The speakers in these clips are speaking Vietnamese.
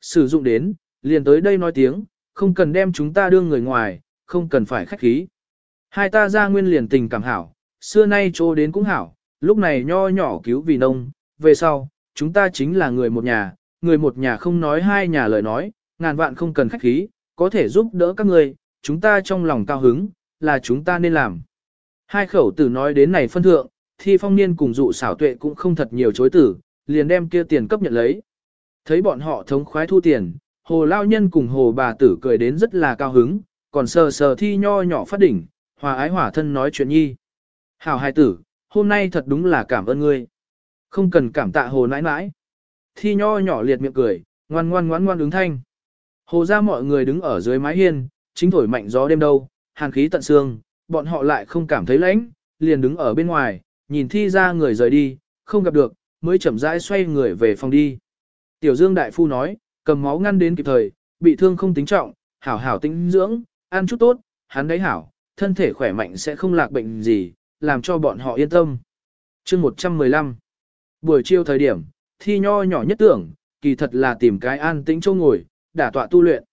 Sử dụng đến, liền tới đây nói tiếng, không cần đem chúng ta đưa người ngoài, không cần phải khách khí. Hai ta ra nguyên liền tình cảm hảo, xưa nay chỗ đến cũng hảo, lúc này nho nhỏ cứu vì nông, về sau, chúng ta chính là người một nhà, người một nhà không nói hai nhà lời nói, ngàn vạn không cần khách khí, có thể giúp đỡ các người, chúng ta trong lòng cao hứng, là chúng ta nên làm. Hai khẩu tử nói đến này phân thượng, thi phong niên cùng dụ xảo tuệ cũng không thật nhiều chối tử, liền đem kia tiền cấp nhận lấy. Thấy bọn họ thống khoái thu tiền, hồ lao nhân cùng hồ bà tử cười đến rất là cao hứng, còn sờ sờ thi nho nhỏ phát đỉnh, hòa ái hỏa thân nói chuyện nhi. Hảo hai tử, hôm nay thật đúng là cảm ơn ngươi. Không cần cảm tạ hồ nãi nãi. Thi nho nhỏ liệt miệng cười, ngoan ngoan ngoan ngoan ứng thanh. Hồ ra mọi người đứng ở dưới mái hiên, chính thổi mạnh gió đêm đâu, hàn khí tận xương, bọn họ lại không cảm thấy lạnh, liền đứng ở bên ngoài, nhìn thi ra người rời đi, không gặp được, mới chậm rãi xoay người về phòng đi. Tiểu Dương Đại Phu nói, cầm máu ngăn đến kịp thời, bị thương không tính trọng, hảo hảo tinh dưỡng, ăn chút tốt, hắn đấy hảo, thân thể khỏe mạnh sẽ không lạc bệnh gì, làm cho bọn họ yên tâm. chương 115 Buổi chiều thời điểm, thi nho nhỏ nhất tưởng, kỳ thật là tìm cái an tĩnh châu ngồi, đả tọa tu luyện.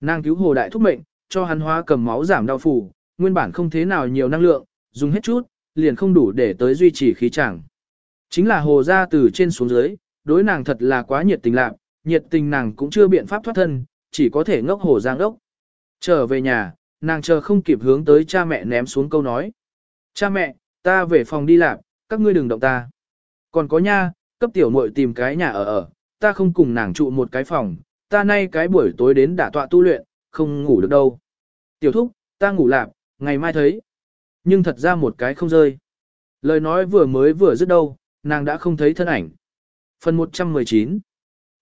Nàng cứu hồ đại thúc mệnh, cho hắn hóa cầm máu giảm đau phủ, nguyên bản không thế nào nhiều năng lượng, dùng hết chút, liền không đủ để tới duy trì khí chẳng. Chính là hồ ra từ trên xuống dưới, đối nàng thật là quá nhiệt tình lạc, nhiệt tình nàng cũng chưa biện pháp thoát thân, chỉ có thể ngốc hồ giang đốc. Trở về nhà, nàng chờ không kịp hướng tới cha mẹ ném xuống câu nói. Cha mẹ, ta về phòng đi làm, các ngươi đừng động ta. Còn có nha, cấp tiểu muội tìm cái nhà ở ở, ta không cùng nàng trụ một cái phòng, ta nay cái buổi tối đến đả tọa tu luyện, không ngủ được đâu. Tiểu thúc, ta ngủ lạc, ngày mai thấy. Nhưng thật ra một cái không rơi. Lời nói vừa mới vừa dứt đâu, nàng đã không thấy thân ảnh. Phần 119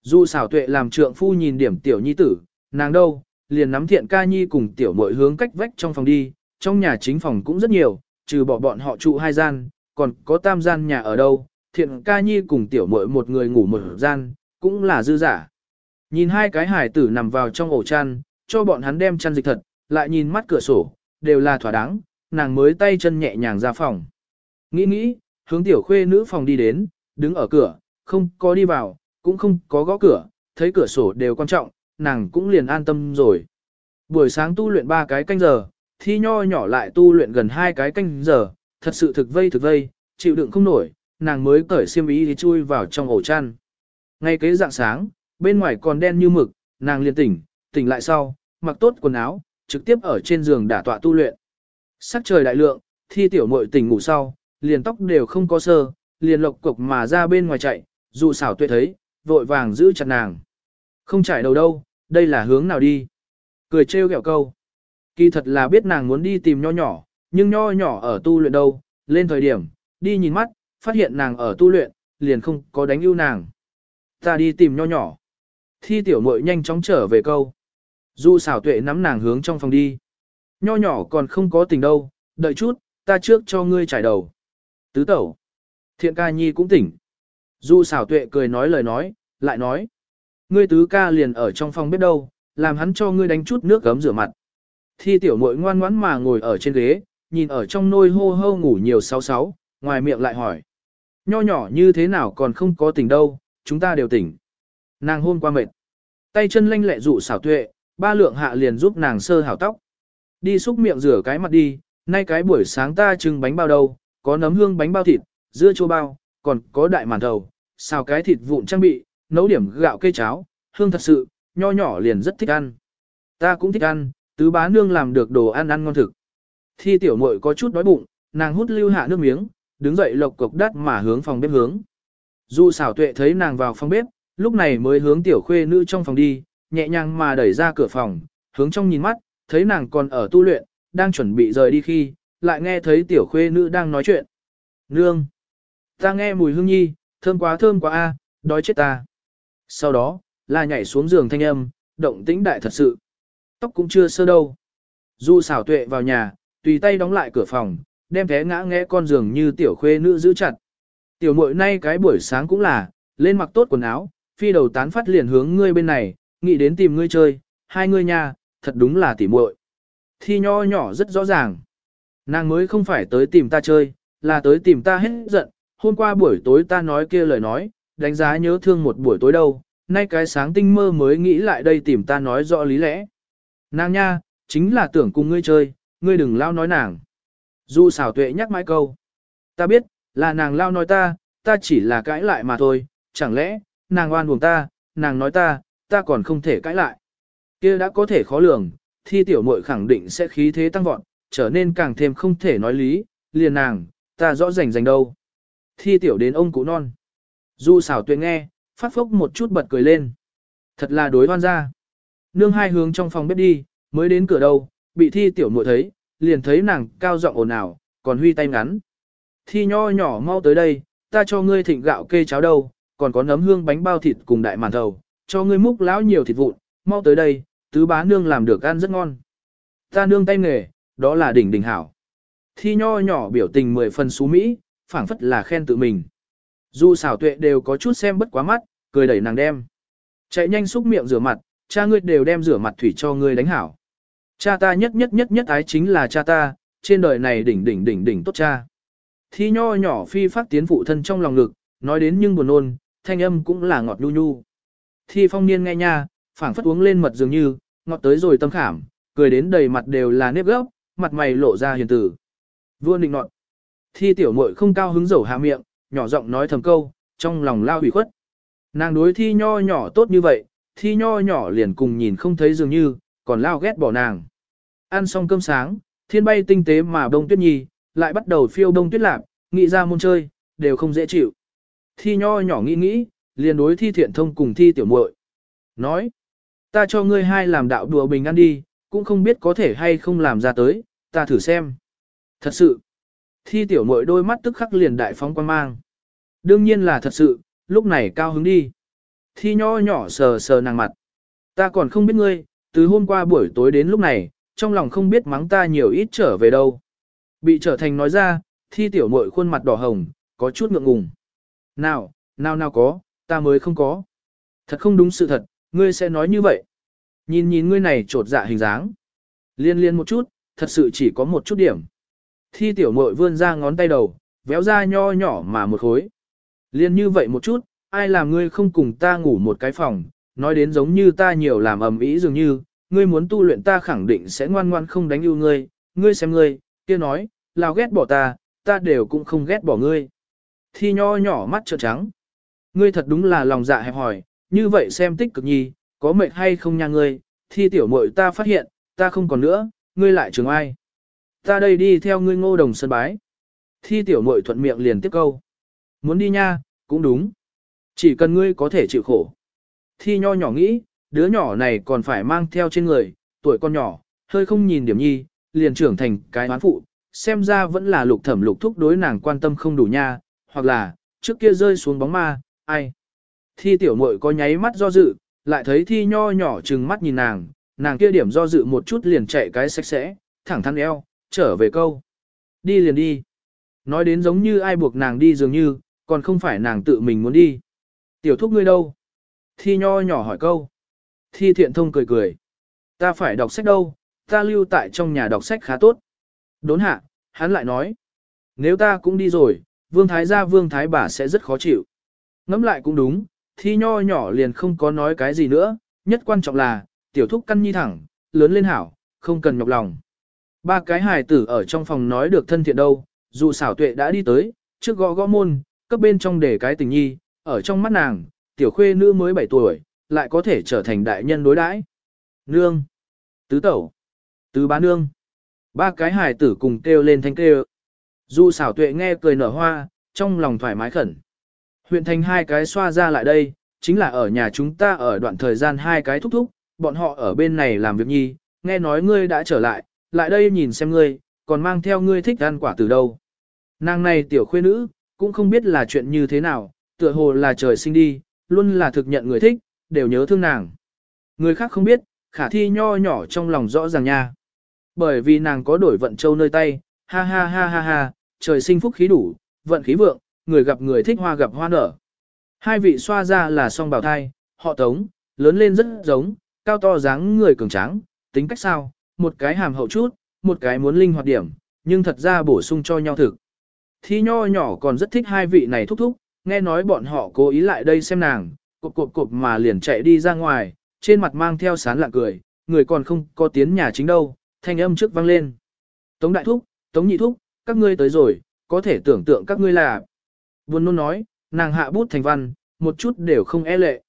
Dù xảo tuệ làm trượng phu nhìn điểm tiểu nhi tử, nàng đâu, liền nắm thiện ca nhi cùng tiểu mội hướng cách vách trong phòng đi, trong nhà chính phòng cũng rất nhiều, trừ bỏ bọn họ trụ hai gian, còn có tam gian nhà ở đâu, thiện ca nhi cùng tiểu mội một người ngủ một gian, cũng là dư giả. Nhìn hai cái hải tử nằm vào trong ổ chăn, cho bọn hắn đem chăn dịch thật, lại nhìn mắt cửa sổ, đều là thỏa đáng, nàng mới tay chân nhẹ nhàng ra phòng. Nghĩ nghĩ, hướng tiểu khuê nữ phòng đi đến, đứng ở cửa, không có đi vào, cũng không có gõ cửa, thấy cửa sổ đều quan trọng, nàng cũng liền an tâm rồi. Buổi sáng tu luyện ba cái canh giờ, thi nho nhỏ lại tu luyện gần hai cái canh giờ, thật sự thực vây thực vây, chịu đựng không nổi, nàng mới cởi xiêm y thì chui vào trong ổ chăn. Ngay kế dạng sáng, bên ngoài còn đen như mực, nàng liền tỉnh, tỉnh lại sau, mặc tốt quần áo, trực tiếp ở trên giường đả tọa tu luyện. Sắc trời đại lượng, thi tiểu muội tỉnh ngủ sau, liền tóc đều không có sơ, liền lộc cục mà ra bên ngoài chạy, dụ xảo tuệ thấy, vội vàng giữ chặt nàng. Không trải đầu đâu, đây là hướng nào đi. Cười trêu ghẹo câu. Kỳ thật là biết nàng muốn đi tìm nho nhỏ, nhưng nho nhỏ ở tu luyện đâu, lên thời điểm, đi nhìn mắt, phát hiện nàng ở tu luyện, liền không có đánh ưu nàng. Ta đi tìm nho nhỏ. Thi tiểu muội nhanh chóng trở về câu. Du xảo tuệ nắm nàng hướng trong phòng đi. Nho nhỏ còn không có tình đâu, đợi chút, ta trước cho ngươi trải đầu. Tứ tẩu. Thiện ca nhi cũng tỉnh. Du xảo tuệ cười nói lời nói, lại nói. Ngươi tứ ca liền ở trong phòng bếp đâu, làm hắn cho ngươi đánh chút nước gấm rửa mặt. Thi tiểu muội ngoan ngoãn mà ngồi ở trên ghế, nhìn ở trong nôi hô hô ngủ nhiều sáu sáu, ngoài miệng lại hỏi. Nho nhỏ như thế nào còn không có tỉnh đâu, chúng ta đều tỉnh. Nàng hôn qua mệt. Tay chân lanh lẹ dụ xảo tuệ, ba lượng hạ liền giúp nàng sơ hảo tóc. Đi xúc miệng rửa cái mặt đi, nay cái buổi sáng ta trưng bánh bao đâu, có nấm hương bánh bao thịt, dưa chua bao, còn có đại màn thầu, xào cái thịt vụn trang bị, nấu điểm gạo cây cháo, hương thật sự, nho nhỏ liền rất thích ăn. Ta cũng thích ăn, tứ bá nương làm được đồ ăn ăn ngon thực. Thi tiểu muội có chút đói bụng, nàng hút lưu hạ nước miếng, đứng dậy lộc cục đắt mà hướng phòng bếp hướng. Dù xảo tuệ thấy nàng vào phòng bếp, lúc này mới hướng tiểu khuê nữ trong phòng đi, nhẹ nhàng mà đẩy ra cửa phòng, hướng trong nhìn mắt, thấy nàng còn ở tu luyện, đang chuẩn bị rời đi khi, lại nghe thấy tiểu khuê nữ đang nói chuyện. Nương! Ta nghe mùi hương nhi, thơm quá thơm quá a, đói chết ta. Sau đó, là nhảy xuống giường thanh âm, động tĩnh đại thật sự. Tóc cũng chưa sơ đâu. Du xảo tuệ vào nhà, tùy tay đóng lại cửa phòng, đem té ngã ngẽ con giường như tiểu khuê nữ giữ chặt. Tiểu muội nay cái buổi sáng cũng là, lên mặc tốt quần áo, phi đầu tán phát liền hướng ngươi bên này, nghĩ đến tìm ngươi chơi, hai ngươi nha, thật đúng là tỉ muội. Thi nho nhỏ rất rõ ràng. Nàng mới không phải tới tìm ta chơi, là tới tìm ta hết giận, hôm qua buổi tối ta nói kia lời nói, đánh giá nhớ thương một buổi tối đâu, nay cái sáng tinh mơ mới nghĩ lại đây tìm ta nói rõ lý lẽ. Nàng nha, chính là tưởng cùng ngươi chơi, ngươi đừng lao nói nàng. Du xảo tuệ nhắc mãi câu. Ta biết, là nàng lao nói ta, ta chỉ là cãi lại mà thôi, chẳng lẽ, nàng oan buồn ta, nàng nói ta, ta còn không thể cãi lại. kia đã có thể khó lường, thi tiểu muội khẳng định sẽ khí thế tăng vọt, trở nên càng thêm không thể nói lý, liền nàng, ta rõ rành rành đâu. Thi tiểu đến ông cụ non. Du xảo tuệ nghe, phát phốc một chút bật cười lên. Thật là đối hoan ra. Nương hai hướng trong phòng bếp đi, mới đến cửa đâu, bị thi tiểu muội thấy, liền thấy nàng cao giọng ồn ào, còn huy tay ngắn. Thi nho nhỏ mau tới đây, ta cho ngươi thịnh gạo kê cháo đâu, còn có nấm hương bánh bao thịt cùng đại màn thầu, cho ngươi múc lão nhiều thịt vụn, mau tới đây, tứ bá nương làm được ăn rất ngon. Ta nương tay nghề, đó là đỉnh đỉnh hảo. Thi nho nhỏ biểu tình mười phần xú Mỹ, phảng phất là khen tự mình. Dù xảo tuệ đều có chút xem bất quá mắt, cười đẩy nàng đem. Chạy nhanh xúc miệng rửa mặt, cha ngươi đều đem rửa mặt thủy cho ngươi đánh hảo. Cha ta nhất nhất nhất nhất ái chính là cha ta, trên đời này đỉnh đỉnh đỉnh đỉnh tốt cha. Thi nho nhỏ phi phát tiến phụ thân trong lòng ngực, nói đến nhưng buồn nôn, thanh âm cũng là ngọt nhu nhu. Thi phong niên nghe nha, phảng phất uống lên mật dường như, ngọt tới rồi tâm khảm, cười đến đầy mặt đều là nếp gốc, mặt mày lộ ra hiền tử. Vua định nọt. Thi tiểu muội không cao hứng dầu hạ miệng, nhỏ giọng nói thầm câu, trong lòng lao hủy khuất. Nàng đối thi nho nhỏ tốt như vậy, thi nho nhỏ liền cùng nhìn không thấy dường như, còn lao ghét bỏ nàng. Ăn xong cơm sáng, thiên bay tinh tế mà bông tuyết nhi, lại bắt đầu phiêu bông tuyết lạc, nghĩ ra môn chơi, đều không dễ chịu. Thi nho nhỏ nghĩ nghĩ, liền đối thi thiện thông cùng thi tiểu muội Nói, ta cho ngươi hai làm đạo đùa bình ăn đi, cũng không biết có thể hay không làm ra tới, ta thử xem. Thật sự, thi tiểu muội đôi mắt tức khắc liền đại phóng quan mang. Đương nhiên là thật sự, lúc này cao hứng đi. Thi nho nhỏ sờ sờ nàng mặt. Ta còn không biết ngươi, từ hôm qua buổi tối đến lúc này, trong lòng không biết mắng ta nhiều ít trở về đâu. Bị trở thành nói ra, thi tiểu muội khuôn mặt đỏ hồng, có chút ngượng ngùng. Nào, nào nào có, ta mới không có. Thật không đúng sự thật, ngươi sẽ nói như vậy. Nhìn nhìn ngươi này trột dạ hình dáng. Liên liên một chút, thật sự chỉ có một chút điểm. Thi tiểu Mội vươn ra ngón tay đầu, véo ra nho nhỏ mà một khối. Liên như vậy một chút, ai làm ngươi không cùng ta ngủ một cái phòng, nói đến giống như ta nhiều làm ầm ĩ dường như, ngươi muốn tu luyện ta khẳng định sẽ ngoan ngoan không đánh yêu ngươi, ngươi xem ngươi, kia nói, lao ghét bỏ ta, ta đều cũng không ghét bỏ ngươi. Thi nho nhỏ mắt trợn trắng. Ngươi thật đúng là lòng dạ hẹp hỏi, như vậy xem tích cực nhi, có mệt hay không nha ngươi, thi tiểu muội ta phát hiện, ta không còn nữa, ngươi lại trường ai. Ta đây đi theo ngươi ngô đồng sân bái. Thi tiểu muội thuận miệng liền tiếp câu. Muốn đi nha, cũng đúng. Chỉ cần ngươi có thể chịu khổ. Thi nho nhỏ nghĩ, đứa nhỏ này còn phải mang theo trên người, tuổi con nhỏ, hơi không nhìn điểm nhi, liền trưởng thành cái oán phụ, xem ra vẫn là lục thẩm lục thúc đối nàng quan tâm không đủ nha, hoặc là, trước kia rơi xuống bóng ma, ai. Thi tiểu muội có nháy mắt do dự, lại thấy thi nho nhỏ trừng mắt nhìn nàng, nàng kia điểm do dự một chút liền chạy cái sạch sẽ, thẳng thắn eo, trở về câu. Đi liền đi. Nói đến giống như ai buộc nàng đi dường như, còn không phải nàng tự mình muốn đi. Tiểu thúc ngươi đâu? Thi nho nhỏ hỏi câu. Thi thiện thông cười cười. Ta phải đọc sách đâu, ta lưu tại trong nhà đọc sách khá tốt. Đốn hạ, hắn lại nói. Nếu ta cũng đi rồi, vương thái gia vương thái bà sẽ rất khó chịu. Ngẫm lại cũng đúng, thi nho nhỏ liền không có nói cái gì nữa, nhất quan trọng là, tiểu thúc căn nhi thẳng, lớn lên hảo, không cần nhọc lòng. Ba cái hài tử ở trong phòng nói được thân thiện đâu, dù xảo tuệ đã đi tới, trước gõ gõ môn, cấp bên trong để cái tình nhi, ở trong mắt nàng, tiểu khuê nữ mới 7 tuổi, lại có thể trở thành đại nhân đối đãi. Nương, tứ tẩu, tứ bá nương. Ba cái hài tử cùng kêu lên thanh kêu. Dù xảo tuệ nghe cười nở hoa, trong lòng thoải mái khẩn. Huyện thành hai cái xoa ra lại đây, chính là ở nhà chúng ta ở đoạn thời gian hai cái thúc thúc, bọn họ ở bên này làm việc nhi, nghe nói ngươi đã trở lại, lại đây nhìn xem ngươi, còn mang theo ngươi thích ăn quả từ đâu. Nàng này tiểu khuê nữ, cũng không biết là chuyện như thế nào, tựa hồ là trời sinh đi, luôn là thực nhận người thích, đều nhớ thương nàng. Người khác không biết, khả thi nho nhỏ trong lòng rõ ràng nha. Bởi vì nàng có đổi vận châu nơi tay, ha ha ha ha ha, trời sinh phúc khí đủ, vận khí vượng, người gặp người thích hoa gặp hoa nở. Hai vị xoa ra là song bào thai, họ tống, lớn lên rất giống, cao to dáng người cường tráng, tính cách sao, một cái hàm hậu chút, một cái muốn linh hoạt điểm, nhưng thật ra bổ sung cho nhau thực. Thi nho nhỏ còn rất thích hai vị này thúc thúc, nghe nói bọn họ cố ý lại đây xem nàng, cộp cộp cộp mà liền chạy đi ra ngoài, trên mặt mang theo sán lạ cười, người còn không có tiến nhà chính đâu, thanh âm trước vang lên. Tống đại thúc, tống nhị thúc, các ngươi tới rồi, có thể tưởng tượng các ngươi là. Buồn nôn nói, nàng hạ bút thành văn, một chút đều không e lệ.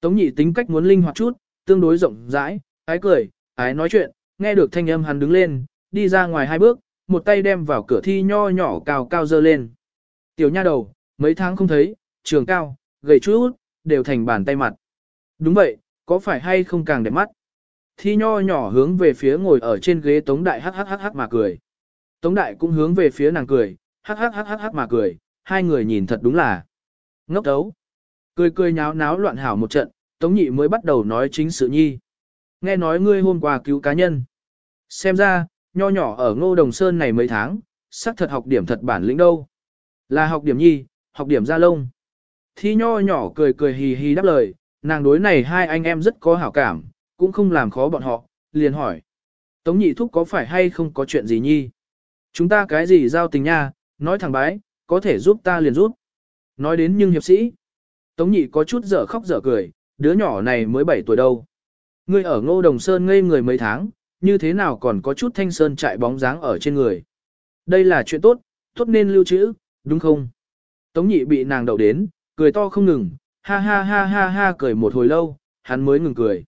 Tống nhị tính cách muốn linh hoạt chút, tương đối rộng rãi, ái cười, ái nói chuyện, nghe được thanh âm hắn đứng lên, đi ra ngoài hai bước, một tay đem vào cửa thi nho nhỏ cao cao dơ lên. Tiểu nha đầu, mấy tháng không thấy, trường cao, gầy chút, đều thành bàn tay mặt. Đúng vậy, có phải hay không càng đẹp mắt? Thi nho nhỏ hướng về phía ngồi ở trên ghế Tống Đại hắc hắc hắc hắc mà cười. Tống Đại cũng hướng về phía nàng cười, hắc hắc hắc hắc hắc mà cười, hai người nhìn thật đúng là ngốc đấu. Cười cười nháo náo loạn hảo một trận, Tống Nhị mới bắt đầu nói chính sự nhi. Nghe nói ngươi hôm qua cứu cá nhân. Xem ra, nho nhỏ ở Ngô Đồng Sơn này mấy tháng, sắc thật học điểm thật bản lĩnh đâu. Là học điểm nhi, học điểm ra lông. Thi nho nhỏ cười cười hì hì đáp lời, nàng đối này hai anh em rất có hảo cảm, cũng không làm khó bọn họ, liền hỏi. Tống nhị thúc có phải hay không có chuyện gì nhi? Chúng ta cái gì giao tình nha, nói thẳng bái, có thể giúp ta liền giúp. Nói đến nhưng hiệp sĩ. Tống nhị có chút dở khóc dở cười, đứa nhỏ này mới 7 tuổi đâu. Ngươi ở ngô đồng sơn ngây người mấy tháng, như thế nào còn có chút thanh sơn chạy bóng dáng ở trên người. Đây là chuyện tốt, tốt nên lưu trữ, đúng không? Tống nhị bị nàng đậu đến, cười to không ngừng, ha ha ha ha ha cười một hồi lâu, hắn mới ngừng cười.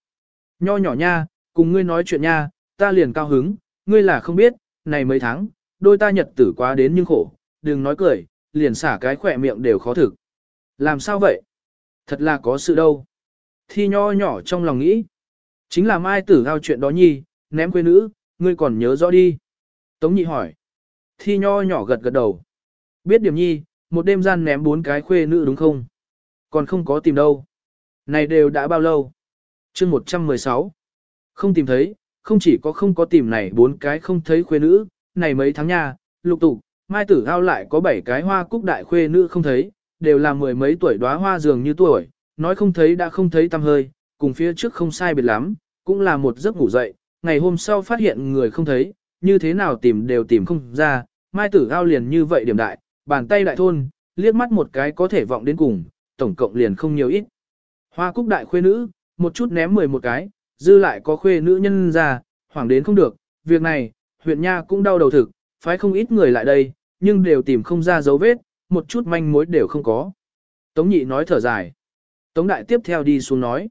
Nho nhỏ nha, cùng ngươi nói chuyện nha, ta liền cao hứng, ngươi là không biết, này mấy tháng, đôi ta nhật tử quá đến nhưng khổ, đừng nói cười, liền xả cái khỏe miệng đều khó thực. Làm sao vậy? Thật là có sự đâu. Thi nho nhỏ trong lòng nghĩ. Chính là mai tử ao chuyện đó nhi, ném quê nữ, ngươi còn nhớ rõ đi. Tống nhị hỏi. Thi nho nhỏ gật gật đầu. Biết điểm nhi, một đêm gian ném bốn cái khuê nữ đúng không? Còn không có tìm đâu. Này đều đã bao lâu? chương 116. Không tìm thấy, không chỉ có không có tìm này bốn cái không thấy khuê nữ, này mấy tháng nha, lục tục, mai tử ao lại có bảy cái hoa cúc đại khuê nữ không thấy, đều là mười mấy tuổi đóa hoa dường như tuổi, nói không thấy đã không thấy tăm hơi, cùng phía trước không sai biệt lắm, cũng là một giấc ngủ dậy, ngày hôm sau phát hiện người không thấy, như thế nào tìm đều tìm không ra, mai tử ao liền như vậy điểm đại, bàn tay đại thôn, liếc mắt một cái có thể vọng đến cùng, tổng cộng liền không nhiều ít. Hoa cúc đại khuê nữ, một chút ném 11 cái, dư lại có khuê nữ nhân ra, hoảng đến không được, việc này, huyện nha cũng đau đầu thực, phái không ít người lại đây, nhưng đều tìm không ra dấu vết, một chút manh mối đều không có. Tống nhị nói thở dài. Tống đại tiếp theo đi xuống nói.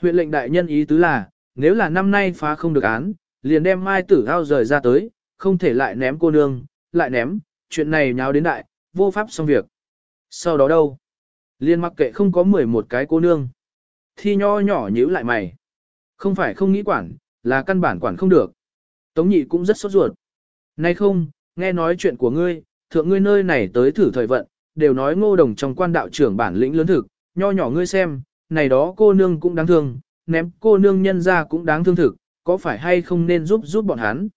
Huyện lệnh đại nhân ý tứ là, nếu là năm nay phá không được án, liền đem mai tử ao rời ra tới, không thể lại ném cô nương, lại ném, chuyện này nháo đến đại, vô pháp xong việc. Sau đó đâu? Liên mặc kệ không có 11 cái cô nương. Thi nho nhỏ nhíu lại mày. Không phải không nghĩ quản, là căn bản quản không được. Tống nhị cũng rất sốt ruột. Nay không, nghe nói chuyện của ngươi, thượng ngươi nơi này tới thử thời vận, đều nói ngô đồng trong quan đạo trưởng bản lĩnh lớn thực, nho nhỏ ngươi xem, này đó cô nương cũng đáng thương, ném cô nương nhân ra cũng đáng thương thực, có phải hay không nên giúp giúp bọn hắn.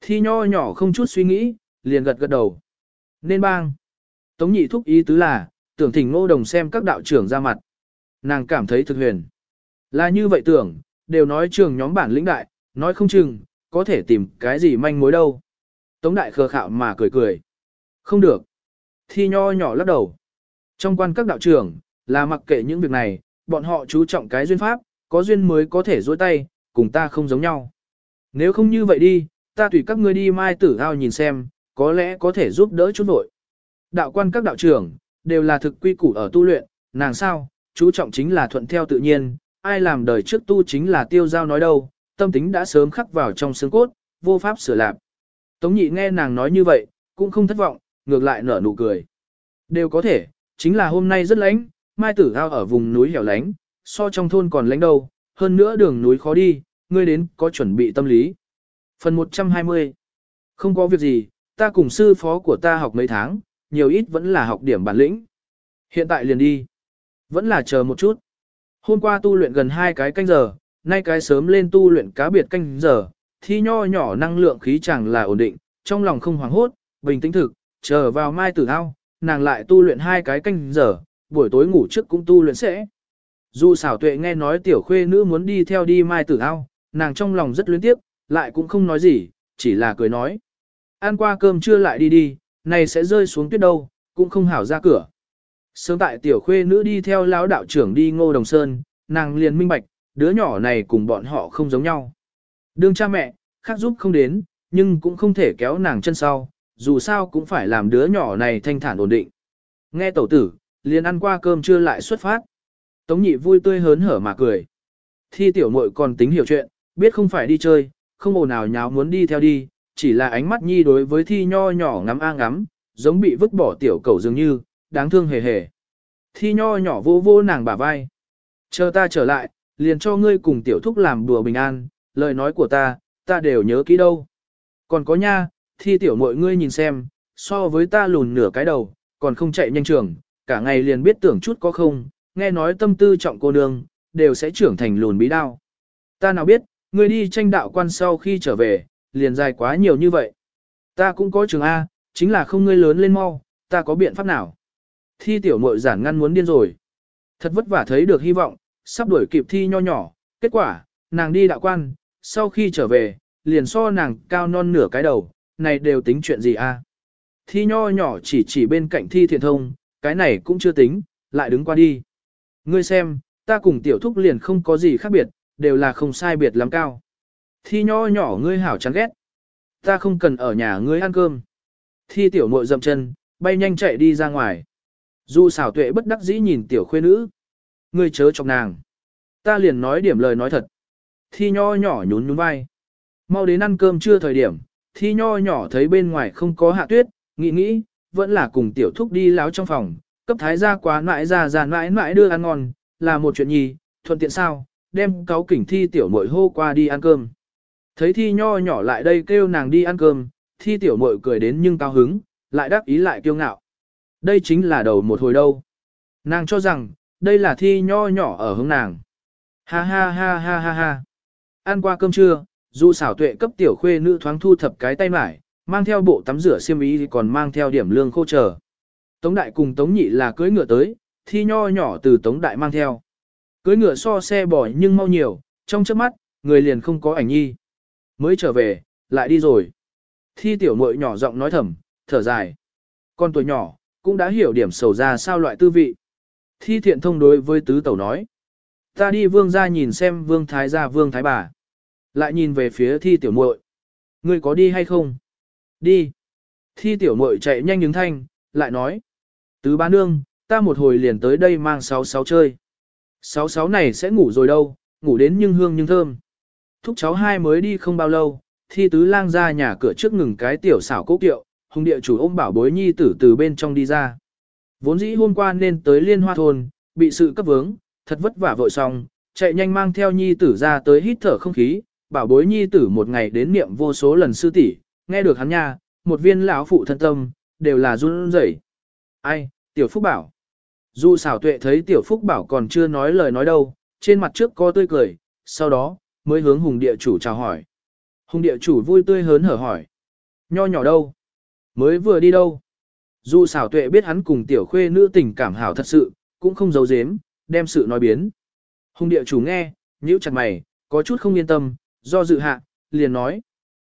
Thi nho nhỏ không chút suy nghĩ, liền gật gật đầu. Nên bang. Tống nhị thúc ý tứ là, tưởng thỉnh ngô đồng xem các đạo trưởng ra mặt. Nàng cảm thấy thực huyền. Là như vậy tưởng, đều nói trường nhóm bản lĩnh đại, nói không chừng, có thể tìm cái gì manh mối đâu. Tống đại khờ khạo mà cười cười. Không được. Thi nho nhỏ lắc đầu. Trong quan các đạo trưởng, là mặc kệ những việc này, bọn họ chú trọng cái duyên pháp, có duyên mới có thể dối tay, cùng ta không giống nhau. Nếu không như vậy đi, ta tùy các ngươi đi mai tử ao nhìn xem, có lẽ có thể giúp đỡ chút nội. Đạo quan các đạo trưởng, đều là thực quy củ ở tu luyện, nàng sao, chú trọng chính là thuận theo tự nhiên, ai làm đời trước tu chính là tiêu giao nói đâu, tâm tính đã sớm khắc vào trong xương cốt, vô pháp sửa lạc. Tống nhị nghe nàng nói như vậy, cũng không thất vọng, ngược lại nở nụ cười. Đều có thể, chính là hôm nay rất lánh, mai tử ao ở vùng núi hẻo lánh, so trong thôn còn lánh đâu, hơn nữa đường núi khó đi, ngươi đến có chuẩn bị tâm lý. Phần 120 Không có việc gì, ta cùng sư phó của ta học mấy tháng, nhiều ít vẫn là học điểm bản lĩnh. Hiện tại liền đi. Vẫn là chờ một chút. Hôm qua tu luyện gần hai cái canh giờ, nay cái sớm lên tu luyện cá biệt canh giờ, thi nho nhỏ năng lượng khí chẳng là ổn định, trong lòng không hoảng hốt, bình tĩnh thực, chờ vào mai tử ao, nàng lại tu luyện hai cái canh giờ, buổi tối ngủ trước cũng tu luyện sẽ. Dù xảo tuệ nghe nói tiểu khuê nữ muốn đi theo đi mai tử ao, nàng trong lòng rất luyến tiếc, lại cũng không nói gì, chỉ là cười nói. Ăn qua cơm trưa lại đi đi, này sẽ rơi xuống tuyết đâu, cũng không hảo ra cửa. Sớm tại tiểu khuê nữ đi theo lão đạo trưởng đi ngô đồng sơn, nàng liền minh bạch, đứa nhỏ này cùng bọn họ không giống nhau. Đương cha mẹ, khác giúp không đến, nhưng cũng không thể kéo nàng chân sau, dù sao cũng phải làm đứa nhỏ này thanh thản ổn định. Nghe tẩu tử, liền ăn qua cơm trưa lại xuất phát. Tống nhị vui tươi hớn hở mà cười. Thi tiểu muội còn tính hiểu chuyện, biết không phải đi chơi, không ồn nào nháo muốn đi theo đi, chỉ là ánh mắt nhi đối với thi nho nhỏ ngắm a ngắm, giống bị vứt bỏ tiểu cầu dường như, đáng thương hề hề. Thi nho nhỏ vô vô nàng bả vai. Chờ ta trở lại, liền cho ngươi cùng tiểu thúc làm đùa bình an, lời nói của ta, ta đều nhớ kỹ đâu. Còn có nha, thi tiểu muội ngươi nhìn xem, so với ta lùn nửa cái đầu, còn không chạy nhanh trường, cả ngày liền biết tưởng chút có không, nghe nói tâm tư trọng cô nương, đều sẽ trưởng thành lùn bí đao. Ta nào biết, người đi tranh đạo quan sau khi trở về, liền dài quá nhiều như vậy. Ta cũng có trường A, chính là không ngươi lớn lên mau, ta có biện pháp nào. Thi tiểu mội giản ngăn muốn điên rồi. Thật vất vả thấy được hy vọng, sắp đuổi kịp thi nho nhỏ, kết quả, nàng đi đạo quan, sau khi trở về, liền so nàng cao non nửa cái đầu, này đều tính chuyện gì a? Thi nho nhỏ chỉ chỉ bên cạnh thi thiện thông, cái này cũng chưa tính, lại đứng qua đi. Ngươi xem, ta cùng tiểu thúc liền không có gì khác biệt, đều là không sai biệt lắm cao. Thi nho nhỏ ngươi hảo chán ghét. Ta không cần ở nhà ngươi ăn cơm. Thi tiểu muội dậm chân, bay nhanh chạy đi ra ngoài. Du xảo tuệ bất đắc dĩ nhìn tiểu khuê nữ. Ngươi chớ chọc nàng. Ta liền nói điểm lời nói thật. Thi nho nhỏ nhún nhún vai. Mau đến ăn cơm chưa thời điểm, thi nho nhỏ thấy bên ngoài không có hạ tuyết, nghĩ nghĩ, vẫn là cùng tiểu thúc đi láo trong phòng, cấp thái gia quá mãi ra già mãi mãi đưa ăn ngon, là một chuyện nhì, thuận tiện sao, đem cáo kỉnh thi tiểu muội hô qua đi ăn cơm. Thấy thi nho nhỏ lại đây kêu nàng đi ăn cơm, thi tiểu muội cười đến nhưng cao hứng, lại đáp ý lại kiêu ngạo. Đây chính là đầu một hồi đâu. Nàng cho rằng, đây là thi nho nhỏ ở hướng nàng. Ha ha ha ha ha ha. Ăn qua cơm trưa, dù xảo tuệ cấp tiểu khuê nữ thoáng thu thập cái tay mải, mang theo bộ tắm rửa xiêm y còn mang theo điểm lương khô chờ. Tống đại cùng tống nhị là cưới ngựa tới, thi nho nhỏ từ tống đại mang theo. Cưới ngựa so xe bò nhưng mau nhiều, trong chớp mắt, người liền không có ảnh nhi. Mới trở về, lại đi rồi. Thi tiểu muội nhỏ giọng nói thầm, thở dài. Con tuổi nhỏ, cũng đã hiểu điểm sầu ra sao loại tư vị. Thi thiện thông đối với tứ tẩu nói. Ta đi vương ra nhìn xem vương thái gia vương thái bà. Lại nhìn về phía thi tiểu muội Ngươi có đi hay không? Đi. Thi tiểu muội chạy nhanh những thanh, lại nói. Tứ ba nương, ta một hồi liền tới đây mang sáu sáu chơi. Sáu sáu này sẽ ngủ rồi đâu, ngủ đến nhưng hương nhưng thơm. Thúc cháu hai mới đi không bao lâu, thi tứ lang ra nhà cửa trước ngừng cái tiểu xảo cố kiệu, hùng địa chủ ôm bảo bối nhi tử từ bên trong đi ra. Vốn dĩ hôm qua nên tới liên hoa thôn, bị sự cấp vướng, thật vất vả vội xong, chạy nhanh mang theo nhi tử ra tới hít thở không khí, bảo bối nhi tử một ngày đến niệm vô số lần sư tỷ, nghe được hắn nha, một viên lão phụ thân tâm, đều là run rẩy. Ai, tiểu phúc bảo. Dù xảo tuệ thấy tiểu phúc bảo còn chưa nói lời nói đâu, trên mặt trước có tươi cười, sau đó, mới hướng hùng địa chủ chào hỏi. Hùng địa chủ vui tươi hớn hở hỏi. Nho nhỏ đâu? Mới vừa đi đâu? Dù xảo tuệ biết hắn cùng tiểu khuê nữ tình cảm hảo thật sự, cũng không giấu giếm, đem sự nói biến. Hùng địa chủ nghe, nhíu chặt mày, có chút không yên tâm, do dự hạ, liền nói.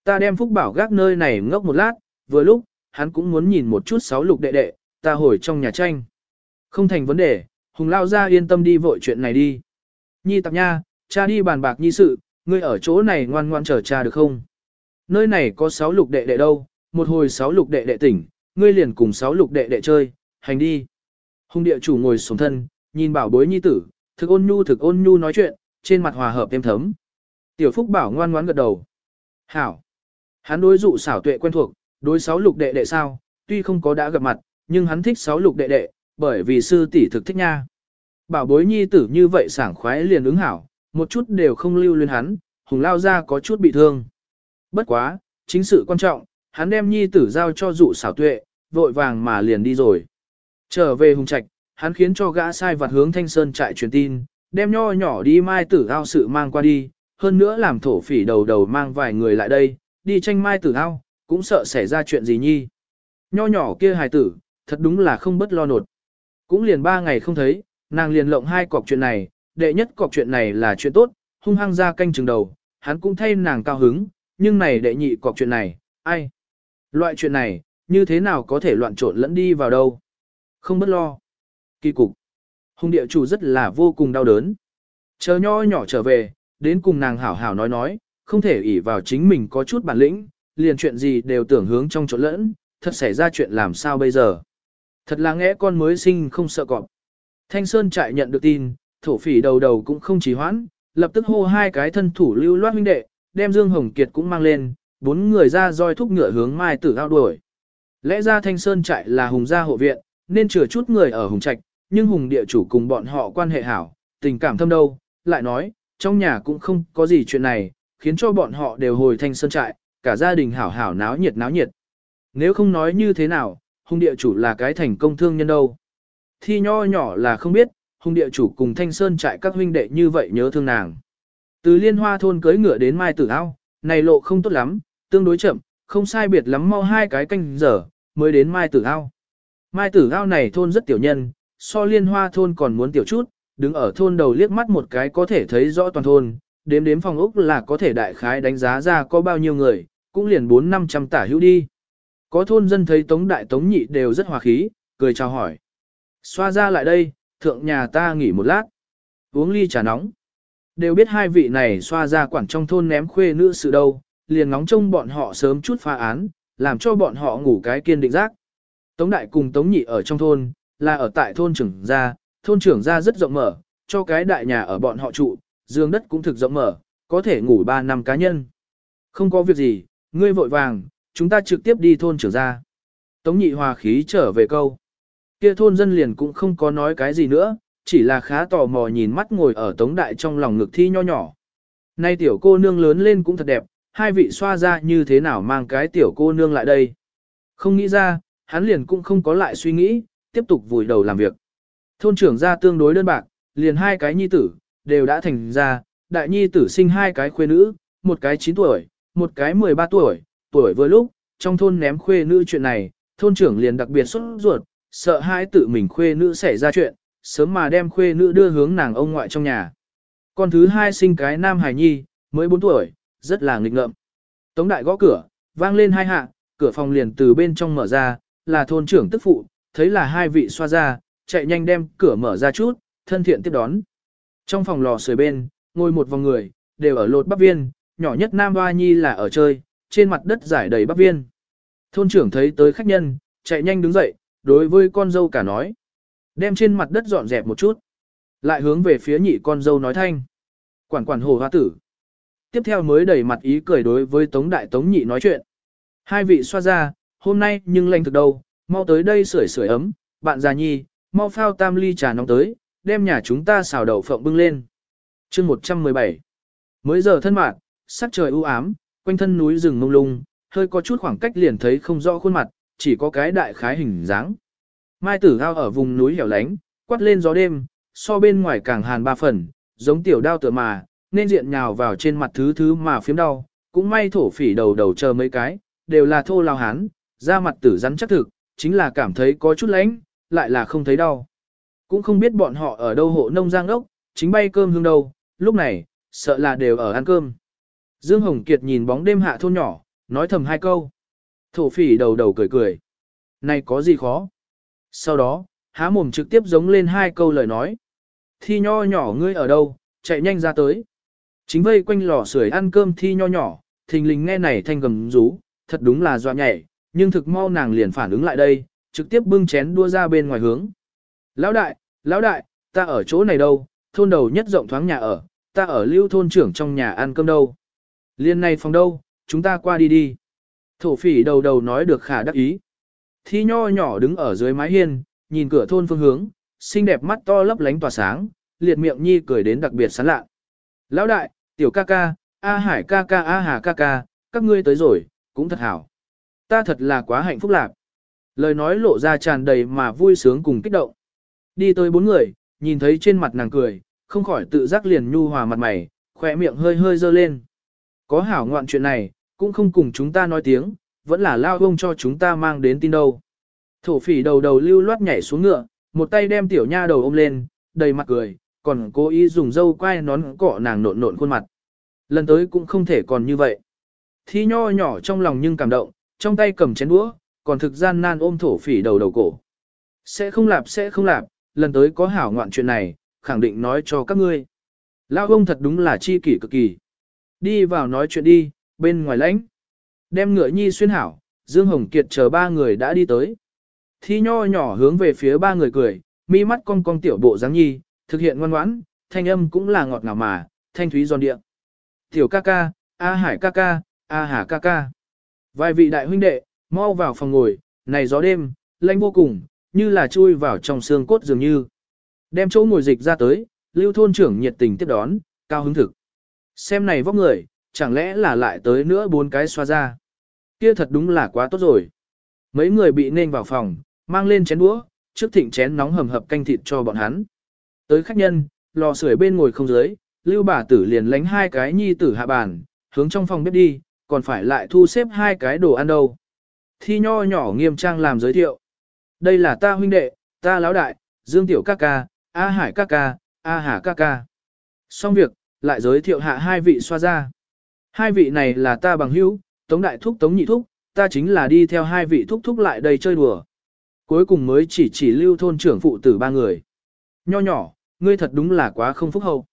Ta đem phúc bảo gác nơi này ngốc một lát, vừa lúc, hắn cũng muốn nhìn một chút sáu lục đệ đệ, ta hồi trong nhà tranh. Không thành vấn đề, Hùng lao ra yên tâm đi vội chuyện này đi. Nhi tạp nha, cha đi bàn bạc nhi sự, ngươi ở chỗ này ngoan ngoan chờ cha được không? Nơi này có sáu lục đệ đệ đâu, một hồi sáu lục đệ đệ tỉnh, ngươi liền cùng sáu lục đệ đệ chơi, hành đi. Hùng địa chủ ngồi xuống thân, nhìn bảo bối nhi tử, thực ôn nhu thực ôn nhu nói chuyện, trên mặt hòa hợp êm thấm. Tiểu Phúc bảo ngoan ngoãn gật đầu. Hảo. Hắn đối dụ xảo tuệ quen thuộc, đối sáu lục đệ đệ sao, tuy không có đã gặp mặt, nhưng hắn thích sáu lục đệ đệ, bởi vì sư tỷ thực thích nha. Bảo bối nhi tử như vậy sảng khoái liền ứng hảo, một chút đều không lưu luyến hắn, hùng lao ra có chút bị thương. Bất quá, chính sự quan trọng, hắn đem nhi tử giao cho dụ xảo tuệ, vội vàng mà liền đi rồi. Trở về hùng trạch, hắn khiến cho gã sai vặt hướng thanh sơn trại truyền tin, đem nho nhỏ đi mai tử ao sự mang qua đi, hơn nữa làm thổ phỉ đầu đầu mang vài người lại đây, đi tranh mai tử ao, cũng sợ xảy ra chuyện gì nhi. Nho nhỏ kia hài tử, thật đúng là không bất lo nột. Cũng liền ba ngày không thấy, nàng liền lộng hai cọc chuyện này, đệ nhất cọc chuyện này là chuyện tốt, hung hăng ra canh chừng đầu, hắn cũng thay nàng cao hứng, nhưng này đệ nhị cọc chuyện này, ai? Loại chuyện này, như thế nào có thể loạn trộn lẫn đi vào đâu? Không bất lo. Kỳ cục. hung địa chủ rất là vô cùng đau đớn. Chờ nho nhỏ trở về, đến cùng nàng hảo hảo nói nói, không thể ỷ vào chính mình có chút bản lĩnh, liền chuyện gì đều tưởng hướng trong chỗ lẫn, thật xảy ra chuyện làm sao bây giờ. Thật là ngẽ con mới sinh không sợ cọp. Thanh Sơn trại nhận được tin, thổ phỉ đầu đầu cũng không trì hoãn, lập tức hô hai cái thân thủ lưu loát huynh đệ, đem Dương Hồng Kiệt cũng mang lên, bốn người ra roi thúc ngựa hướng Mai Tử ao đuổi. Lẽ ra Thanh Sơn trại là hùng gia hộ viện, nên chừa chút người ở hùng trạch, nhưng hùng địa chủ cùng bọn họ quan hệ hảo, tình cảm thâm đâu, lại nói, trong nhà cũng không có gì chuyện này, khiến cho bọn họ đều hồi Thanh Sơn trại, cả gia đình hảo hảo náo nhiệt náo nhiệt. Nếu không nói như thế nào, hùng địa chủ là cái thành công thương nhân đâu. Thi nho nhỏ là không biết, hùng địa chủ cùng Thanh Sơn trại các huynh đệ như vậy nhớ thương nàng. Từ liên hoa thôn cưới ngựa đến Mai Tử Ao, này lộ không tốt lắm, tương đối chậm, không sai biệt lắm mau hai cái canh giờ, mới đến Mai Tử Ao. Mai Tử Ao này thôn rất tiểu nhân, so liên hoa thôn còn muốn tiểu chút, đứng ở thôn đầu liếc mắt một cái có thể thấy rõ toàn thôn, đếm đếm phòng ốc là có thể đại khái đánh giá ra có bao nhiêu người, cũng liền 4-500 tả hữu đi. Có thôn dân thấy Tống Đại Tống Nhị đều rất hòa khí, cười chào hỏi. Xoa ra lại đây, thượng nhà ta nghỉ một lát. Uống ly trà nóng. Đều biết hai vị này xoa ra quản trong thôn ném khuê nữ sự đâu, liền ngóng trông bọn họ sớm chút phá án, làm cho bọn họ ngủ cái kiên định giác. Tống đại cùng Tống nhị ở trong thôn, là ở tại thôn trưởng gia, thôn trưởng gia rất rộng mở, cho cái đại nhà ở bọn họ trụ, giường đất cũng thực rộng mở, có thể ngủ 3 năm cá nhân. Không có việc gì, ngươi vội vàng, chúng ta trực tiếp đi thôn trưởng gia. Tống nhị hòa khí trở về câu. Kia thôn dân liền cũng không có nói cái gì nữa, chỉ là khá tò mò nhìn mắt ngồi ở tống đại trong lòng ngực thi nho nhỏ. Nay tiểu cô nương lớn lên cũng thật đẹp, hai vị xoa ra như thế nào mang cái tiểu cô nương lại đây. Không nghĩ ra, hắn liền cũng không có lại suy nghĩ, tiếp tục vùi đầu làm việc. Thôn trưởng ra tương đối đơn bạc, liền hai cái nhi tử, đều đã thành ra, đại nhi tử sinh hai cái khuê nữ, một cái 9 tuổi, một cái 13 tuổi, tuổi vừa lúc, trong thôn ném khuê nữ chuyện này, thôn trưởng liền đặc biệt sốt ruột, sợ hai tự mình khuê nữ xảy ra chuyện, sớm mà đem khuê nữ đưa hướng nàng ông ngoại trong nhà. Con thứ hai sinh cái nam hài nhi, mới 4 tuổi, rất là nghịch ngợm. Tống đại gõ cửa, vang lên hai hạ, cửa phòng liền từ bên trong mở ra, là thôn trưởng tức phụ, thấy là hai vị xoa ra, chạy nhanh đem cửa mở ra chút, thân thiện tiếp đón. Trong phòng lò sưởi bên, ngồi một vòng người, đều ở lột bắp viên, nhỏ nhất nam hoa nhi là ở chơi, trên mặt đất giải đầy bắp viên. Thôn trưởng thấy tới khách nhân, chạy nhanh đứng dậy, đối với con dâu cả nói. Đem trên mặt đất dọn dẹp một chút. Lại hướng về phía nhị con dâu nói thanh. Quản quản hồ hoa tử. Tiếp theo mới đẩy mặt ý cười đối với Tống Đại Tống Nhị nói chuyện. Hai vị xoa ra, hôm nay nhưng lành thực đâu, mau tới đây sưởi sưởi ấm, bạn già nhi, mau phao tam ly trà nóng tới, đem nhà chúng ta xào đậu phộng bưng lên. chương 117 Mới giờ thân mạng, sắc trời u ám, quanh thân núi rừng mông lung, hơi có chút khoảng cách liền thấy không rõ khuôn mặt, chỉ có cái đại khái hình dáng. Mai tử ao ở vùng núi hẻo lánh, quát lên gió đêm, so bên ngoài càng hàn ba phần, giống tiểu đao tựa mà, nên diện nhào vào trên mặt thứ thứ mà phiếm đau, cũng may thổ phỉ đầu đầu chờ mấy cái, đều là thô lao hán, da mặt tử rắn chắc thực, chính là cảm thấy có chút lánh, lại là không thấy đau. Cũng không biết bọn họ ở đâu hộ nông giang ốc, chính bay cơm hương đâu, lúc này, sợ là đều ở ăn cơm. Dương Hồng Kiệt nhìn bóng đêm hạ thôn nhỏ, nói thầm hai câu. Thổ phỉ đầu đầu cười cười. Này có gì khó? Sau đó, há mồm trực tiếp giống lên hai câu lời nói. Thi nho nhỏ ngươi ở đâu, chạy nhanh ra tới. Chính vây quanh lò sưởi ăn cơm thi nho nhỏ, thình lình nghe này thanh gầm rú, thật đúng là dọa nhảy, nhưng thực mau nàng liền phản ứng lại đây, trực tiếp bưng chén đua ra bên ngoài hướng. Lão đại, lão đại, ta ở chỗ này đâu, thôn đầu nhất rộng thoáng nhà ở, ta ở lưu thôn trưởng trong nhà ăn cơm đâu. Liên này phòng đâu, chúng ta qua đi đi. Thổ phỉ đầu đầu nói được khả đắc ý. Thi nho nhỏ đứng ở dưới mái hiên, nhìn cửa thôn phương hướng, xinh đẹp mắt to lấp lánh tỏa sáng, liệt miệng nhi cười đến đặc biệt sán lạ. Lão đại, tiểu ca ca, A Hải ca ca A Hà ca ca, các ngươi tới rồi, cũng thật hảo. Ta thật là quá hạnh phúc lạc. Lời nói lộ ra tràn đầy mà vui sướng cùng kích động. Đi tới bốn người, nhìn thấy trên mặt nàng cười, không khỏi tự giác liền nhu hòa mặt mày, khỏe miệng hơi hơi dơ lên. Có hảo ngoạn chuyện này, cũng không cùng chúng ta nói tiếng, vẫn là lao ông cho chúng ta mang đến tin đâu. Thổ phỉ đầu đầu lưu loát nhảy xuống ngựa, một tay đem tiểu nha đầu ôm lên, đầy mặt cười, còn cố ý dùng dâu quai nón cọ nàng nộn nộn khuôn mặt. Lần tới cũng không thể còn như vậy. Thi nho nhỏ trong lòng nhưng cảm động, trong tay cầm chén đũa, còn thực gian nan ôm thổ phỉ đầu đầu cổ. Sẽ không lạp sẽ không lạp, lần tới có hảo ngoạn chuyện này, khẳng định nói cho các ngươi. Lão ông thật đúng là chi kỷ cực kỳ. Đi vào nói chuyện đi, bên ngoài lãnh. Đem ngựa nhi xuyên hảo, Dương Hồng Kiệt chờ ba người đã đi tới. Thi nho nhỏ hướng về phía ba người cười, mi mắt cong cong tiểu bộ dáng nhi, thực hiện ngoan ngoãn, thanh âm cũng là ngọt ngào mà, thanh thúy giòn địa. Tiểu ca ca, A Hải ca ca, A Hà ca ca. Vài vị đại huynh đệ, mau vào phòng ngồi, này gió đêm, lạnh vô cùng, như là chui vào trong xương cốt dường như. Đem chỗ ngồi dịch ra tới, lưu thôn trưởng nhiệt tình tiếp đón, cao hứng thực. Xem này vóc người, chẳng lẽ là lại tới nữa bốn cái xoa ra. Kia thật đúng là quá tốt rồi. Mấy người bị nên vào phòng, mang lên chén đũa, trước thịnh chén nóng hầm hập canh thịt cho bọn hắn. Tới khách nhân, lò sưởi bên ngồi không dưới, lưu bà tử liền lánh hai cái nhi tử hạ bàn, hướng trong phòng bếp đi, còn phải lại thu xếp hai cái đồ ăn đâu. Thi nho nhỏ nghiêm trang làm giới thiệu. Đây là ta huynh đệ, ta lão đại, Dương Tiểu ca ca, A Hải ca ca, A Hà ca ca. Xong việc, lại giới thiệu hạ hai vị xoa ra. Hai vị này là ta bằng hữu, Tống Đại Thúc Tống Nhị Thúc, ta chính là đi theo hai vị thúc thúc lại đây chơi đùa. Cuối cùng mới chỉ chỉ lưu thôn trưởng phụ tử ba người. Nho nhỏ, ngươi thật đúng là quá không phúc hậu.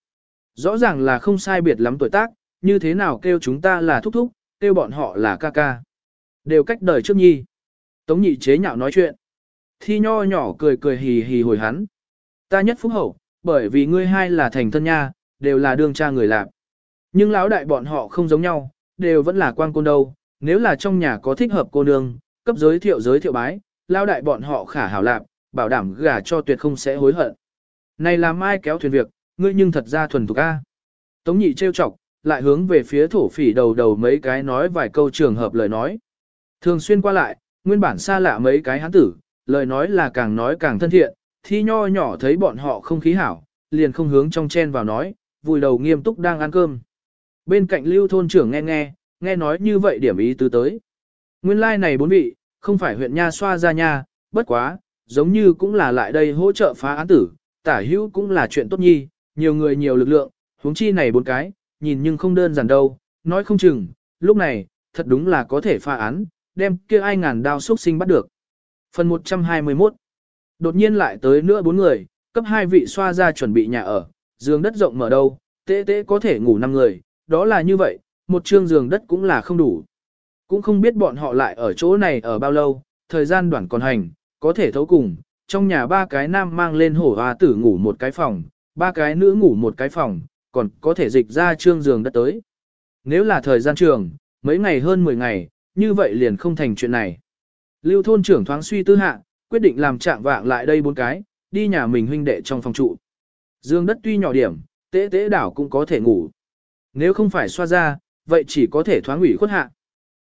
Rõ ràng là không sai biệt lắm tuổi tác, như thế nào kêu chúng ta là thúc thúc, kêu bọn họ là ca ca. Đều cách đời trước nhi. Tống nhị chế nhạo nói chuyện. Thi nho nhỏ cười cười hì hì hồi hắn. Ta nhất phúc hậu, bởi vì ngươi hai là thành thân nha, đều là đương cha người làm. Nhưng lão đại bọn họ không giống nhau, đều vẫn là quan côn đâu. Nếu là trong nhà có thích hợp cô nương, cấp giới thiệu giới thiệu bái, lão đại bọn họ khả hảo lạp, bảo đảm gả cho tuyệt không sẽ hối hận. Này làm ai kéo thuyền việc, ngươi nhưng thật ra thuần thục a. Tống nhị trêu chọc, lại hướng về phía thổ phỉ đầu đầu mấy cái nói vài câu trường hợp lời nói. Thường xuyên qua lại, nguyên bản xa lạ mấy cái hán tử, lời nói là càng nói càng thân thiện, thi nho nhỏ thấy bọn họ không khí hảo, liền không hướng trong chen vào nói, vùi đầu nghiêm túc đang ăn cơm. Bên cạnh lưu thôn trưởng nghe nghe, nghe nói như vậy điểm ý tứ tới. Nguyên lai like này bốn vị, không phải huyện nha xoa ra nha, bất quá, giống như cũng là lại đây hỗ trợ phá án tử, tả hữu cũng là chuyện tốt nhi, nhiều người nhiều lực lượng, huống chi này bốn cái, nhìn nhưng không đơn giản đâu, nói không chừng, lúc này, thật đúng là có thể phá án, đem kia ai ngàn đao xuất sinh bắt được. Phần 121 Đột nhiên lại tới nữa bốn người, cấp hai vị xoa ra chuẩn bị nhà ở, giường đất rộng mở đâu, tế tế có thể ngủ năm người, đó là như vậy, một trương giường đất cũng là không đủ. Cũng không biết bọn họ lại ở chỗ này ở bao lâu, thời gian đoạn còn hành, có thể thấu cùng, trong nhà ba cái nam mang lên hổ hoa tử ngủ một cái phòng, ba cái nữ ngủ một cái phòng, còn có thể dịch ra trương giường đất tới. Nếu là thời gian trường, mấy ngày hơn 10 ngày, như vậy liền không thành chuyện này. Lưu thôn trưởng thoáng suy tư hạ, quyết định làm trạng vạng lại đây bốn cái, đi nhà mình huynh đệ trong phòng trụ. Dương đất tuy nhỏ điểm, tế tế đảo cũng có thể ngủ. Nếu không phải xoa ra, vậy chỉ có thể thoáng ủy khuất hạ.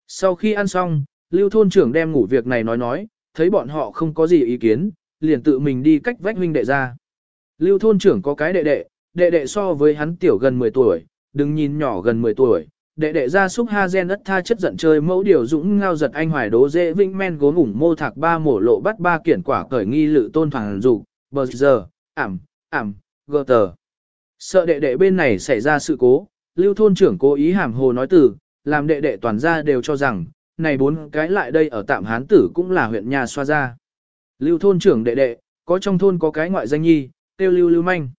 Sau khi ăn xong, lưu thôn trưởng đem ngủ việc này nói nói, thấy bọn họ không có gì ý kiến, liền tự mình đi cách vách huynh đệ ra. Lưu thôn trưởng có cái đệ đệ, đệ đệ so với hắn tiểu gần 10 tuổi, đừng nhìn nhỏ gần 10 tuổi, đệ đệ ra xúc ha gen đất tha chất giận chơi mẫu điều dũng ngao giật anh hoài đố dễ vĩnh men gốm ủng mô thạc ba mổ lộ bắt ba kiển quả cởi nghi lự tôn thoảng dục bờ giờ, ảm, ảm, gờ tờ. Sợ đệ đệ bên này xảy ra sự cố, lưu thôn trưởng cố ý hàm hồ nói từ, làm đệ đệ toàn gia đều cho rằng, này bốn cái lại đây ở tạm hán tử cũng là huyện nhà xoa ra. Lưu thôn trưởng đệ đệ, có trong thôn có cái ngoại danh nhi, tiêu lưu lưu manh.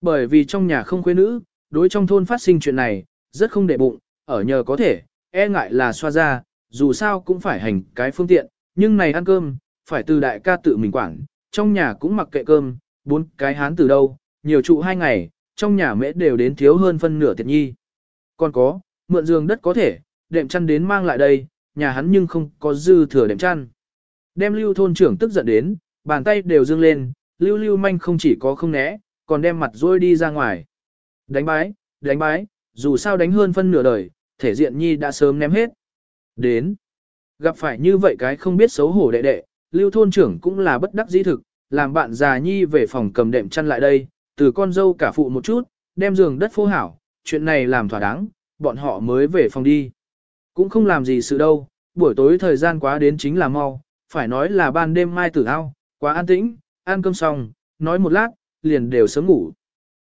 Bởi vì trong nhà không quê nữ, đối trong thôn phát sinh chuyện này, rất không đệ bụng, ở nhờ có thể, e ngại là xoa ra, dù sao cũng phải hành cái phương tiện, nhưng này ăn cơm, phải từ đại ca tự mình quản, trong nhà cũng mặc kệ cơm, bốn cái hán từ đâu, nhiều trụ hai ngày, trong nhà mễ đều đến thiếu hơn phân nửa tiệt nhi. Còn có, mượn giường đất có thể, đệm chăn đến mang lại đây, nhà hắn nhưng không có dư thừa đệm chăn. Đem lưu thôn trưởng tức giận đến, bàn tay đều dương lên, lưu lưu manh không chỉ có không né, còn đem mặt rôi đi ra ngoài. Đánh bái, đánh bái, dù sao đánh hơn phân nửa đời, thể diện nhi đã sớm ném hết. Đến, gặp phải như vậy cái không biết xấu hổ đệ đệ, lưu thôn trưởng cũng là bất đắc dĩ thực, làm bạn già nhi về phòng cầm đệm chăn lại đây, từ con dâu cả phụ một chút, đem giường đất phô hảo, chuyện này làm thỏa đáng, bọn họ mới về phòng đi. Cũng không làm gì sự đâu, buổi tối thời gian quá đến chính là mau, phải nói là ban đêm mai tử ao, quá an tĩnh, ăn cơm xong, nói một lát, liền đều sớm ngủ.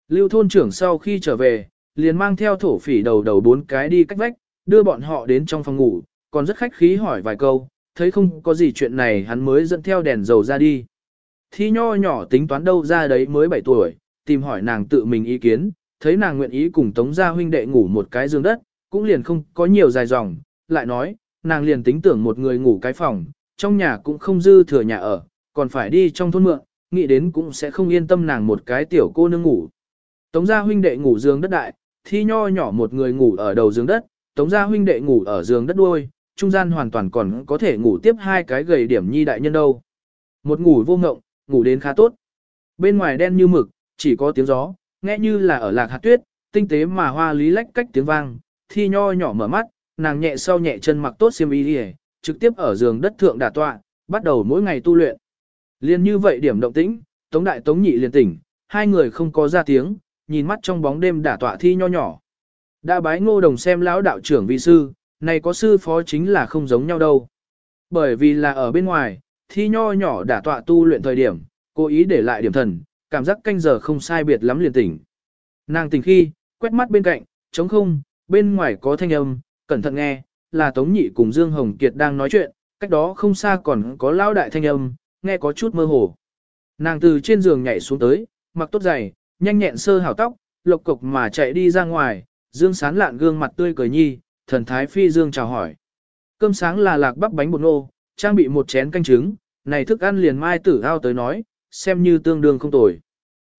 Lưu thôn trưởng sau khi trở về, liền mang theo thổ phỉ đầu đầu bốn cái đi cách vách, đưa bọn họ đến trong phòng ngủ, còn rất khách khí hỏi vài câu, thấy không có gì chuyện này hắn mới dẫn theo đèn dầu ra đi. thi nho nhỏ tính toán đâu ra đấy mới 7 tuổi, tìm hỏi nàng tự mình ý kiến, thấy nàng nguyện ý cùng tống gia huynh đệ ngủ một cái giường đất, cũng liền không có nhiều dài dòng, lại nói, nàng liền tính tưởng một người ngủ cái phòng, trong nhà cũng không dư thừa nhà ở, còn phải đi trong thôn mượn, nghĩ đến cũng sẽ không yên tâm nàng một cái tiểu cô nương ngủ. Tống gia huynh đệ ngủ giường đất đại, thi nho nhỏ một người ngủ ở đầu giường đất, tống gia huynh đệ ngủ ở giường đất đuôi, trung gian hoàn toàn còn có thể ngủ tiếp hai cái gầy điểm nhi đại nhân đâu. Một ngủ vô ngộng, ngủ đến khá tốt. Bên ngoài đen như mực, chỉ có tiếng gió, nghe như là ở lạc hạt tuyết, tinh tế mà hoa lý lách cách tiếng vang, thi nho nhỏ mở mắt, nàng nhẹ sau nhẹ chân mặc tốt xiêm y đi trực tiếp ở giường đất thượng đả tọa, bắt đầu mỗi ngày tu luyện. Liên như vậy điểm động tĩnh, Tống Đại Tống Nhị liền tỉnh, hai người không có ra tiếng, nhìn mắt trong bóng đêm đả tọa thi nho nhỏ. Đã bái ngô đồng xem lão đạo trưởng vi sư, này có sư phó chính là không giống nhau đâu. Bởi vì là ở bên ngoài, thi nho nhỏ đả tọa tu luyện thời điểm, cố ý để lại điểm thần, cảm giác canh giờ không sai biệt lắm liền tỉnh. Nàng tỉnh khi, quét mắt bên cạnh, trống không, bên ngoài có thanh âm, cẩn thận nghe, là Tống Nhị cùng Dương Hồng Kiệt đang nói chuyện, cách đó không xa còn có lao đại thanh âm, nghe có chút mơ hồ. Nàng từ trên giường nhảy xuống tới, mặc tốt giày, nhanh nhẹn sơ hảo tóc, lộc cục mà chạy đi ra ngoài, Dương sán lạn gương mặt tươi cười nhi, thần thái phi Dương chào hỏi. Cơm sáng là lạc bắp bánh bột nô, trang bị một chén canh trứng, này thức ăn liền mai tử ao tới nói, xem như tương đương không tồi.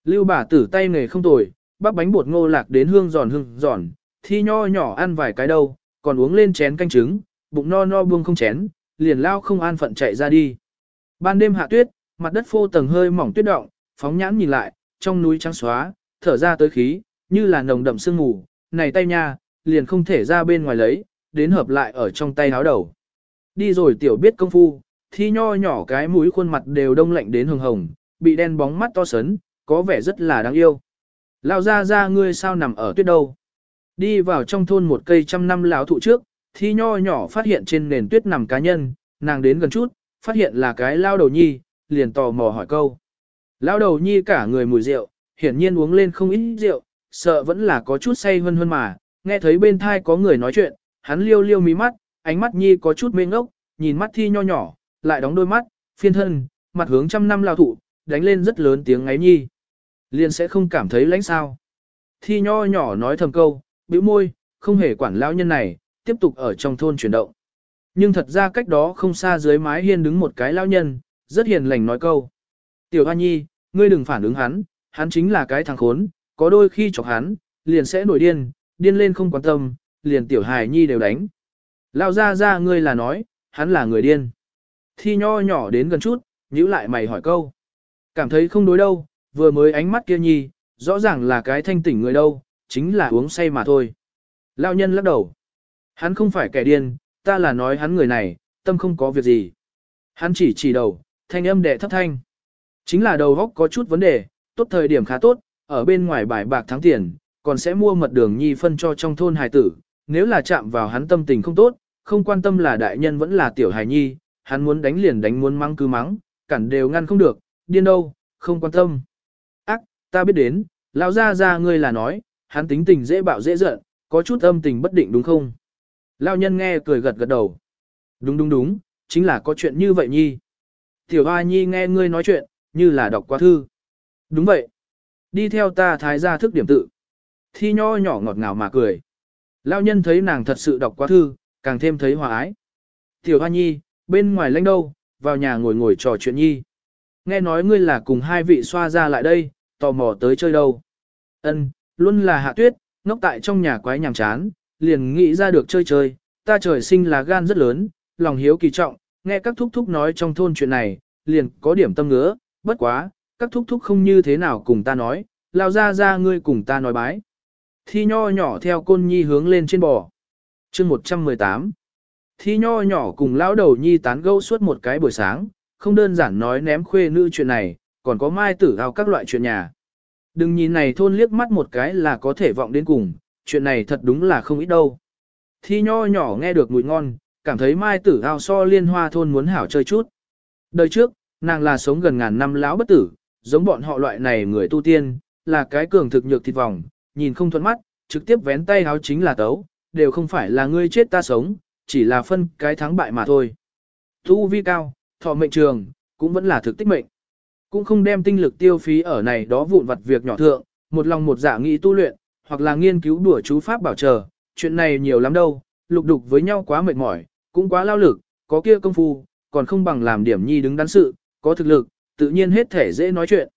Lưu bà tử tay nghề không tồi, bắp bánh bột ngô lạc đến hương giòn hương giòn, thi nho nhỏ ăn vài cái đâu, còn uống lên chén canh trứng, bụng no no buông không chén, liền lao không an phận chạy ra đi. Ban đêm hạ tuyết, mặt đất phô tầng hơi mỏng tuyết động, phóng nhãn nhìn lại, trong núi trắng xóa, thở ra tới khí, như là nồng đậm sương mù, này tay nha, liền không thể ra bên ngoài lấy, đến hợp lại ở trong tay áo đầu. Đi rồi tiểu biết công phu, thi nho nhỏ cái mũi khuôn mặt đều đông lạnh đến hồng hồng, bị đen bóng mắt to sấn, có vẻ rất là đáng yêu. Lao ra ra ngươi sao nằm ở tuyết đâu. Đi vào trong thôn một cây trăm năm lão thụ trước, thi nho nhỏ phát hiện trên nền tuyết nằm cá nhân, nàng đến gần chút, phát hiện là cái lao đầu nhi, liền tò mò hỏi câu. Lao đầu nhi cả người mùi rượu, hiển nhiên uống lên không ít rượu, sợ vẫn là có chút say hơn hơn mà, nghe thấy bên thai có người nói chuyện, hắn liêu liêu mí mắt, ánh mắt nhi có chút mê ngốc, nhìn mắt thi nho nhỏ, lại đóng đôi mắt, phiên thân, mặt hướng trăm năm lao thụ, đánh lên rất lớn tiếng ngáy nhi. Liền sẽ không cảm thấy lãnh sao. Thi nho nhỏ nói thầm câu, bĩu môi, không hề quản lão nhân này, tiếp tục ở trong thôn chuyển động. Nhưng thật ra cách đó không xa dưới mái hiên đứng một cái lão nhân, rất hiền lành nói câu. Tiểu Hoa Nhi, ngươi đừng phản ứng hắn, hắn chính là cái thằng khốn, có đôi khi chọc hắn, liền sẽ nổi điên, điên lên không quan tâm, liền Tiểu Hài Nhi đều đánh. lão ra ra ngươi là nói, hắn là người điên. Thi nho nhỏ đến gần chút, nhíu lại mày hỏi câu. Cảm thấy không đối đâu, vừa mới ánh mắt kia nhi, rõ ràng là cái thanh tỉnh người đâu, chính là uống say mà thôi. lão nhân lắc đầu. Hắn không phải kẻ điên, ta là nói hắn người này, tâm không có việc gì. Hắn chỉ chỉ đầu, thanh âm đệ thấp thanh. Chính là đầu góc có chút vấn đề, tốt thời điểm khá tốt, ở bên ngoài bài bạc thắng tiền, còn sẽ mua mật đường nhi phân cho trong thôn hài tử. Nếu là chạm vào hắn tâm tình không tốt, không quan tâm là đại nhân vẫn là tiểu hài nhi, hắn muốn đánh liền đánh muốn mắng cứ mắng, cản đều ngăn không được, điên đâu, không quan tâm. Ác, ta biết đến, lão gia gia ngươi là nói, hắn tính tình dễ bạo dễ giận, có chút âm tình bất định đúng không? Lão nhân nghe cười gật gật đầu. Đúng đúng đúng, chính là có chuyện như vậy nhi. Tiểu Hoa Nhi nghe ngươi nói chuyện, như là đọc qua thư. Đúng vậy. Đi theo ta thái gia thức điểm tự. Thi nho nhỏ ngọt ngào mà cười. Lão nhân thấy nàng thật sự đọc qua thư, càng thêm thấy hòa ái. Tiểu Hoa Nhi, bên ngoài lãnh đâu, vào nhà ngồi ngồi trò chuyện nhi. Nghe nói ngươi là cùng hai vị xoa ra lại đây, tò mò tới chơi đâu. Ân, luôn là hạ tuyết, ngốc tại trong nhà quái nhàm chán, liền nghĩ ra được chơi chơi, ta trời sinh là gan rất lớn, lòng hiếu kỳ trọng, nghe các thúc thúc nói trong thôn chuyện này, liền có điểm tâm ngứa, bất quá, các thúc thúc không như thế nào cùng ta nói, lao ra ra ngươi cùng ta nói bái. Thi nho nhỏ theo côn nhi hướng lên trên bò. chương 118 Thi nho nhỏ cùng lão đầu nhi tán gẫu suốt một cái buổi sáng, không đơn giản nói ném khuê nữ chuyện này, còn có mai tử ao các loại chuyện nhà. Đừng nhìn này thôn liếc mắt một cái là có thể vọng đến cùng, chuyện này thật đúng là không ít đâu. Thi nho nhỏ nghe được mùi ngon, cảm thấy mai tử ao so liên hoa thôn muốn hảo chơi chút. Đời trước, nàng là sống gần ngàn năm lão bất tử, giống bọn họ loại này người tu tiên, là cái cường thực nhược thịt vòng, nhìn không thuận mắt, trực tiếp vén tay háo chính là tấu, đều không phải là ngươi chết ta sống, chỉ là phân cái thắng bại mà thôi. Tu vi cao, thọ mệnh trường, cũng vẫn là thực tích mệnh. Cũng không đem tinh lực tiêu phí ở này đó vụn vặt việc nhỏ thượng, một lòng một dạ nghĩ tu luyện, hoặc là nghiên cứu đùa chú pháp bảo chờ, chuyện này nhiều lắm đâu, lục đục với nhau quá mệt mỏi, cũng quá lao lực, có kia công phu, còn không bằng làm điểm nhi đứng đắn sự, có thực lực, tự nhiên hết thể dễ nói chuyện.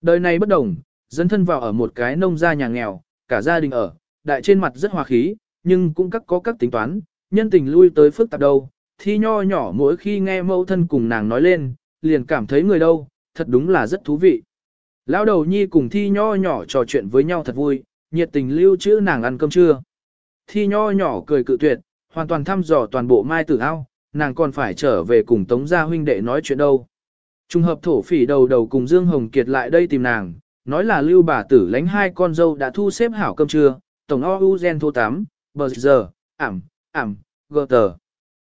Đời này bất đồng, dẫn thân vào ở một cái nông gia nhà nghèo, cả gia đình ở, đại trên mặt rất hòa khí, nhưng cũng các có các tính toán, nhân tình lui tới phức tạp đâu. Thi nho nhỏ mỗi khi nghe mẫu thân cùng nàng nói lên, liền cảm thấy người đâu, thật đúng là rất thú vị. Lão đầu nhi cùng thi nho nhỏ trò chuyện với nhau thật vui, nhiệt tình lưu trữ nàng ăn cơm trưa. Thi nho nhỏ cười cự tuyệt, hoàn toàn thăm dò toàn bộ mai tử ao, nàng còn phải trở về cùng tống gia huynh đệ nói chuyện đâu. Trung hợp thổ phỉ đầu đầu cùng Dương Hồng Kiệt lại đây tìm nàng, nói là lưu bà tử lánh hai con dâu đã thu xếp hảo cơm trưa, tổng o u gen thô tám, bờ giờ, ảm, ảm, gờ tờ.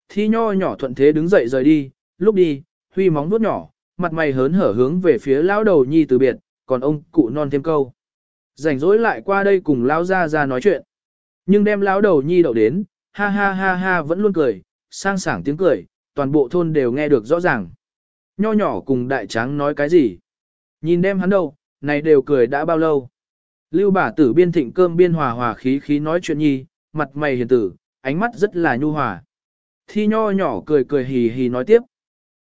Thi nho nhỏ thuận thế đứng dậy rời đi, lúc đi, huy móng vuốt nhỏ, mặt mày hớn hở hướng về phía lão đầu nhi từ biệt, còn ông cụ non thêm câu. Rảnh rỗi lại qua đây cùng lão ra ra nói chuyện. Nhưng đem lão đầu nhi đậu đến, ha ha ha ha vẫn luôn cười, sang sảng tiếng cười, toàn bộ thôn đều nghe được rõ ràng. Nho nhỏ cùng đại tráng nói cái gì? Nhìn đem hắn đâu, này đều cười đã bao lâu? Lưu bà tử biên thịnh cơm biên hòa hòa khí khí nói chuyện nhi, mặt mày hiền tử, ánh mắt rất là nhu hòa. Thi nho nhỏ cười cười hì hì nói tiếp.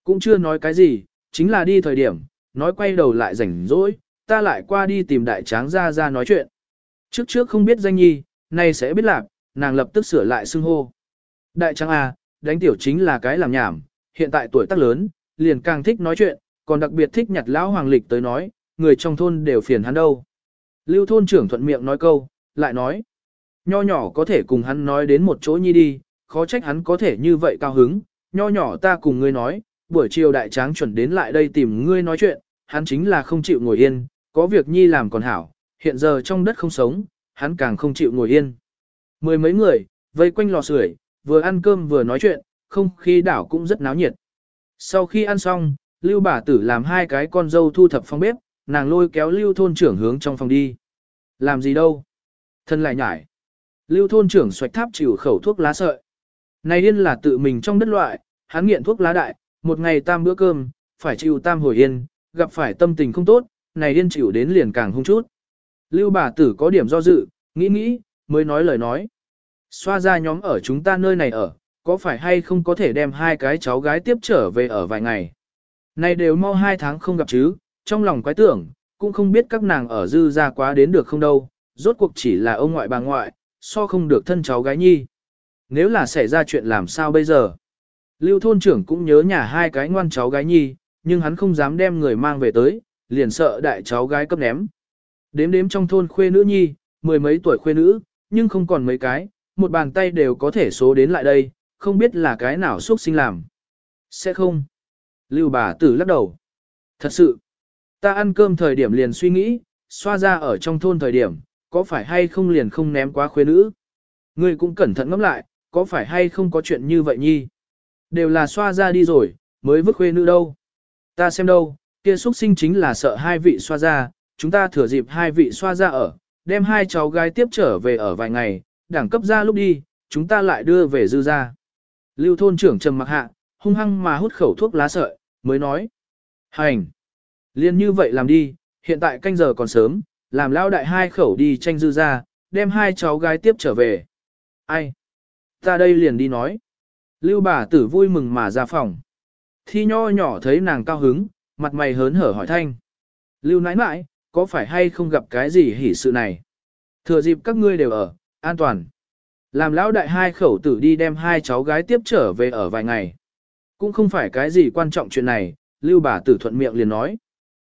Cũng chưa nói cái gì, chính là đi thời điểm, nói quay đầu lại rảnh rỗi, ta lại qua đi tìm đại tráng ra ra nói chuyện. Trước trước không biết danh nhi, nay sẽ biết lạc, nàng lập tức sửa lại xưng hô. Đại tráng à, đánh tiểu chính là cái làm nhảm, hiện tại tuổi tác lớn, liền càng thích nói chuyện, còn đặc biệt thích nhặt lão hoàng lịch tới nói, người trong thôn đều phiền hắn đâu. Lưu thôn trưởng thuận miệng nói câu, lại nói, nho nhỏ có thể cùng hắn nói đến một chỗ nhi đi, khó trách hắn có thể như vậy cao hứng, nho nhỏ ta cùng ngươi nói, buổi chiều đại tráng chuẩn đến lại đây tìm ngươi nói chuyện, hắn chính là không chịu ngồi yên, có việc nhi làm còn hảo, hiện giờ trong đất không sống, hắn càng không chịu ngồi yên. Mười mấy người, vây quanh lò sưởi, vừa ăn cơm vừa nói chuyện, không khí đảo cũng rất náo nhiệt. Sau khi ăn xong, Lưu bà tử làm hai cái con dâu thu thập phòng bếp, nàng lôi kéo Lưu thôn trưởng hướng trong phòng đi. Làm gì đâu? Thân lại nhải. Lưu thôn trưởng xoạch tháp chịu khẩu thuốc lá sợi. Này điên là tự mình trong đất loại, hắn nghiện thuốc lá đại, một ngày tam bữa cơm, phải chịu tam hồi yên, gặp phải tâm tình không tốt, này điên chịu đến liền càng hung chút. Lưu bà tử có điểm do dự, nghĩ nghĩ, mới nói lời nói. Xoa ra nhóm ở chúng ta nơi này ở, có phải hay không có thể đem hai cái cháu gái tiếp trở về ở vài ngày. Này đều mau hai tháng không gặp chứ, trong lòng quái tưởng, cũng không biết các nàng ở dư ra quá đến được không đâu, rốt cuộc chỉ là ông ngoại bà ngoại, so không được thân cháu gái nhi. Nếu là xảy ra chuyện làm sao bây giờ? Lưu thôn trưởng cũng nhớ nhà hai cái ngoan cháu gái nhi, nhưng hắn không dám đem người mang về tới, liền sợ đại cháu gái cấp ném. Đếm đếm trong thôn khuê nữ nhi, mười mấy tuổi khuê nữ, nhưng không còn mấy cái, một bàn tay đều có thể số đến lại đây, không biết là cái nào xuất sinh làm. Sẽ không. Lưu bà tử lắc đầu. Thật sự, ta ăn cơm thời điểm liền suy nghĩ, xoa ra ở trong thôn thời điểm, có phải hay không liền không ném quá khuê nữ. Ngươi cũng cẩn thận ngẫm lại, có phải hay không có chuyện như vậy nhi. Đều là xoa ra đi rồi, mới vứt khuê nữ đâu. Ta xem đâu, kia xuất sinh chính là sợ hai vị xoa ra, chúng ta thừa dịp hai vị xoa ra ở, đem hai cháu gái tiếp trở về ở vài ngày, đẳng cấp ra lúc đi, chúng ta lại đưa về dư ra. Lưu thôn trưởng trầm mặc hạ, hung hăng mà hút khẩu thuốc lá sợi, mới nói. Hành! Liên như vậy làm đi, hiện tại canh giờ còn sớm, làm lao đại hai khẩu đi tranh dư ra, đem hai cháu gái tiếp trở về. Ai? Ta đây liền đi nói. Lưu bà tử vui mừng mà ra phòng. Thi nho nhỏ thấy nàng cao hứng, mặt mày hớn hở hỏi thanh. Lưu nãi nãi, có phải hay không gặp cái gì hỉ sự này? Thừa dịp các ngươi đều ở, an toàn. Làm lão đại hai khẩu tử đi đem hai cháu gái tiếp trở về ở vài ngày. Cũng không phải cái gì quan trọng chuyện này, lưu bà tử thuận miệng liền nói.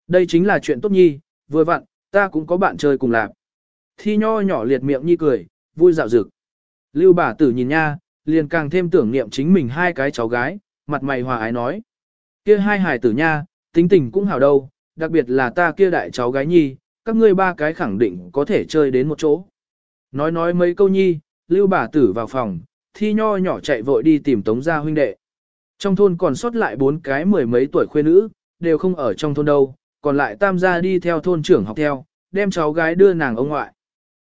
Đây chính là chuyện tốt nhi, vừa vặn, ta cũng có bạn chơi cùng làm. Thi nho nhỏ liệt miệng nhi cười, vui dạo dực. Lưu bà tử nhìn nha, liền càng thêm tưởng niệm chính mình hai cái cháu gái, mặt mày hòa ái nói. Kia hai hài tử nha, tính tình cũng hảo đâu, đặc biệt là ta kia đại cháu gái nhi, các ngươi ba cái khẳng định có thể chơi đến một chỗ. Nói nói mấy câu nhi, lưu bà tử vào phòng, thi nho nhỏ chạy vội đi tìm tống gia huynh đệ. Trong thôn còn sót lại bốn cái mười mấy tuổi khuê nữ, đều không ở trong thôn đâu, còn lại tam gia đi theo thôn trưởng học theo, đem cháu gái đưa nàng ông ngoại.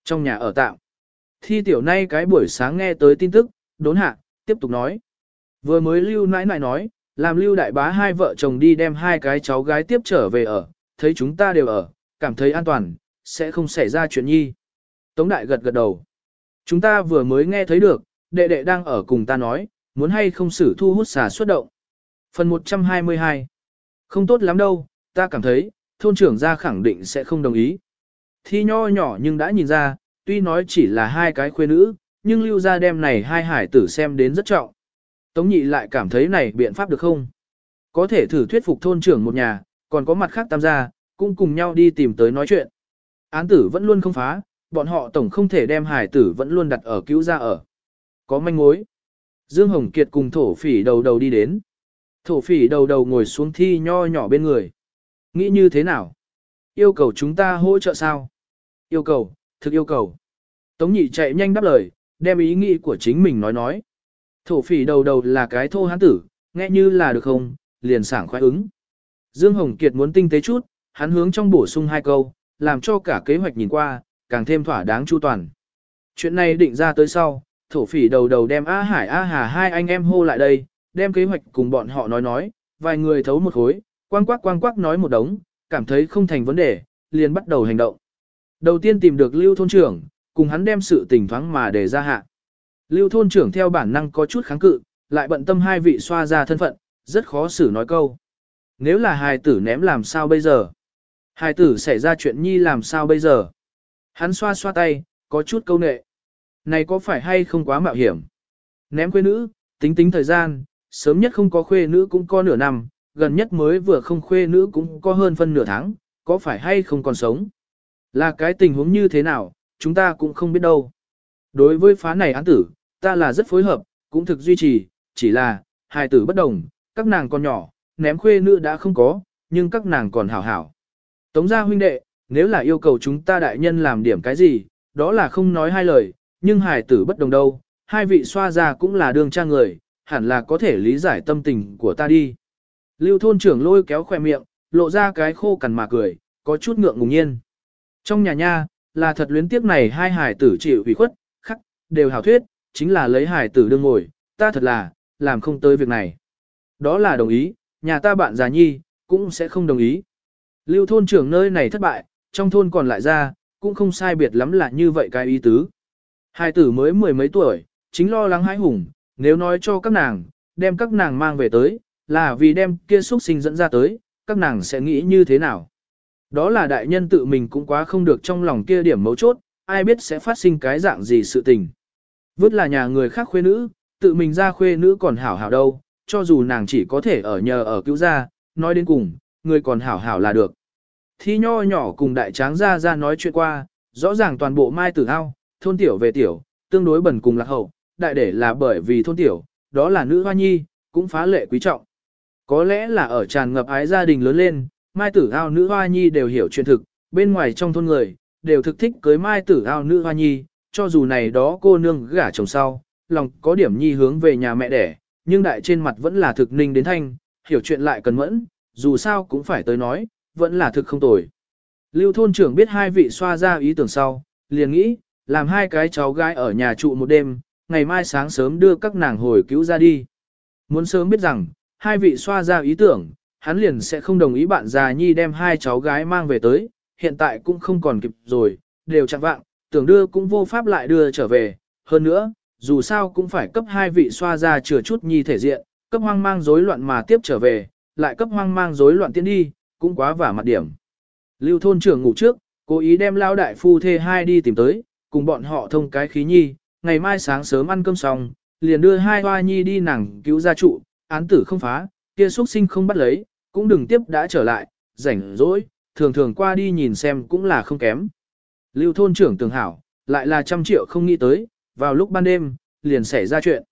Trong nhà ở tạm. Thi tiểu nay cái buổi sáng nghe tới tin tức, đốn hạ, tiếp tục nói. Vừa mới lưu nãi nãi nói, Làm lưu đại bá hai vợ chồng đi đem hai cái cháu gái tiếp trở về ở, thấy chúng ta đều ở, cảm thấy an toàn, sẽ không xảy ra chuyện nhi. Tống đại gật gật đầu. Chúng ta vừa mới nghe thấy được, đệ đệ đang ở cùng ta nói, muốn hay không xử thu hút xà xuất động. Phần 122 Không tốt lắm đâu, ta cảm thấy, thôn trưởng gia khẳng định sẽ không đồng ý. Thi nho nhỏ nhưng đã nhìn ra, tuy nói chỉ là hai cái khuê nữ, nhưng lưu gia đem này hai hải tử xem đến rất trọng. Tống nhị lại cảm thấy này biện pháp được không? Có thể thử thuyết phục thôn trưởng một nhà, còn có mặt khác tam gia, cũng cùng nhau đi tìm tới nói chuyện. Án tử vẫn luôn không phá, bọn họ tổng không thể đem hải tử vẫn luôn đặt ở cứu ra ở. Có manh mối. Dương Hồng Kiệt cùng thổ phỉ đầu đầu đi đến. Thổ phỉ đầu đầu ngồi xuống thi nho nhỏ bên người. Nghĩ như thế nào? Yêu cầu chúng ta hỗ trợ sao? Yêu cầu, thực yêu cầu. Tống nhị chạy nhanh đáp lời, đem ý nghĩ của chính mình nói nói. Thổ phỉ đầu đầu là cái thô hán tử, nghe như là được không, liền sảng khoái ứng. Dương Hồng Kiệt muốn tinh tế chút, hắn hướng trong bổ sung hai câu, làm cho cả kế hoạch nhìn qua, càng thêm thỏa đáng chu toàn. Chuyện này định ra tới sau, thổ phỉ đầu đầu đem A Hải A Hà hai anh em hô lại đây, đem kế hoạch cùng bọn họ nói nói, vài người thấu một khối, quang quắc quang quắc nói một đống, cảm thấy không thành vấn đề, liền bắt đầu hành động. Đầu tiên tìm được Lưu thôn trưởng, cùng hắn đem sự tình thoáng mà để ra hạ. Lưu thôn trưởng theo bản năng có chút kháng cự, lại bận tâm hai vị xoa ra thân phận, rất khó xử nói câu. Nếu là hài tử ném làm sao bây giờ? Hài tử xảy ra chuyện nhi làm sao bây giờ? Hắn xoa xoa tay, có chút câu nệ. Này có phải hay không quá mạo hiểm? Ném quê nữ, tính tính thời gian, sớm nhất không có khuê nữ cũng có nửa năm, gần nhất mới vừa không khuê nữ cũng có hơn phân nửa tháng, có phải hay không còn sống? Là cái tình huống như thế nào, chúng ta cũng không biết đâu. Đối với phá này án tử, ta là rất phối hợp, cũng thực duy trì, chỉ là, hài tử bất đồng, các nàng còn nhỏ, ném khuê nữ đã không có, nhưng các nàng còn hảo hảo. Tống gia huynh đệ, nếu là yêu cầu chúng ta đại nhân làm điểm cái gì, đó là không nói hai lời, nhưng hài tử bất đồng đâu, hai vị xoa ra cũng là đương cha người, hẳn là có thể lý giải tâm tình của ta đi. Lưu thôn trưởng lôi kéo khỏe miệng, lộ ra cái khô cằn mà cười, có chút ngượng ngùng nhiên. Trong nhà nha, là thật luyến tiếc này hai hải tử chịu ủy khuất, khắc, đều hảo thuyết, chính là lấy hải tử đương ngồi, ta thật là, làm không tới việc này. Đó là đồng ý, nhà ta bạn già nhi, cũng sẽ không đồng ý. Lưu thôn trưởng nơi này thất bại, trong thôn còn lại ra, cũng không sai biệt lắm là như vậy cái ý tứ. Hai tử mới mười mấy tuổi, chính lo lắng hãi hùng, nếu nói cho các nàng, đem các nàng mang về tới, là vì đem kia xuất sinh dẫn ra tới, các nàng sẽ nghĩ như thế nào. Đó là đại nhân tự mình cũng quá không được trong lòng kia điểm mấu chốt, ai biết sẽ phát sinh cái dạng gì sự tình. Vứt là nhà người khác khuê nữ, tự mình ra khuê nữ còn hảo hảo đâu, cho dù nàng chỉ có thể ở nhờ ở cứu gia, nói đến cùng, người còn hảo hảo là được. Thi nho nhỏ cùng đại tráng ra ra nói chuyện qua, rõ ràng toàn bộ mai tử ao, thôn tiểu về tiểu, tương đối bẩn cùng lạc hậu, đại để là bởi vì thôn tiểu, đó là nữ hoa nhi, cũng phá lệ quý trọng. Có lẽ là ở tràn ngập ái gia đình lớn lên, mai tử ao nữ hoa nhi đều hiểu chuyện thực, bên ngoài trong thôn người, đều thực thích cưới mai tử ao nữ hoa nhi, cho dù này đó cô nương gả chồng sau, lòng có điểm nhi hướng về nhà mẹ đẻ, nhưng đại trên mặt vẫn là thực ninh đến thanh, hiểu chuyện lại cần mẫn, dù sao cũng phải tới nói, vẫn là thực không tồi. Lưu thôn trưởng biết hai vị xoa ra ý tưởng sau, liền nghĩ, làm hai cái cháu gái ở nhà trụ một đêm, ngày mai sáng sớm đưa các nàng hồi cứu ra đi. Muốn sớm biết rằng, hai vị xoa ra ý tưởng, hắn liền sẽ không đồng ý bạn già nhi đem hai cháu gái mang về tới, hiện tại cũng không còn kịp rồi, đều chẳng vạng, tưởng đưa cũng vô pháp lại đưa trở về, hơn nữa, dù sao cũng phải cấp hai vị xoa ra chừa chút nhi thể diện, cấp hoang mang rối loạn mà tiếp trở về, lại cấp hoang mang rối loạn tiến đi, cũng quá vả mặt điểm. Lưu thôn trưởng ngủ trước, cố ý đem lao đại phu thê hai đi tìm tới, cùng bọn họ thông cái khí nhi, ngày mai sáng sớm ăn cơm xong, liền đưa hai hoa nhi đi nàng cứu gia trụ, án tử không phá, kia xuất sinh không bắt lấy, cũng đừng tiếp đã trở lại, rảnh rỗi, thường thường qua đi nhìn xem cũng là không kém. Lưu thôn trưởng tường hảo, lại là trăm triệu không nghĩ tới, vào lúc ban đêm, liền xảy ra chuyện.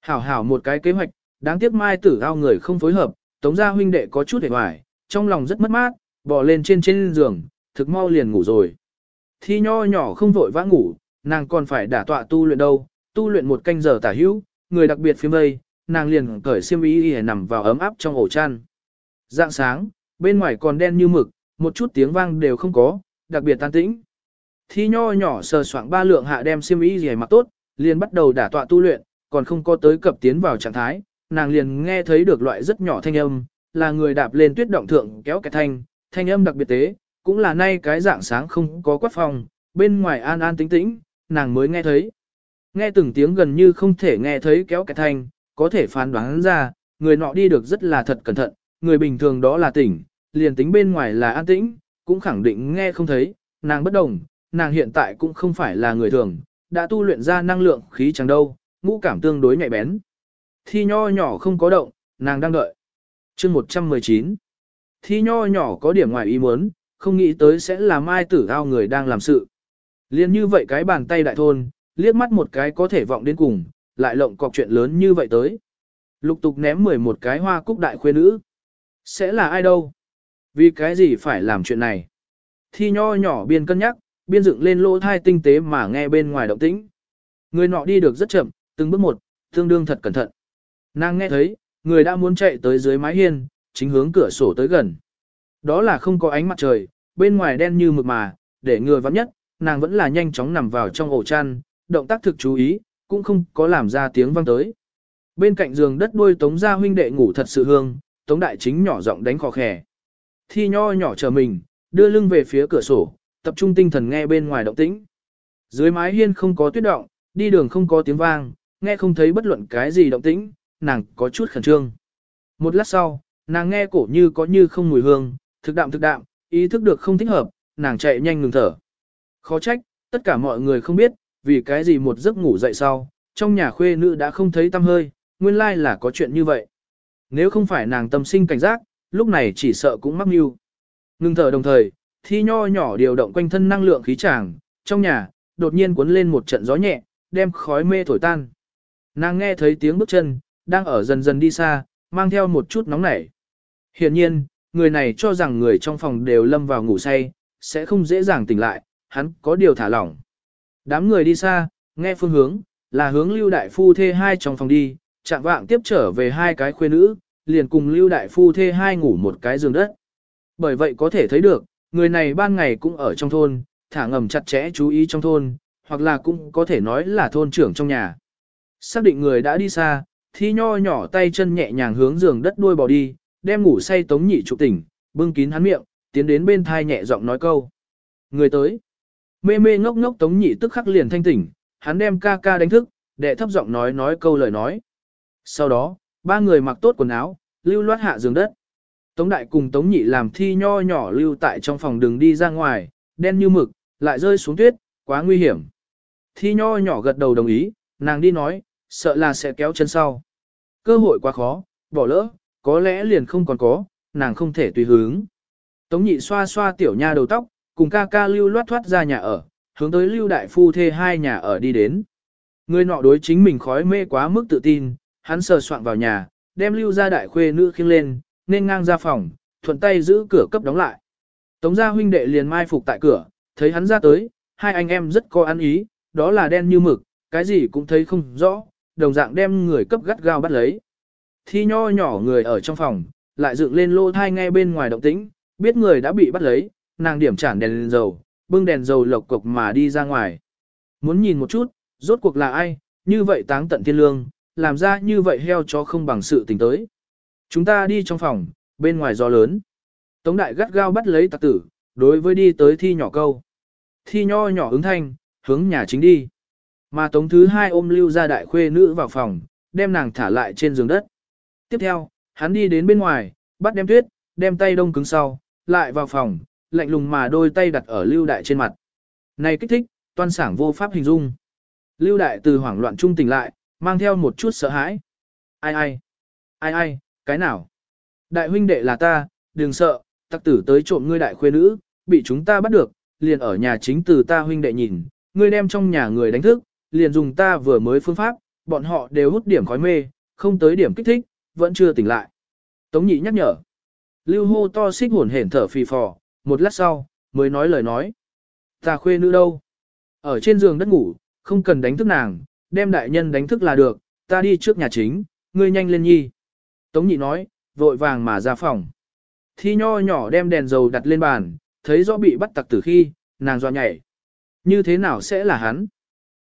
Hảo hảo một cái kế hoạch, đáng tiếc mai tử ao người không phối hợp, tống gia huynh đệ có chút hề hoài, trong lòng rất mất mát, bò lên trên trên giường, thực mau liền ngủ rồi. Thi nho nhỏ không vội vã ngủ, nàng còn phải đả tọa tu luyện đâu, tu luyện một canh giờ tả hữu, người đặc biệt phía mây, nàng liền cởi xiêm y y nằm vào ấm áp trong ổ chăn. Dạng sáng, bên ngoài còn đen như mực, một chút tiếng vang đều không có, đặc biệt tan tĩnh. Thi nho nhỏ sờ soạng ba lượng hạ đem xiêm y y mặc tốt, liền bắt đầu đả tọa tu luyện, còn không có tới cập tiến vào trạng thái, nàng liền nghe thấy được loại rất nhỏ thanh âm, là người đạp lên tuyết động thượng kéo cái thanh, thanh âm đặc biệt tế, cũng là nay cái dạng sáng không có quát phòng, bên ngoài an an tĩnh tĩnh, nàng mới nghe thấy. Nghe từng tiếng gần như không thể nghe thấy kéo cái thanh, có thể phán đoán ra, người nọ đi được rất là thật cẩn thận, người bình thường đó là tỉnh, liền tính bên ngoài là an tĩnh, cũng khẳng định nghe không thấy, nàng bất đồng, nàng hiện tại cũng không phải là người thường, đã tu luyện ra năng lượng khí chẳng đâu, ngũ cảm tương đối nhạy bén. Thi nho nhỏ không có động, nàng đang đợi. chương 119 Thi nho nhỏ có điểm ngoài ý muốn, không nghĩ tới sẽ là mai tử ao người đang làm sự. Liên như vậy cái bàn tay đại thôn, liếc mắt một cái có thể vọng đến cùng, lại lộng cọc chuyện lớn như vậy tới. Lục tục ném 11 cái hoa cúc đại khuê nữ. Sẽ là ai đâu? Vì cái gì phải làm chuyện này? Thi nho nhỏ biên cân nhắc, biên dựng lên lỗ thai tinh tế mà nghe bên ngoài động tĩnh. Người nọ đi được rất chậm, từng bước một, tương đương thật cẩn thận. Nàng nghe thấy, người đã muốn chạy tới dưới mái hiên, chính hướng cửa sổ tới gần. Đó là không có ánh mặt trời, bên ngoài đen như mực mà, để người vắng nhất, nàng vẫn là nhanh chóng nằm vào trong ổ chăn, động tác thực chú ý, cũng không có làm ra tiếng vang tới. Bên cạnh giường đất đuôi Tống gia huynh đệ ngủ thật sự hương, Tống đại chính nhỏ giọng đánh khò khè. Thi nho nhỏ chờ mình, đưa lưng về phía cửa sổ, tập trung tinh thần nghe bên ngoài động tĩnh. Dưới mái hiên không có tuyết động, đi đường không có tiếng vang, nghe không thấy bất luận cái gì động tĩnh, nàng có chút khẩn trương. Một lát sau, nàng nghe cổ như có như không mùi hương, thực đạm thực đạm, ý thức được không thích hợp, nàng chạy nhanh ngừng thở. Khó trách, tất cả mọi người không biết, vì cái gì một giấc ngủ dậy sau, trong nhà khuê nữ đã không thấy tâm hơi, nguyên lai là có chuyện như vậy. Nếu không phải nàng tâm sinh cảnh giác, lúc này chỉ sợ cũng mắc mưu. Ngừng thở đồng thời, thi nho nhỏ điều động quanh thân năng lượng khí tràng, trong nhà, đột nhiên cuốn lên một trận gió nhẹ, đem khói mê thổi tan. Nàng nghe thấy tiếng bước chân, đang ở dần dần đi xa, mang theo một chút nóng nảy. Hiển nhiên, người này cho rằng người trong phòng đều lâm vào ngủ say, sẽ không dễ dàng tỉnh lại, hắn có điều thả lỏng. Đám người đi xa, nghe phương hướng, là hướng lưu đại phu thê hai trong phòng đi, chạm vạng tiếp trở về hai cái khuê nữ, liền cùng lưu đại phu thê hai ngủ một cái giường đất. Bởi vậy có thể thấy được, người này ban ngày cũng ở trong thôn, thả ngầm chặt chẽ chú ý trong thôn, hoặc là cũng có thể nói là thôn trưởng trong nhà. Xác định người đã đi xa, thi nho nhỏ tay chân nhẹ nhàng hướng giường đất đuôi bò đi, đem ngủ say tống nhị trụ tỉnh, bưng kín hắn miệng, tiến đến bên thai nhẹ giọng nói câu. Người tới. Mê mê ngốc ngốc tống nhị tức khắc liền thanh tỉnh, hắn đem ca ca đánh thức, đệ thấp giọng nói nói câu lời nói. Sau đó, ba người mặc tốt quần áo, lưu loát hạ giường đất. Tống đại cùng tống nhị làm thi nho nhỏ lưu tại trong phòng đường đi ra ngoài, đen như mực, lại rơi xuống tuyết, quá nguy hiểm. Thi nho nhỏ gật đầu đồng ý, nàng đi nói, sợ là sẽ kéo chân sau. Cơ hội quá khó, bỏ lỡ, có lẽ liền không còn có, nàng không thể tùy hướng. Tống nhị xoa xoa tiểu nha đầu tóc, cùng ca ca lưu loát thoát ra nhà ở, hướng tới lưu đại phu thê hai nhà ở đi đến. Người nọ đối chính mình khói mê quá mức tự tin, hắn sờ soạn vào nhà, đem lưu ra đại khuê nữ khiêng lên, nên ngang ra phòng, thuận tay giữ cửa cấp đóng lại. Tống gia huynh đệ liền mai phục tại cửa, thấy hắn ra tới, hai anh em rất có ăn ý, đó là đen như mực, cái gì cũng thấy không rõ, đồng dạng đem người cấp gắt gao bắt lấy. Thi nho nhỏ người ở trong phòng, lại dựng lên lô thai ngay bên ngoài động tĩnh, biết người đã bị bắt lấy, nàng điểm chản đèn, đèn dầu, bưng đèn dầu lộc cục mà đi ra ngoài. Muốn nhìn một chút, rốt cuộc là ai, như vậy táng tận thiên lương, làm ra như vậy heo cho không bằng sự tình tới. Chúng ta đi trong phòng, bên ngoài gió lớn. Tống đại gắt gao bắt lấy tạc tử, đối với đi tới thi nhỏ câu. Thi nho nhỏ ứng thanh, hướng nhà chính đi. Mà tống thứ hai ôm lưu ra đại khuê nữ vào phòng, đem nàng thả lại trên giường đất. Tiếp theo, hắn đi đến bên ngoài, bắt đem tuyết, đem tay đông cứng sau, lại vào phòng, lạnh lùng mà đôi tay đặt ở lưu đại trên mặt. Này kích thích, toan sảng vô pháp hình dung. Lưu đại từ hoảng loạn trung tỉnh lại, mang theo một chút sợ hãi. Ai ai? Ai ai? Cái nào? Đại huynh đệ là ta, đừng sợ, tặc tử tới trộm ngươi đại khuê nữ, bị chúng ta bắt được, liền ở nhà chính từ ta huynh đệ nhìn, ngươi đem trong nhà người đánh thức, liền dùng ta vừa mới phương pháp, bọn họ đều hút điểm khói mê, không tới điểm kích thích, vẫn chưa tỉnh lại. Tống nhị nhắc nhở. Lưu hô to xích hồn hển thở phì phò, một lát sau, mới nói lời nói. Ta khuê nữ đâu? Ở trên giường đất ngủ, không cần đánh thức nàng, đem đại nhân đánh thức là được, ta đi trước nhà chính, ngươi nhanh lên nhi. Tống nhị nói, vội vàng mà ra phòng. Thi nho nhỏ đem đèn dầu đặt lên bàn, thấy rõ bị bắt tặc tử khi, nàng doa nhảy. Như thế nào sẽ là hắn?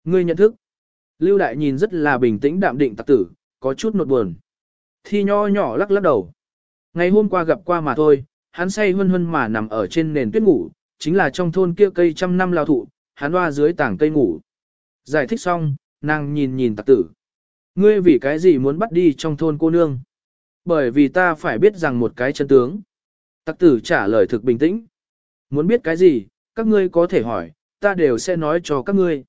Ngươi nhận thức. Lưu đại nhìn rất là bình tĩnh đạm định tặc tử, có chút nột buồn. Thi nho nhỏ lắc lắc đầu. Ngày hôm qua gặp qua mà thôi, hắn say hân hân mà nằm ở trên nền tuyết ngủ, chính là trong thôn kia cây trăm năm lao thụ, hắn hoa dưới tảng cây ngủ. Giải thích xong, nàng nhìn nhìn tặc tử. Ngươi vì cái gì muốn bắt đi trong thôn cô nương? Bởi vì ta phải biết rằng một cái chân tướng. Tặc tử trả lời thực bình tĩnh. Muốn biết cái gì, các ngươi có thể hỏi, ta đều sẽ nói cho các ngươi.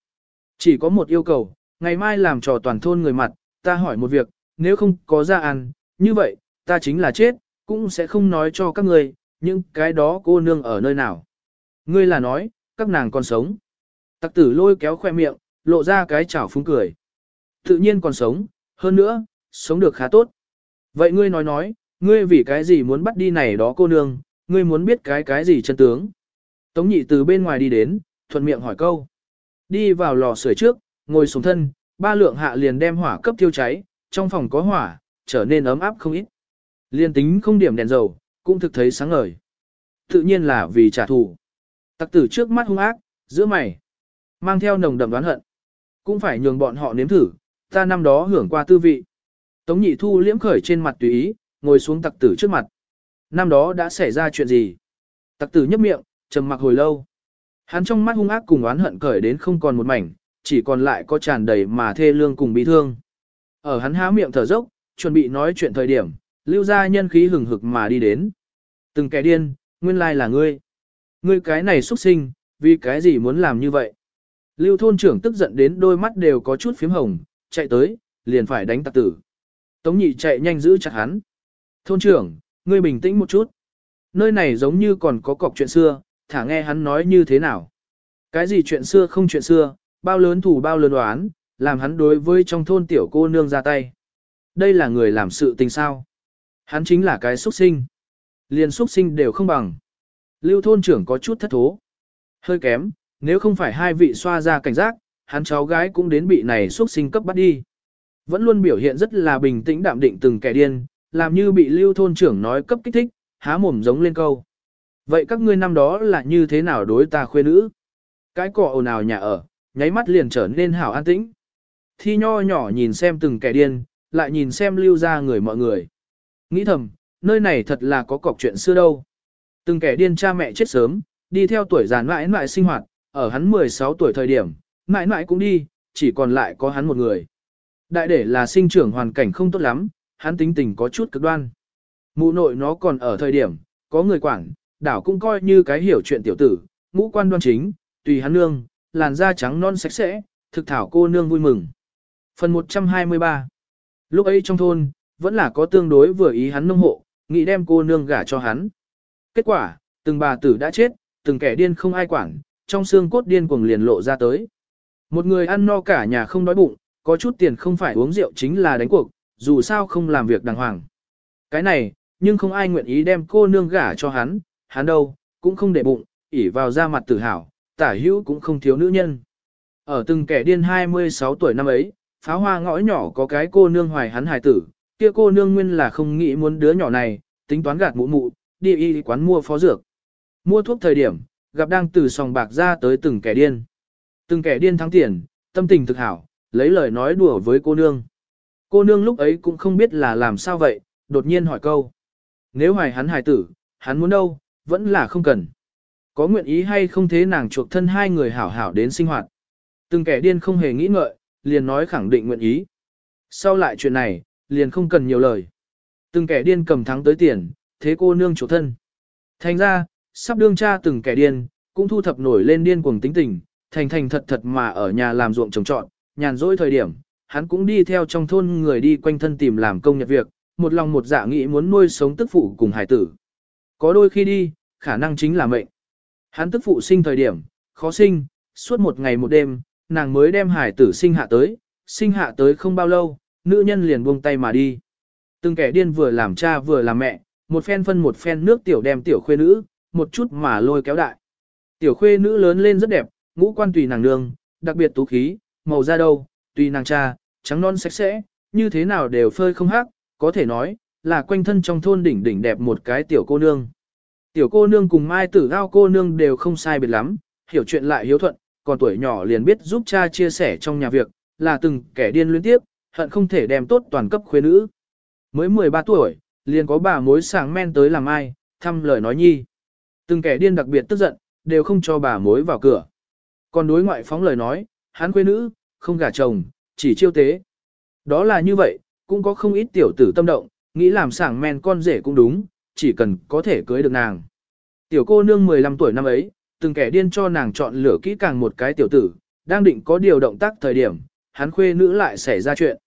Chỉ có một yêu cầu, ngày mai làm trò toàn thôn người mặt, ta hỏi một việc, nếu không có ra ăn, như vậy, ta chính là chết, cũng sẽ không nói cho các người, nhưng cái đó cô nương ở nơi nào. Ngươi là nói, các nàng còn sống. Tặc tử lôi kéo khoe miệng, lộ ra cái chảo phúng cười. Tự nhiên còn sống, hơn nữa, sống được khá tốt. Vậy ngươi nói nói, ngươi vì cái gì muốn bắt đi này đó cô nương, ngươi muốn biết cái cái gì chân tướng. Tống nhị từ bên ngoài đi đến, thuận miệng hỏi câu. Đi vào lò sưởi trước, ngồi xuống thân, ba lượng hạ liền đem hỏa cấp thiêu cháy, trong phòng có hỏa, trở nên ấm áp không ít. Liên tính không điểm đèn dầu, cũng thực thấy sáng ngời. Tự nhiên là vì trả thù. Tặc tử trước mắt hung ác, giữa mày, mang theo nồng đậm đoán hận. Cũng phải nhường bọn họ nếm thử, ta năm đó hưởng qua tư vị. Tống nhị thu liễm khởi trên mặt tùy ý, ngồi xuống tặc tử trước mặt. Năm đó đã xảy ra chuyện gì? Tặc tử nhấp miệng, trầm mặc hồi lâu. Hắn trong mắt hung ác cùng oán hận cởi đến không còn một mảnh, chỉ còn lại có tràn đầy mà thê lương cùng bị thương. Ở hắn há miệng thở dốc, chuẩn bị nói chuyện thời điểm, lưu ra nhân khí hừng hực mà đi đến. Từng kẻ điên, nguyên lai là ngươi. Ngươi cái này xuất sinh, vì cái gì muốn làm như vậy? Lưu thôn trưởng tức giận đến đôi mắt đều có chút phím hồng, chạy tới, liền phải đánh tạc tử. Tống nhị chạy nhanh giữ chặt hắn. Thôn trưởng, ngươi bình tĩnh một chút. Nơi này giống như còn có cọc chuyện xưa, thả nghe hắn nói như thế nào. Cái gì chuyện xưa không chuyện xưa, bao lớn thủ bao lớn đoán, làm hắn đối với trong thôn tiểu cô nương ra tay. Đây là người làm sự tình sao. Hắn chính là cái xuất sinh. Liền xuất sinh đều không bằng. Lưu thôn trưởng có chút thất thố. Hơi kém, nếu không phải hai vị xoa ra cảnh giác, hắn cháu gái cũng đến bị này xuất sinh cấp bắt đi. Vẫn luôn biểu hiện rất là bình tĩnh đạm định từng kẻ điên, làm như bị lưu thôn trưởng nói cấp kích thích, há mồm giống lên câu. Vậy các ngươi năm đó là như thế nào đối ta khuê nữ? Cái cỏ ồn ào nhà ở, nháy mắt liền trở nên hảo an tĩnh. Thi nho nhỏ nhìn xem từng kẻ điên, lại nhìn xem lưu ra người mọi người. Nghĩ thầm, nơi này thật là có cọc chuyện xưa đâu. Từng kẻ điên cha mẹ chết sớm, đi theo tuổi già mãi mãi sinh hoạt, ở hắn 16 tuổi thời điểm, mãi mãi cũng đi, chỉ còn lại có hắn một người. Đại để là sinh trưởng hoàn cảnh không tốt lắm, hắn tính tình có chút cực đoan. Mụ nội nó còn ở thời điểm, có người quản, đảo cũng coi như cái hiểu chuyện tiểu tử, ngũ quan đoan chính, tùy hắn nương, làn da trắng non sạch sẽ, thực thảo cô nương vui mừng. Phần 123 Lúc ấy trong thôn, vẫn là có tương đối vừa ý hắn nông hộ, nghĩ đem cô nương gả cho hắn. Kết quả, từng bà tử đã chết, từng kẻ điên không ai quản, trong xương cốt điên cuồng liền lộ ra tới. Một người ăn no cả nhà không đói bụng, có chút tiền không phải uống rượu chính là đánh cuộc, dù sao không làm việc đàng hoàng. Cái này, nhưng không ai nguyện ý đem cô nương gả cho hắn, hắn đâu, cũng không để bụng, ỉ vào da mặt tự hào, tả hữu cũng không thiếu nữ nhân. Ở từng kẻ điên 26 tuổi năm ấy, pháo hoa ngõ nhỏ có cái cô nương hoài hắn hài tử, kia cô nương nguyên là không nghĩ muốn đứa nhỏ này, tính toán gạt mụ mụ, đi y quán mua phó dược. Mua thuốc thời điểm, gặp đang từ sòng bạc ra tới từng kẻ điên. Từng kẻ điên thắng tiền, tâm tình thực hảo, lấy lời nói đùa với cô nương. Cô nương lúc ấy cũng không biết là làm sao vậy, đột nhiên hỏi câu. Nếu hoài hắn hài tử, hắn muốn đâu, vẫn là không cần. Có nguyện ý hay không thế nàng chuộc thân hai người hảo hảo đến sinh hoạt. Từng kẻ điên không hề nghĩ ngợi, liền nói khẳng định nguyện ý. Sau lại chuyện này, liền không cần nhiều lời. Từng kẻ điên cầm thắng tới tiền, thế cô nương chủ thân. Thành ra, sắp đương cha từng kẻ điên, cũng thu thập nổi lên điên cuồng tính tình, thành thành thật thật mà ở nhà làm ruộng trồng trọt, nhàn rỗi thời điểm, hắn cũng đi theo trong thôn người đi quanh thân tìm làm công nhật việc, một lòng một dạ nghĩ muốn nuôi sống tức phụ cùng hải tử. Có đôi khi đi, khả năng chính là mệnh. Hắn tức phụ sinh thời điểm, khó sinh, suốt một ngày một đêm, nàng mới đem hải tử sinh hạ tới, sinh hạ tới không bao lâu, nữ nhân liền buông tay mà đi. Từng kẻ điên vừa làm cha vừa làm mẹ, một phen phân một phen nước tiểu đem tiểu khuê nữ, một chút mà lôi kéo đại. Tiểu khuê nữ lớn lên rất đẹp, ngũ quan tùy nàng nương, đặc biệt tú khí, màu da đâu, tùy nàng cha, trắng non sạch sẽ, như thế nào đều phơi không hắc, có thể nói, là quanh thân trong thôn đỉnh đỉnh đẹp một cái tiểu cô nương. Tiểu cô nương cùng mai tử gao cô nương đều không sai biệt lắm, hiểu chuyện lại hiếu thuận, còn tuổi nhỏ liền biết giúp cha chia sẻ trong nhà việc, là từng kẻ điên liên tiếp, hận không thể đem tốt toàn cấp khuê nữ. Mới 13 tuổi, liền có bà mối sàng men tới làm ai, thăm lời nói nhi. Từng kẻ điên đặc biệt tức giận, đều không cho bà mối vào cửa. Còn đối ngoại phóng lời nói, hắn quê nữ, không gả chồng, chỉ chiêu tế. Đó là như vậy, cũng có không ít tiểu tử tâm động, nghĩ làm sảng men con rể cũng đúng, chỉ cần có thể cưới được nàng. Tiểu cô nương 15 tuổi năm ấy, từng kẻ điên cho nàng chọn lựa kỹ càng một cái tiểu tử, đang định có điều động tác thời điểm, hắn khuê nữ lại xảy ra chuyện.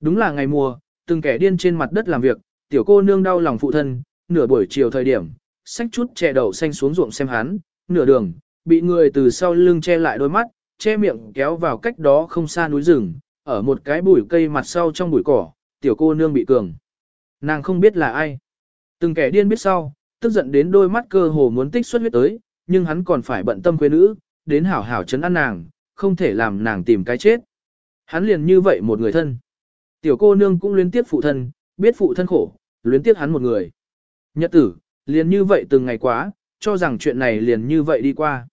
Đúng là ngày mùa, từng kẻ điên trên mặt đất làm việc, tiểu cô nương đau lòng phụ thân, nửa buổi chiều thời điểm, xách chút chè đầu xanh xuống ruộng xem hắn, nửa đường, bị người từ sau lưng che lại đôi mắt, che miệng kéo vào cách đó không xa núi rừng, ở một cái bụi cây mặt sau trong bụi cỏ, tiểu cô nương bị cường. Nàng không biết là ai. Từng kẻ điên biết sau, tức giận đến đôi mắt cơ hồ muốn tích xuất huyết tới, nhưng hắn còn phải bận tâm quê nữ, đến hảo hảo chấn an nàng, không thể làm nàng tìm cái chết. Hắn liền như vậy một người thân. Tiểu cô nương cũng luyến tiếc phụ thân, biết phụ thân khổ, luyến tiếc hắn một người. Nhật tử, liền như vậy từng ngày quá, cho rằng chuyện này liền như vậy đi qua.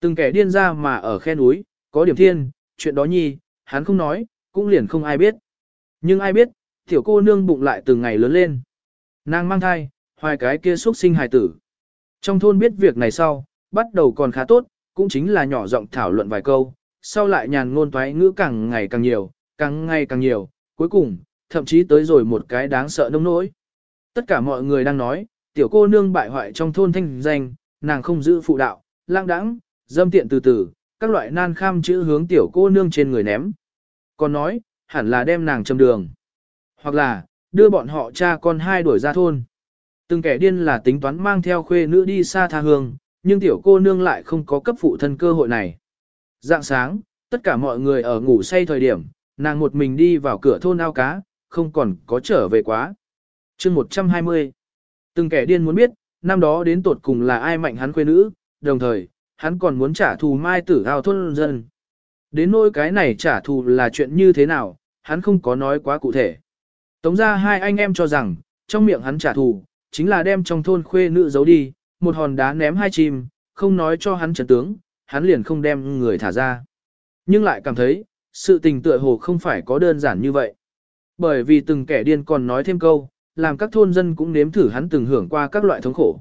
Từng kẻ điên ra mà ở khe núi, có điểm thiên, chuyện đó nhi, hắn không nói, cũng liền không ai biết. Nhưng ai biết, tiểu cô nương bụng lại từng ngày lớn lên. Nàng mang thai, hoài cái kia xuất sinh hài tử. Trong thôn biết việc này sau, bắt đầu còn khá tốt, cũng chính là nhỏ giọng thảo luận vài câu, sau lại nhàn ngôn toái ngữ càng ngày càng nhiều, càng ngày càng nhiều, cuối cùng, thậm chí tới rồi một cái đáng sợ nông nỗi. Tất cả mọi người đang nói, tiểu cô nương bại hoại trong thôn thanh danh, nàng không giữ phụ đạo, lang đãng, dâm tiện từ từ, các loại nan kham chữ hướng tiểu cô nương trên người ném. Còn nói, hẳn là đem nàng châm đường. Hoặc là, đưa bọn họ cha con hai đuổi ra thôn. Từng kẻ điên là tính toán mang theo khuê nữ đi xa tha hương, nhưng tiểu cô nương lại không có cấp phụ thân cơ hội này. Dạng sáng, tất cả mọi người ở ngủ say thời điểm, nàng một mình đi vào cửa thôn ao cá, không còn có trở về quá. chương 120 Từng kẻ điên muốn biết, năm đó đến tột cùng là ai mạnh hắn quê nữ, đồng thời, hắn còn muốn trả thù mai tử ao thôn dân. Đến nỗi cái này trả thù là chuyện như thế nào, hắn không có nói quá cụ thể. Tống ra hai anh em cho rằng, trong miệng hắn trả thù, chính là đem trong thôn khuê nữ giấu đi, một hòn đá ném hai chim, không nói cho hắn trấn tướng, hắn liền không đem người thả ra. Nhưng lại cảm thấy, sự tình tựa hồ không phải có đơn giản như vậy. Bởi vì từng kẻ điên còn nói thêm câu, làm các thôn dân cũng nếm thử hắn từng hưởng qua các loại thống khổ.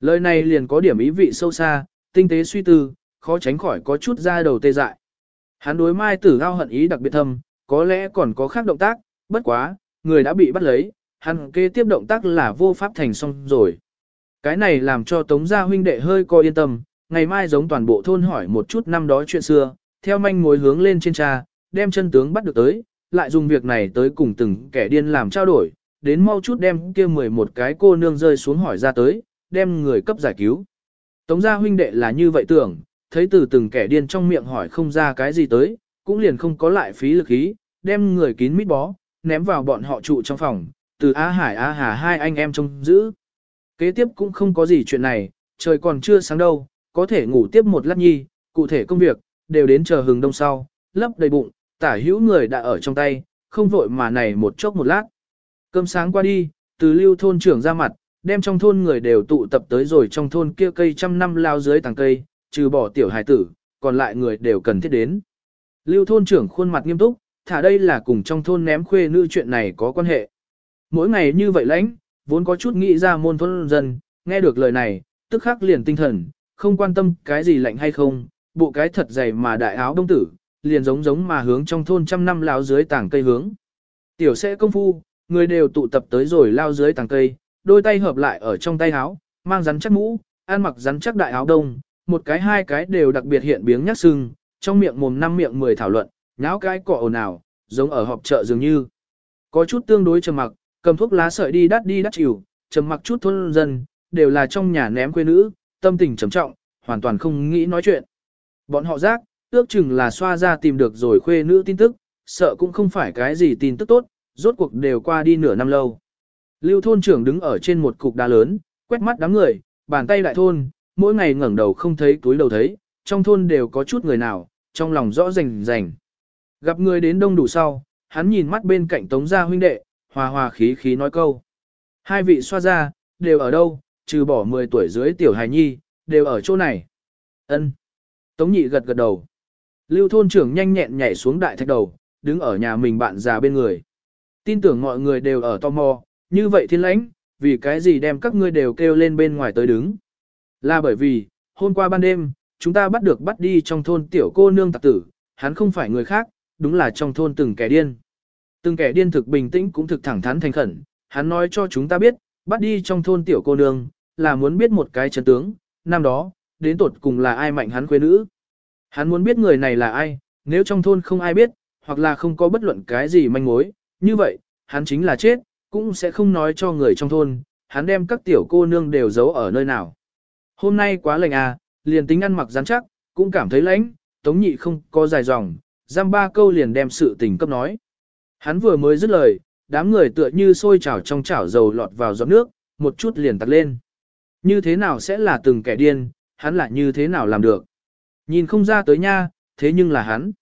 Lời này liền có điểm ý vị sâu xa, tinh tế suy tư, khó tránh khỏi có chút ra đầu tê dại. Hắn đối mai tử ao hận ý đặc biệt thâm, có lẽ còn có khác động tác, bất quá, người đã bị bắt lấy, hắn kế tiếp động tác là vô pháp thành xong rồi. Cái này làm cho Tống gia huynh đệ hơi coi yên tâm, ngày mai giống toàn bộ thôn hỏi một chút năm đó chuyện xưa, theo manh mối hướng lên trên cha, đem chân tướng bắt được tới, lại dùng việc này tới cùng từng kẻ điên làm trao đổi, đến mau chút đem kia 11 cái cô nương rơi xuống hỏi ra tới, đem người cấp giải cứu. Tống gia huynh đệ là như vậy tưởng, thấy từ từng kẻ điên trong miệng hỏi không ra cái gì tới, cũng liền không có lại phí lực ý, đem người kín mít bó, ném vào bọn họ trụ trong phòng, từ Á Hải Á Hà hai anh em trông giữ. Kế tiếp cũng không có gì chuyện này, trời còn chưa sáng đâu, có thể ngủ tiếp một lát nhi, cụ thể công việc, đều đến chờ hừng đông sau, lấp đầy bụng, tả hữu người đã ở trong tay, không vội mà này một chốc một lát. Cơm sáng qua đi, từ lưu thôn trưởng ra mặt, đem trong thôn người đều tụ tập tới rồi trong thôn kia cây trăm năm lao dưới tàng cây, trừ bỏ tiểu hài tử, còn lại người đều cần thiết đến. Lưu thôn trưởng khuôn mặt nghiêm túc, thả đây là cùng trong thôn ném khuê nữ chuyện này có quan hệ. Mỗi ngày như vậy lãnh, vốn có chút nghĩ ra môn thôn dân, nghe được lời này, tức khắc liền tinh thần, không quan tâm cái gì lạnh hay không, bộ cái thật dày mà đại áo đông tử, liền giống giống mà hướng trong thôn trăm năm lao dưới tảng cây hướng. Tiểu sẽ công phu, người đều tụ tập tới rồi lao dưới tảng cây, đôi tay hợp lại ở trong tay áo, mang rắn chắc mũ, ăn mặc rắn chắc đại áo đông, một cái hai cái đều đặc biệt hiện biếng nhắc sưng, trong miệng mồm năm miệng mười thảo luận, nháo cái cọ ồn ào, giống ở họp chợ dường như. Có chút tương đối trầm mặc, cầm thuốc lá sợi đi đắt đi đắt chịu, trầm mặc chút thôn dân, đều là trong nhà ném quê nữ, tâm tình trầm trọng, hoàn toàn không nghĩ nói chuyện. Bọn họ giác, ước chừng là xoa ra tìm được rồi khuê nữ tin tức, sợ cũng không phải cái gì tin tức tốt, rốt cuộc đều qua đi nửa năm lâu. Lưu thôn trưởng đứng ở trên một cục đá lớn, quét mắt đám người, bàn tay đại thôn, mỗi ngày ngẩng đầu không thấy túi đầu thấy, trong thôn đều có chút người nào, trong lòng rõ rành rành. Gặp người đến đông đủ sau, hắn nhìn mắt bên cạnh tống gia huynh đệ, hòa hòa khí khí nói câu. Hai vị xoa ra, đều ở đâu, trừ bỏ 10 tuổi dưới tiểu hài nhi, đều ở chỗ này. ân Tống nhị gật gật đầu. Lưu thôn trưởng nhanh nhẹn nhảy xuống đại thạch đầu, đứng ở nhà mình bạn già bên người. Tin tưởng mọi người đều ở tò mò, như vậy thiên lãnh, vì cái gì đem các ngươi đều kêu lên bên ngoài tới đứng. Là bởi vì, hôm qua ban đêm, chúng ta bắt được bắt đi trong thôn tiểu cô nương tạc tử, hắn không phải người khác, đúng là trong thôn từng kẻ điên. Từng kẻ điên thực bình tĩnh cũng thực thẳng thắn thành khẩn, hắn nói cho chúng ta biết, bắt đi trong thôn tiểu cô nương, là muốn biết một cái chân tướng, năm đó, đến tột cùng là ai mạnh hắn quê nữ. Hắn muốn biết người này là ai, nếu trong thôn không ai biết, hoặc là không có bất luận cái gì manh mối, như vậy, hắn chính là chết, cũng sẽ không nói cho người trong thôn, hắn đem các tiểu cô nương đều giấu ở nơi nào. Hôm nay quá lạnh à, liền tính ăn mặc rắn chắc, cũng cảm thấy lạnh, tống nhị không có dài dòng, giam ba câu liền đem sự tình cấp nói. Hắn vừa mới dứt lời, đám người tựa như sôi chảo trong chảo dầu lọt vào giọt nước, một chút liền tắt lên. Như thế nào sẽ là từng kẻ điên, hắn lại như thế nào làm được. Nhìn không ra tới nha, thế nhưng là hắn.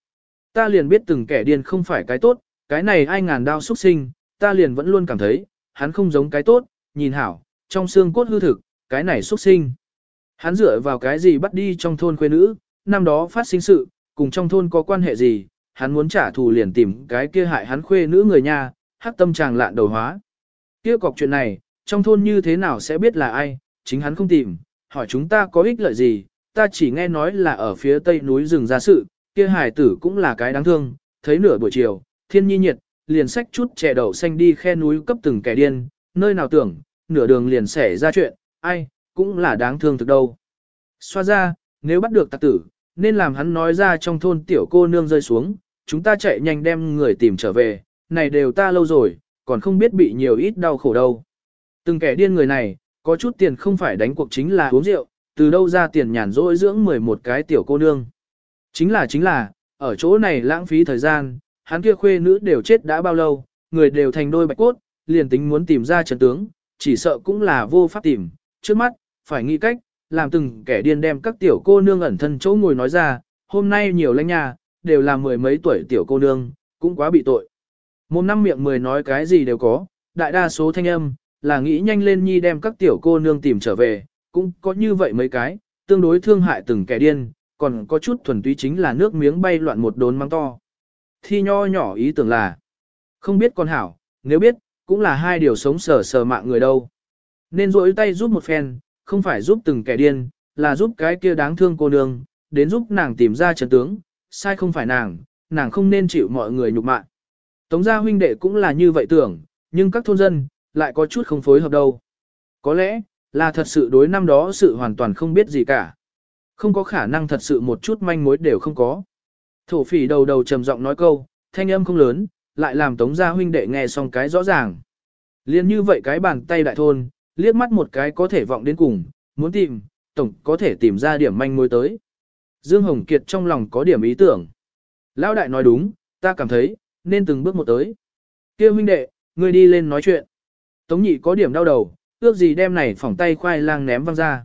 Ta liền biết từng kẻ điên không phải cái tốt, cái này ai ngàn đao xuất sinh, ta liền vẫn luôn cảm thấy, hắn không giống cái tốt, nhìn hảo, trong xương cốt hư thực, cái này xuất sinh. Hắn dựa vào cái gì bắt đi trong thôn quê nữ, năm đó phát sinh sự, cùng trong thôn có quan hệ gì, hắn muốn trả thù liền tìm cái kia hại hắn khuê nữ người nha, hắc tâm chàng lạn đầu hóa. Kia cọc chuyện này, trong thôn như thế nào sẽ biết là ai, chính hắn không tìm, hỏi chúng ta có ích lợi gì, ta chỉ nghe nói là ở phía tây núi rừng ra sự, kia hải tử cũng là cái đáng thương, thấy nửa buổi chiều, thiên nhi nhiệt, liền xách chút trẻ đậu xanh đi khe núi cấp từng kẻ điên, nơi nào tưởng, nửa đường liền xảy ra chuyện, ai, cũng là đáng thương thực đâu. Xoa ra, nếu bắt được tạc tử, nên làm hắn nói ra trong thôn tiểu cô nương rơi xuống, chúng ta chạy nhanh đem người tìm trở về, này đều ta lâu rồi, còn không biết bị nhiều ít đau khổ đâu. Từng kẻ điên người này, có chút tiền không phải đánh cuộc chính là uống rượu, từ đâu ra tiền nhàn rỗi dưỡng 11 cái tiểu cô nương. Chính là chính là, ở chỗ này lãng phí thời gian, hắn kia khuê nữ đều chết đã bao lâu, người đều thành đôi bạch cốt, liền tính muốn tìm ra trận tướng, chỉ sợ cũng là vô pháp tìm, trước mắt, phải nghĩ cách, làm từng kẻ điên đem các tiểu cô nương ẩn thân chỗ ngồi nói ra, hôm nay nhiều lãnh nhà, đều là mười mấy tuổi tiểu cô nương, cũng quá bị tội. Một năm miệng mười nói cái gì đều có, đại đa số thanh âm, là nghĩ nhanh lên nhi đem các tiểu cô nương tìm trở về, cũng có như vậy mấy cái, tương đối thương hại từng kẻ điên, còn có chút thuần túy chính là nước miếng bay loạn một đốn mắng to. Thi nho nhỏ ý tưởng là, không biết con hảo, nếu biết, cũng là hai điều sống sờ sờ mạng người đâu. Nên rỗi tay giúp một phen, không phải giúp từng kẻ điên, là giúp cái kia đáng thương cô nương, đến giúp nàng tìm ra trận tướng, sai không phải nàng, nàng không nên chịu mọi người nhục mạ. Tống gia huynh đệ cũng là như vậy tưởng, nhưng các thôn dân, lại có chút không phối hợp đâu. Có lẽ, là thật sự đối năm đó sự hoàn toàn không biết gì cả. Không có khả năng thật sự một chút manh mối đều không có. Thổ phỉ đầu đầu trầm giọng nói câu, thanh âm không lớn, lại làm tống gia huynh đệ nghe xong cái rõ ràng. Liên như vậy cái bàn tay đại thôn, liếc mắt một cái có thể vọng đến cùng, muốn tìm, tổng có thể tìm ra điểm manh mối tới. Dương Hồng Kiệt trong lòng có điểm ý tưởng. Lão đại nói đúng, ta cảm thấy, nên từng bước một tới. kia huynh đệ, ngươi đi lên nói chuyện. Tống nhị có điểm đau đầu, ước gì đem này phỏng tay khoai lang ném văng ra.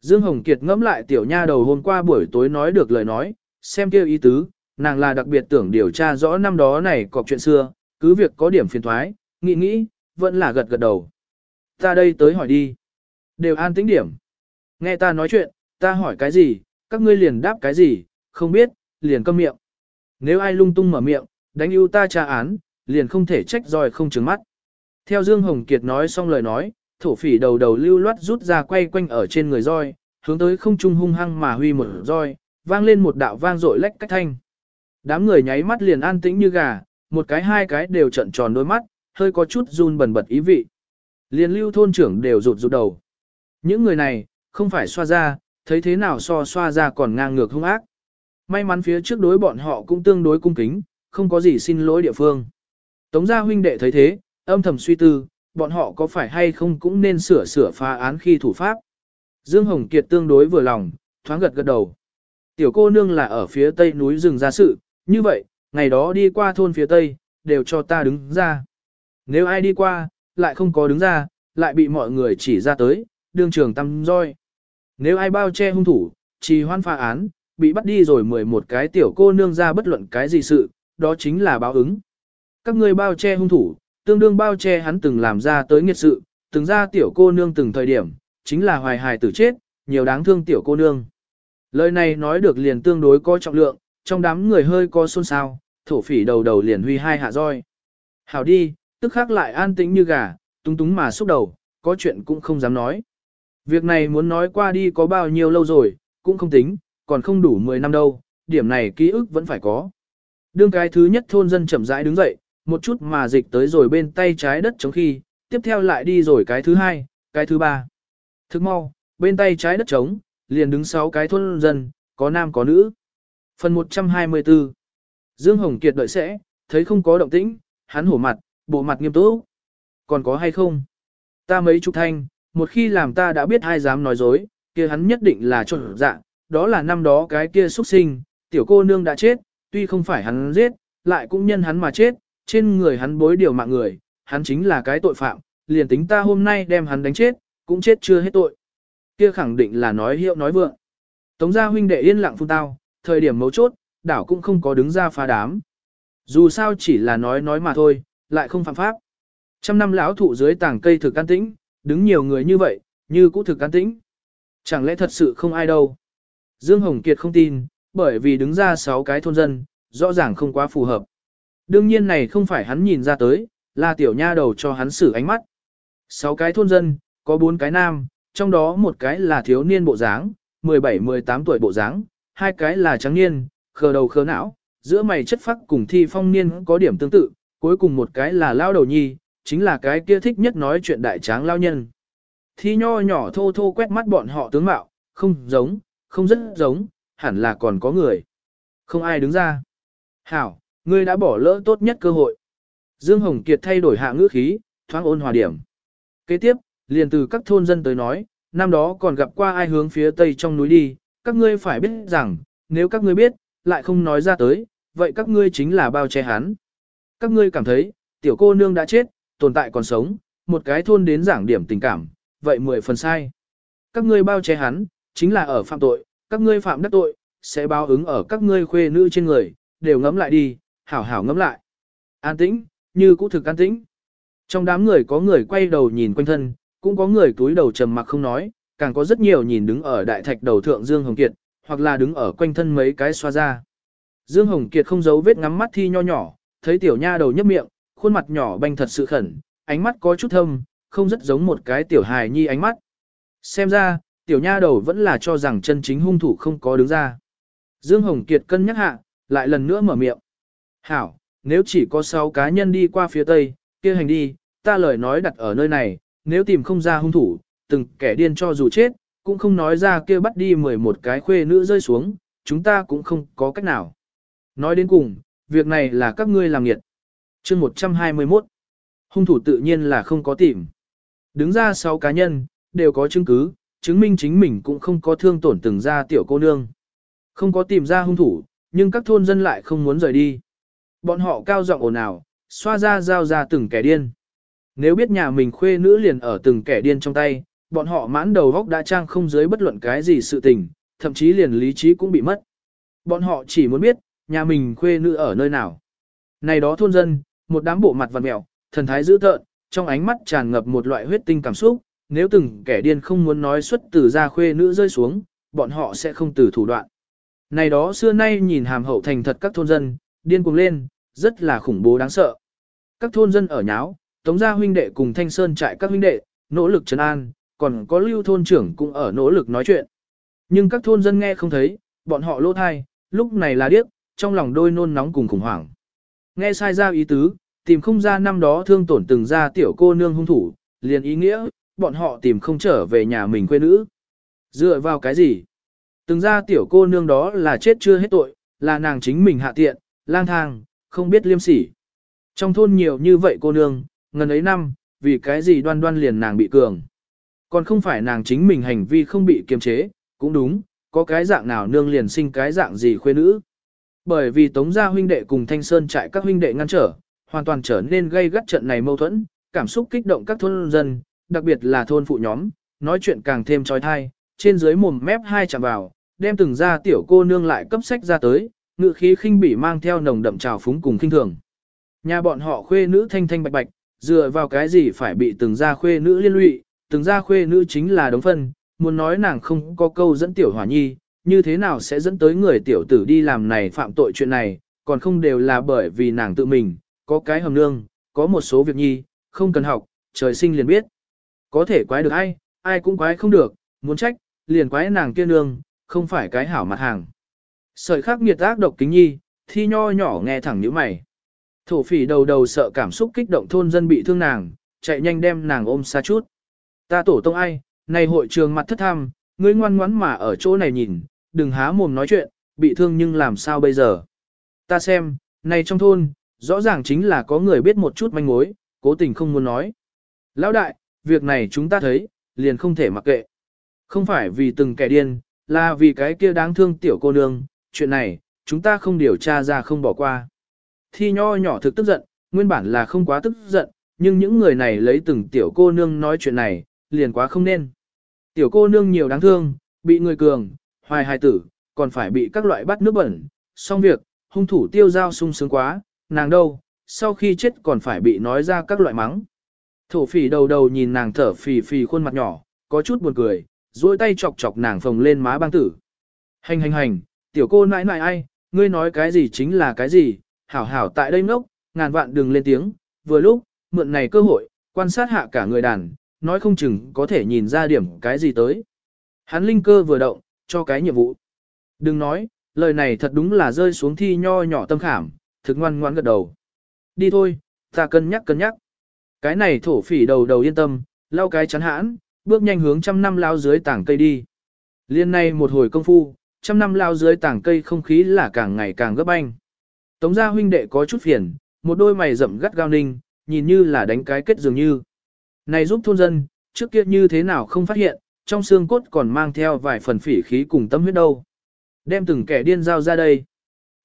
Dương Hồng Kiệt ngẫm lại tiểu nha đầu hôm qua buổi tối nói được lời nói, xem kêu ý tứ, nàng là đặc biệt tưởng điều tra rõ năm đó này cọc chuyện xưa, cứ việc có điểm phiền thoái, nghĩ nghĩ, vẫn là gật gật đầu. Ta đây tới hỏi đi. Đều an tĩnh điểm. Nghe ta nói chuyện, ta hỏi cái gì, các ngươi liền đáp cái gì, không biết, liền câm miệng. Nếu ai lung tung mở miệng, đánh ưu ta tra án, liền không thể trách roi không trứng mắt. Theo Dương Hồng Kiệt nói xong lời nói, thổ phỉ đầu đầu lưu loát rút ra quay quanh ở trên người roi, hướng tới không trung hung hăng mà huy một roi, vang lên một đạo vang dội lách cách thanh. Đám người nháy mắt liền an tĩnh như gà, một cái hai cái đều trận tròn đôi mắt, hơi có chút run bần bật ý vị. Liền lưu thôn trưởng đều rụt rụt đầu. Những người này, không phải xoa ra, thấy thế nào so xoa ra còn ngang ngược hung ác. May mắn phía trước đối bọn họ cũng tương đối cung kính, không có gì xin lỗi địa phương. Tống gia huynh đệ thấy thế, âm thầm suy tư, bọn họ có phải hay không cũng nên sửa sửa phá án khi thủ pháp. Dương Hồng Kiệt tương đối vừa lòng, thoáng gật gật đầu. Tiểu cô nương là ở phía tây núi rừng ra sự, như vậy, ngày đó đi qua thôn phía tây, đều cho ta đứng ra. Nếu ai đi qua, lại không có đứng ra, lại bị mọi người chỉ ra tới, đương trường tâm roi. Nếu ai bao che hung thủ, trì hoan phá án, bị bắt đi rồi 11 cái tiểu cô nương ra bất luận cái gì sự, đó chính là báo ứng. Các ngươi bao che hung thủ, tương đương bao che hắn từng làm ra tới nghiệt sự, từng ra tiểu cô nương từng thời điểm, chính là hoài hài tử chết, nhiều đáng thương tiểu cô nương. Lời này nói được liền tương đối có trọng lượng, trong đám người hơi có xôn xao, thổ phỉ đầu đầu liền huy hai hạ roi. Hảo đi, tức khắc lại an tĩnh như gà, túng túng mà xúc đầu, có chuyện cũng không dám nói. Việc này muốn nói qua đi có bao nhiêu lâu rồi, cũng không tính, còn không đủ 10 năm đâu, điểm này ký ức vẫn phải có. Đương cái thứ nhất thôn dân chậm rãi đứng dậy, một chút mà dịch tới rồi bên tay trái đất trống khi, tiếp theo lại đi rồi cái thứ hai, cái thứ ba. Thức mau, bên tay trái đất trống, liền đứng sáu cái thôn dân, có nam có nữ. Phần 124 Dương Hồng Kiệt đợi sẽ, thấy không có động tĩnh, hắn hổ mặt, bộ mặt nghiêm túc. Còn có hay không? Ta mấy chục thanh, một khi làm ta đã biết ai dám nói dối, kia hắn nhất định là trộn dạ, đó là năm đó cái kia xuất sinh, tiểu cô nương đã chết, tuy không phải hắn giết, lại cũng nhân hắn mà chết, trên người hắn bối điều mạng người, hắn chính là cái tội phạm, liền tính ta hôm nay đem hắn đánh chết, cũng chết chưa hết tội. Kia khẳng định là nói hiệu nói vượng. Tống gia huynh đệ yên lặng phun tao, thời điểm mấu chốt, đảo cũng không có đứng ra phá đám. Dù sao chỉ là nói nói mà thôi, lại không phạm pháp. Trăm năm lão thụ dưới tảng cây thực an tĩnh, đứng nhiều người như vậy, như cũ thực an tĩnh. Chẳng lẽ thật sự không ai đâu. Dương Hồng Kiệt không tin, bởi vì đứng ra sáu cái thôn dân, rõ ràng không quá phù hợp. Đương nhiên này không phải hắn nhìn ra tới, là tiểu nha đầu cho hắn xử ánh mắt. Sáu cái thôn dân, có bốn cái nam, trong đó một cái là thiếu niên bộ dáng, 17-18 tuổi bộ dáng, hai cái là trắng niên, khờ đầu khờ não, giữa mày chất phác cùng thi phong niên có điểm tương tự, cuối cùng một cái là lao đầu nhi, chính là cái kia thích nhất nói chuyện đại tráng lao nhân. Thi nho nhỏ thô thô quét mắt bọn họ tướng mạo, không giống, không rất giống, hẳn là còn có người. Không ai đứng ra. Hảo, ngươi đã bỏ lỡ tốt nhất cơ hội. Dương Hồng Kiệt thay đổi hạ ngữ khí, thoáng ôn hòa điểm. Kế tiếp, liền từ các thôn dân tới nói, năm đó còn gặp qua ai hướng phía tây trong núi đi, các ngươi phải biết rằng, nếu các ngươi biết, lại không nói ra tới, vậy các ngươi chính là bao che hắn. Các ngươi cảm thấy, tiểu cô nương đã chết, tồn tại còn sống, một cái thôn đến giảng điểm tình cảm, vậy mười phần sai. Các ngươi bao che hắn, chính là ở phạm tội, các ngươi phạm đắc tội, sẽ báo ứng ở các ngươi khuê nữ trên người, đều ngẫm lại đi, hảo hảo ngẫm lại. An tĩnh, như cũ thực an tĩnh. Trong đám người có người quay đầu nhìn quanh thân, cũng có người túi đầu trầm mặc không nói, càng có rất nhiều nhìn đứng ở đại thạch đầu thượng Dương Hồng Kiệt, hoặc là đứng ở quanh thân mấy cái xoa ra. Dương Hồng Kiệt không giấu vết ngắm mắt thi nho nhỏ, thấy tiểu nha đầu nhấp miệng, khuôn mặt nhỏ banh thật sự khẩn, ánh mắt có chút thâm, không rất giống một cái tiểu hài nhi ánh mắt. Xem ra, tiểu nha đầu vẫn là cho rằng chân chính hung thủ không có đứng ra. Dương Hồng Kiệt cân nhắc hạ, lại lần nữa mở miệng. Hảo, nếu chỉ có 6 cá nhân đi qua phía tây, kia hành đi, ta lời nói đặt ở nơi này, nếu tìm không ra hung thủ, từng kẻ điên cho dù chết, cũng không nói ra kia bắt đi 11 cái khuê nữ rơi xuống, chúng ta cũng không có cách nào. Nói đến cùng, việc này là các ngươi làm nghiệt. chương 121, hung thủ tự nhiên là không có tìm. Đứng ra 6 cá nhân, đều có chứng cứ, chứng minh chính mình cũng không có thương tổn từng ra tiểu cô nương. Không có tìm ra hung thủ, nhưng các thôn dân lại không muốn rời đi. Bọn họ cao giọng ồn ào, xoa ra giao ra từng kẻ điên. Nếu biết nhà mình khuê nữ liền ở từng kẻ điên trong tay, bọn họ mãn đầu góc đã trang không dưới bất luận cái gì sự tình, thậm chí liền lý trí cũng bị mất. Bọn họ chỉ muốn biết, nhà mình khuê nữ ở nơi nào. Này đó thôn dân, một đám bộ mặt vằn mẹo, thần thái dữ tợn, trong ánh mắt tràn ngập một loại huyết tinh cảm xúc, nếu từng kẻ điên không muốn nói xuất từ ra khuê nữ rơi xuống, bọn họ sẽ không từ thủ đoạn. Này đó xưa nay nhìn hàm hậu thành thật các thôn dân, điên cuồng lên, rất là khủng bố đáng sợ. Các thôn dân ở nháo, Tống gia huynh đệ cùng Thanh Sơn trại các huynh đệ, nỗ lực trấn an, còn có lưu thôn trưởng cũng ở nỗ lực nói chuyện. Nhưng các thôn dân nghe không thấy, bọn họ lỗ thai, lúc này là điếc, trong lòng đôi nôn nóng cùng khủng hoảng. Nghe sai ra ý tứ, tìm không ra năm đó thương tổn từng ra tiểu cô nương hung thủ, liền ý nghĩa, bọn họ tìm không trở về nhà mình quê nữ. Dựa vào cái gì? Từng ra tiểu cô nương đó là chết chưa hết tội, là nàng chính mình hạ tiện, lang thang, không biết liêm sỉ. Trong thôn nhiều như vậy cô nương, ngần ấy năm, vì cái gì đoan đoan liền nàng bị cường. Còn không phải nàng chính mình hành vi không bị kiềm chế, cũng đúng, có cái dạng nào nương liền sinh cái dạng gì khuê nữ. Bởi vì Tống gia huynh đệ cùng Thanh Sơn trại các huynh đệ ngăn trở, hoàn toàn trở nên gây gắt trận này mâu thuẫn, cảm xúc kích động các thôn dân, đặc biệt là thôn phụ nhóm, nói chuyện càng thêm trói thai, trên dưới mồm mép hai chạm vào, đem từng ra tiểu cô nương lại cấp sách ra tới, ngự khí khinh bỉ mang theo nồng đậm trào phúng cùng khinh thường. Nhà bọn họ khuê nữ thanh thanh bạch bạch, dựa vào cái gì phải bị từng gia khuê nữ liên lụy, từng gia khuê nữ chính là đống phân, muốn nói nàng không có câu dẫn tiểu hỏa nhi, như thế nào sẽ dẫn tới người tiểu tử đi làm này phạm tội chuyện này, còn không đều là bởi vì nàng tự mình, có cái hầm nương, có một số việc nhi, không cần học, trời sinh liền biết. Có thể quái được ai, ai cũng quái không được, muốn trách, liền quái nàng kia nương, không phải cái hảo mặt hàng. Sợi khắc nghiệt ác độc kính nhi, thi nho nhỏ nghe thẳng nhíu mày. Thổ phỉ đầu đầu sợ cảm xúc kích động thôn dân bị thương nàng, chạy nhanh đem nàng ôm xa chút. Ta tổ tông ai, này hội trường mặt thất tham, ngươi ngoan ngoãn mà ở chỗ này nhìn, đừng há mồm nói chuyện, bị thương nhưng làm sao bây giờ. Ta xem, này trong thôn, rõ ràng chính là có người biết một chút manh mối, cố tình không muốn nói. Lão đại, việc này chúng ta thấy, liền không thể mặc kệ. Không phải vì từng kẻ điên, là vì cái kia đáng thương tiểu cô nương, chuyện này, chúng ta không điều tra ra không bỏ qua. Thi nho nhỏ thực tức giận, nguyên bản là không quá tức giận, nhưng những người này lấy từng tiểu cô nương nói chuyện này, liền quá không nên. Tiểu cô nương nhiều đáng thương, bị người cường, hoài hài tử, còn phải bị các loại bắt nước bẩn, xong việc, hung thủ tiêu giao sung sướng quá, nàng đâu, sau khi chết còn phải bị nói ra các loại mắng. Thổ phỉ đầu đầu nhìn nàng thở phì phì khuôn mặt nhỏ, có chút buồn cười, duỗi tay chọc chọc nàng phồng lên má băng tử. Hành hành hành, tiểu cô nãi nãi ai, ngươi nói cái gì chính là cái gì, hảo hảo tại đây ngốc, ngàn vạn đừng lên tiếng, vừa lúc, mượn này cơ hội, quan sát hạ cả người đàn, nói không chừng có thể nhìn ra điểm cái gì tới. Hắn linh cơ vừa động, cho cái nhiệm vụ. Đừng nói, lời này thật đúng là rơi xuống thi nho nhỏ tâm khảm, thực ngoan ngoan gật đầu. Đi thôi, ta cân nhắc cân nhắc. Cái này thổ phỉ đầu đầu yên tâm, lau cái chắn hãn, bước nhanh hướng trăm năm lao dưới tảng cây đi. Liên này một hồi công phu, trăm năm lao dưới tảng cây không khí là càng ngày càng gấp anh. Tống gia huynh đệ có chút phiền, một đôi mày rậm gắt gao ninh, nhìn như là đánh cái kết dường như. Này giúp thôn dân, trước kia như thế nào không phát hiện, trong xương cốt còn mang theo vài phần phỉ khí cùng tâm huyết đâu. Đem từng kẻ điên giao ra đây.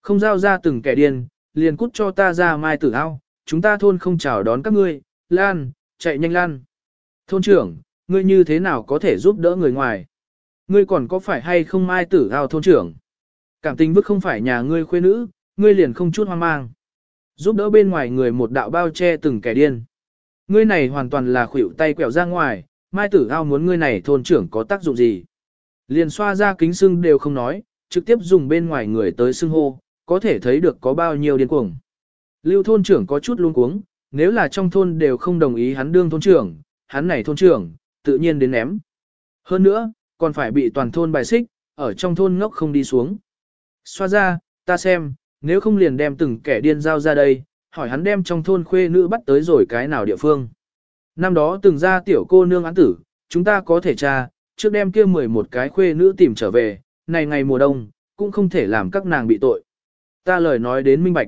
Không giao ra từng kẻ điên, liền cút cho ta ra mai tử ao, chúng ta thôn không chào đón các ngươi, lan, chạy nhanh lan. Thôn trưởng, ngươi như thế nào có thể giúp đỡ người ngoài? Ngươi còn có phải hay không mai tử ao thôn trưởng? Cảm tình bức không phải nhà ngươi khuê nữ, ngươi liền không chút hoang mang. Giúp đỡ bên ngoài người một đạo bao che từng kẻ điên. Ngươi này hoàn toàn là khuỷu tay quẹo ra ngoài, mai tử ao muốn ngươi này thôn trưởng có tác dụng gì? Liền xoa ra kính xưng đều không nói, trực tiếp dùng bên ngoài người tới xưng hô, có thể thấy được có bao nhiêu điên cuồng. Lưu thôn trưởng có chút luống cuống, nếu là trong thôn đều không đồng ý hắn đương thôn trưởng, hắn này thôn trưởng, tự nhiên đến ném. Hơn nữa, còn phải bị toàn thôn bài xích, ở trong thôn ngốc không đi xuống. Xoa ra, ta xem, nếu không liền đem từng kẻ điên giao ra đây, hỏi hắn đem trong thôn khuê nữ bắt tới rồi cái nào địa phương. Năm đó từng ra tiểu cô nương án tử, chúng ta có thể tra, trước đem kia 11 cái khuê nữ tìm trở về, này ngày mùa đông, cũng không thể làm các nàng bị tội. Ta lời nói đến minh bạch.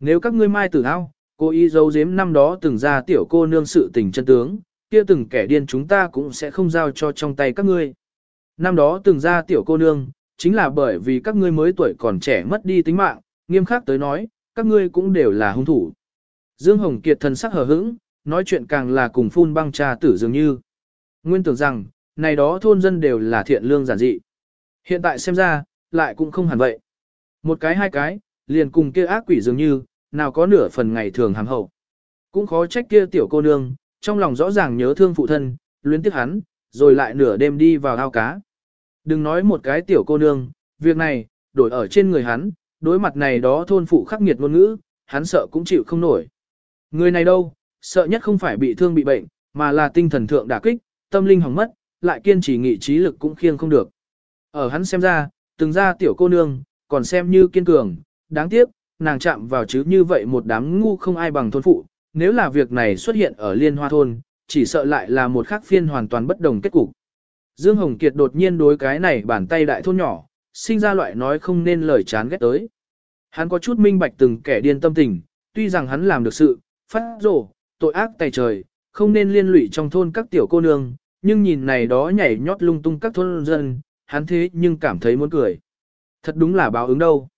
Nếu các ngươi mai tử ao, cô y giấu giếm năm đó từng ra tiểu cô nương sự tình chân tướng, kia từng kẻ điên chúng ta cũng sẽ không giao cho trong tay các ngươi. Năm đó từng ra tiểu cô nương, chính là bởi vì các ngươi mới tuổi còn trẻ mất đi tính mạng, nghiêm khắc tới nói, các ngươi cũng đều là hung thủ. Dương Hồng Kiệt thần sắc hờ hững, nói chuyện càng là cùng phun băng trà tử dường như. Nguyên tưởng rằng, này đó thôn dân đều là thiện lương giản dị. Hiện tại xem ra, lại cũng không hẳn vậy. Một cái hai cái, liền cùng kia ác quỷ dường như, nào có nửa phần ngày thường hàm hậu. Cũng khó trách kia tiểu cô nương, trong lòng rõ ràng nhớ thương phụ thân, luyến tiếc hắn, rồi lại nửa đêm đi vào ao cá. Đừng nói một cái tiểu cô nương, việc này, đổi ở trên người hắn, đối mặt này đó thôn phụ khắc nghiệt ngôn ngữ, hắn sợ cũng chịu không nổi. Người này đâu, sợ nhất không phải bị thương bị bệnh, mà là tinh thần thượng đả kích, tâm linh hỏng mất, lại kiên trì nghị trí lực cũng khiêng không được. Ở hắn xem ra, từng ra tiểu cô nương, còn xem như kiên cường, đáng tiếc, nàng chạm vào chứ như vậy một đám ngu không ai bằng thôn phụ, nếu là việc này xuất hiện ở liên hoa thôn, chỉ sợ lại là một khác phiên hoàn toàn bất đồng kết cục. Dương Hồng Kiệt đột nhiên đối cái này bàn tay đại thôn nhỏ, sinh ra loại nói không nên lời chán ghét tới. Hắn có chút minh bạch từng kẻ điên tâm tình, tuy rằng hắn làm được sự, phát rổ, tội ác tay trời, không nên liên lụy trong thôn các tiểu cô nương, nhưng nhìn này đó nhảy nhót lung tung các thôn dân, hắn thế nhưng cảm thấy muốn cười. Thật đúng là báo ứng đâu.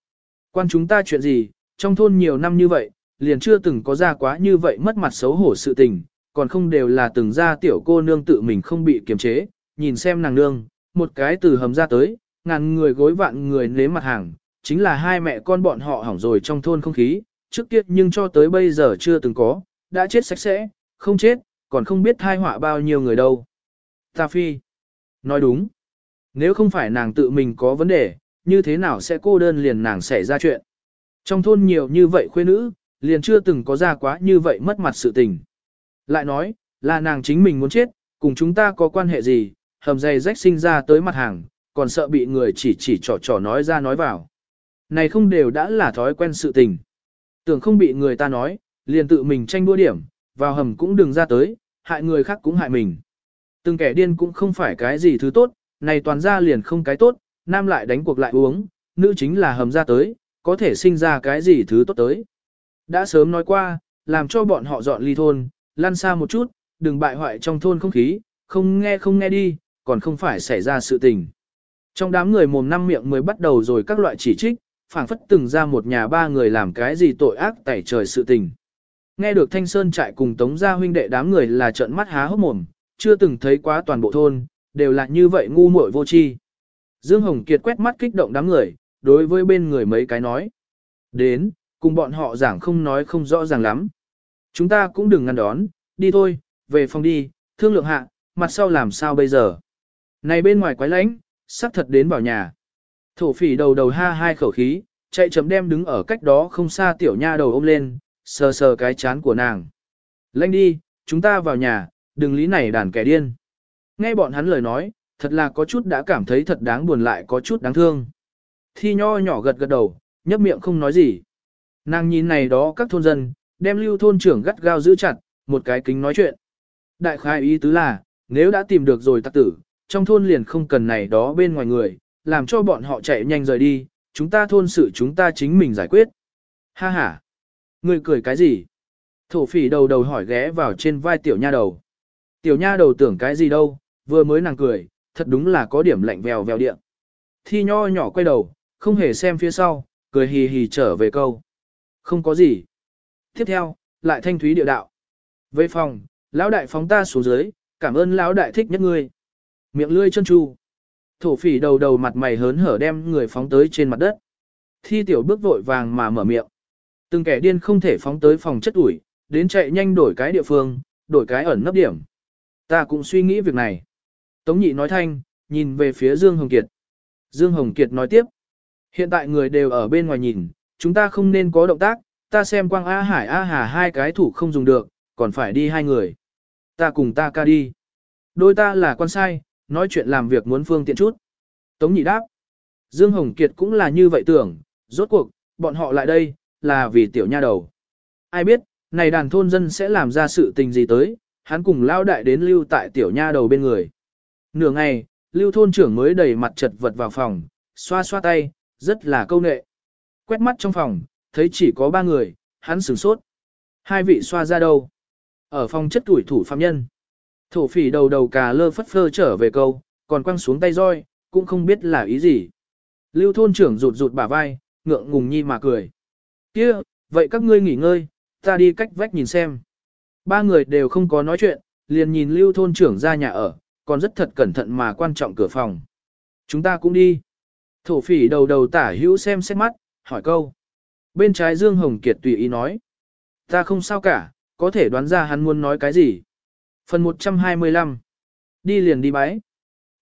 Quan chúng ta chuyện gì, trong thôn nhiều năm như vậy, liền chưa từng có ra quá như vậy mất mặt xấu hổ sự tình, còn không đều là từng ra tiểu cô nương tự mình không bị kiềm chế, nhìn xem nàng nương, một cái từ hầm ra tới, ngàn người gối vạn người nếm mặt hàng, chính là hai mẹ con bọn họ hỏng rồi trong thôn không khí, trước kia nhưng cho tới bây giờ chưa từng có, đã chết sạch sẽ, không chết, còn không biết thai họa bao nhiêu người đâu. Ta phi, nói đúng, nếu không phải nàng tự mình có vấn đề, như thế nào sẽ cô đơn liền nàng xảy ra chuyện. Trong thôn nhiều như vậy khuê nữ, liền chưa từng có ra quá như vậy mất mặt sự tình. Lại nói, là nàng chính mình muốn chết, cùng chúng ta có quan hệ gì, hầm dày rách sinh ra tới mặt hàng, còn sợ bị người chỉ chỉ trò trò nói ra nói vào. Này không đều đã là thói quen sự tình. Tưởng không bị người ta nói, liền tự mình tranh đua điểm, vào hầm cũng đừng ra tới, hại người khác cũng hại mình. Từng kẻ điên cũng không phải cái gì thứ tốt, này toàn ra liền không cái tốt, nam lại đánh cuộc lại uống, nữ chính là hầm ra tới, có thể sinh ra cái gì thứ tốt tới. Đã sớm nói qua, làm cho bọn họ dọn ly thôn, lăn xa một chút, đừng bại hoại trong thôn không khí, không nghe không nghe đi, còn không phải xảy ra sự tình. Trong đám người mồm năm miệng mới bắt đầu rồi các loại chỉ trích, phảng phất từng ra một nhà ba người làm cái gì tội ác tẩy trời sự tình. Nghe được Thanh Sơn trại cùng Tống gia huynh đệ đám người là trợn mắt há hốc mồm, chưa từng thấy quá toàn bộ thôn, đều là như vậy ngu muội vô tri. Dương Hồng Kiệt quét mắt kích động đám người, đối với bên người mấy cái nói. Đến, cùng bọn họ giảng không nói không rõ ràng lắm. Chúng ta cũng đừng ngăn đón, đi thôi, về phòng đi, thương lượng hạ, mặt sau làm sao bây giờ. Này bên ngoài quái lánh, sắp thật đến vào nhà. Thổ phỉ đầu đầu ha hai khẩu khí, chạy chấm đem đứng ở cách đó không xa tiểu nha đầu ôm lên, sờ sờ cái chán của nàng. Lanh đi, chúng ta vào nhà, đừng lý này đàn kẻ điên. Nghe bọn hắn lời nói, thật là có chút đã cảm thấy thật đáng buồn lại có chút đáng thương. Thi nho nhỏ gật gật đầu, nhấp miệng không nói gì. Nàng nhìn này đó các thôn dân, đem lưu thôn trưởng gắt gao giữ chặt, một cái kính nói chuyện. Đại khai ý tứ là, nếu đã tìm được rồi tắc tử, trong thôn liền không cần này đó bên ngoài người, làm cho bọn họ chạy nhanh rời đi, chúng ta thôn sự chúng ta chính mình giải quyết. Ha ha! Người cười cái gì? Thổ phỉ đầu đầu hỏi ghé vào trên vai tiểu nha đầu. Tiểu nha đầu tưởng cái gì đâu, vừa mới nàng cười, thật đúng là có điểm lạnh vèo vèo điện. Thi nho nhỏ quay đầu, không hề xem phía sau, cười hì hì trở về câu. Không có gì. Tiếp theo, lại thanh thúy địa đạo. Về phòng, lão đại phóng ta xuống dưới, cảm ơn lão đại thích nhất ngươi. Miệng lươi chân chu. Thổ phỉ đầu đầu mặt mày hớn hở đem người phóng tới trên mặt đất. Thi tiểu bước vội vàng mà mở miệng. Từng kẻ điên không thể phóng tới phòng chất ủi, đến chạy nhanh đổi cái địa phương, đổi cái ẩn nấp điểm. Ta cũng suy nghĩ việc này. Tống nhị nói thanh, nhìn về phía Dương Hồng Kiệt. Dương Hồng Kiệt nói tiếp. Hiện tại người đều ở bên ngoài nhìn, chúng ta không nên có động tác, ta xem quang A Hải A Hà hai cái thủ không dùng được, còn phải đi hai người. Ta cùng ta ca đi. Đôi ta là quan sai, nói chuyện làm việc muốn phương tiện chút. Tống nhị đáp. Dương Hồng Kiệt cũng là như vậy tưởng, rốt cuộc, bọn họ lại đây, là vì tiểu nha đầu. Ai biết, này đàn thôn dân sẽ làm ra sự tình gì tới, hắn cùng lao đại đến lưu tại tiểu nha đầu bên người. Nửa ngày, lưu thôn trưởng mới đẩy mặt chật vật vào phòng, xoa xoa tay, rất là câu nệ. Quét mắt trong phòng, thấy chỉ có ba người, hắn sửng sốt. Hai vị xoa ra đâu? Ở phòng chất tuổi thủ phạm nhân. Thổ phỉ đầu đầu cà lơ phất phơ trở về câu, còn quăng xuống tay roi, cũng không biết là ý gì. Lưu thôn trưởng rụt rụt bả vai, ngượng ngùng nhi mà cười. kia vậy các ngươi nghỉ ngơi, ta đi cách vách nhìn xem. Ba người đều không có nói chuyện, liền nhìn lưu thôn trưởng ra nhà ở, còn rất thật cẩn thận mà quan trọng cửa phòng. Chúng ta cũng đi. Thổ phỉ đầu đầu tả hữu xem xét mắt, hỏi câu. Bên trái Dương Hồng Kiệt tùy ý nói. Ta không sao cả, có thể đoán ra hắn muốn nói cái gì. Phần 125. Đi liền đi bái.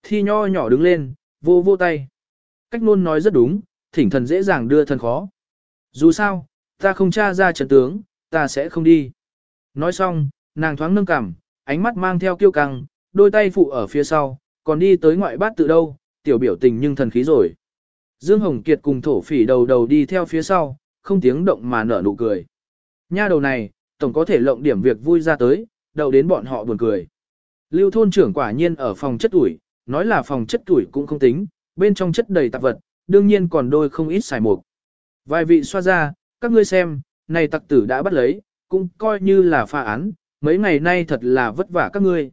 Thi nho nhỏ đứng lên, vô vô tay. Cách nôn nói rất đúng, thỉnh thần dễ dàng đưa thần khó. Dù sao, ta không tra ra trận tướng, ta sẽ không đi. Nói xong, nàng thoáng nâng cằm, ánh mắt mang theo kiêu căng, đôi tay phụ ở phía sau, còn đi tới ngoại bát tự đâu, tiểu biểu tình nhưng thần khí rồi. Dương Hồng Kiệt cùng thổ phỉ đầu đầu đi theo phía sau, không tiếng động mà nở nụ cười. Nha đầu này, tổng có thể lộng điểm việc vui ra tới, đầu đến bọn họ buồn cười. Lưu thôn trưởng quả nhiên ở phòng chất tuổi, nói là phòng chất tuổi cũng không tính, bên trong chất đầy tạp vật, đương nhiên còn đôi không ít xài mục. Vài vị xoa ra, các ngươi xem, này tặc tử đã bắt lấy, cũng coi như là pha án, mấy ngày nay thật là vất vả các ngươi.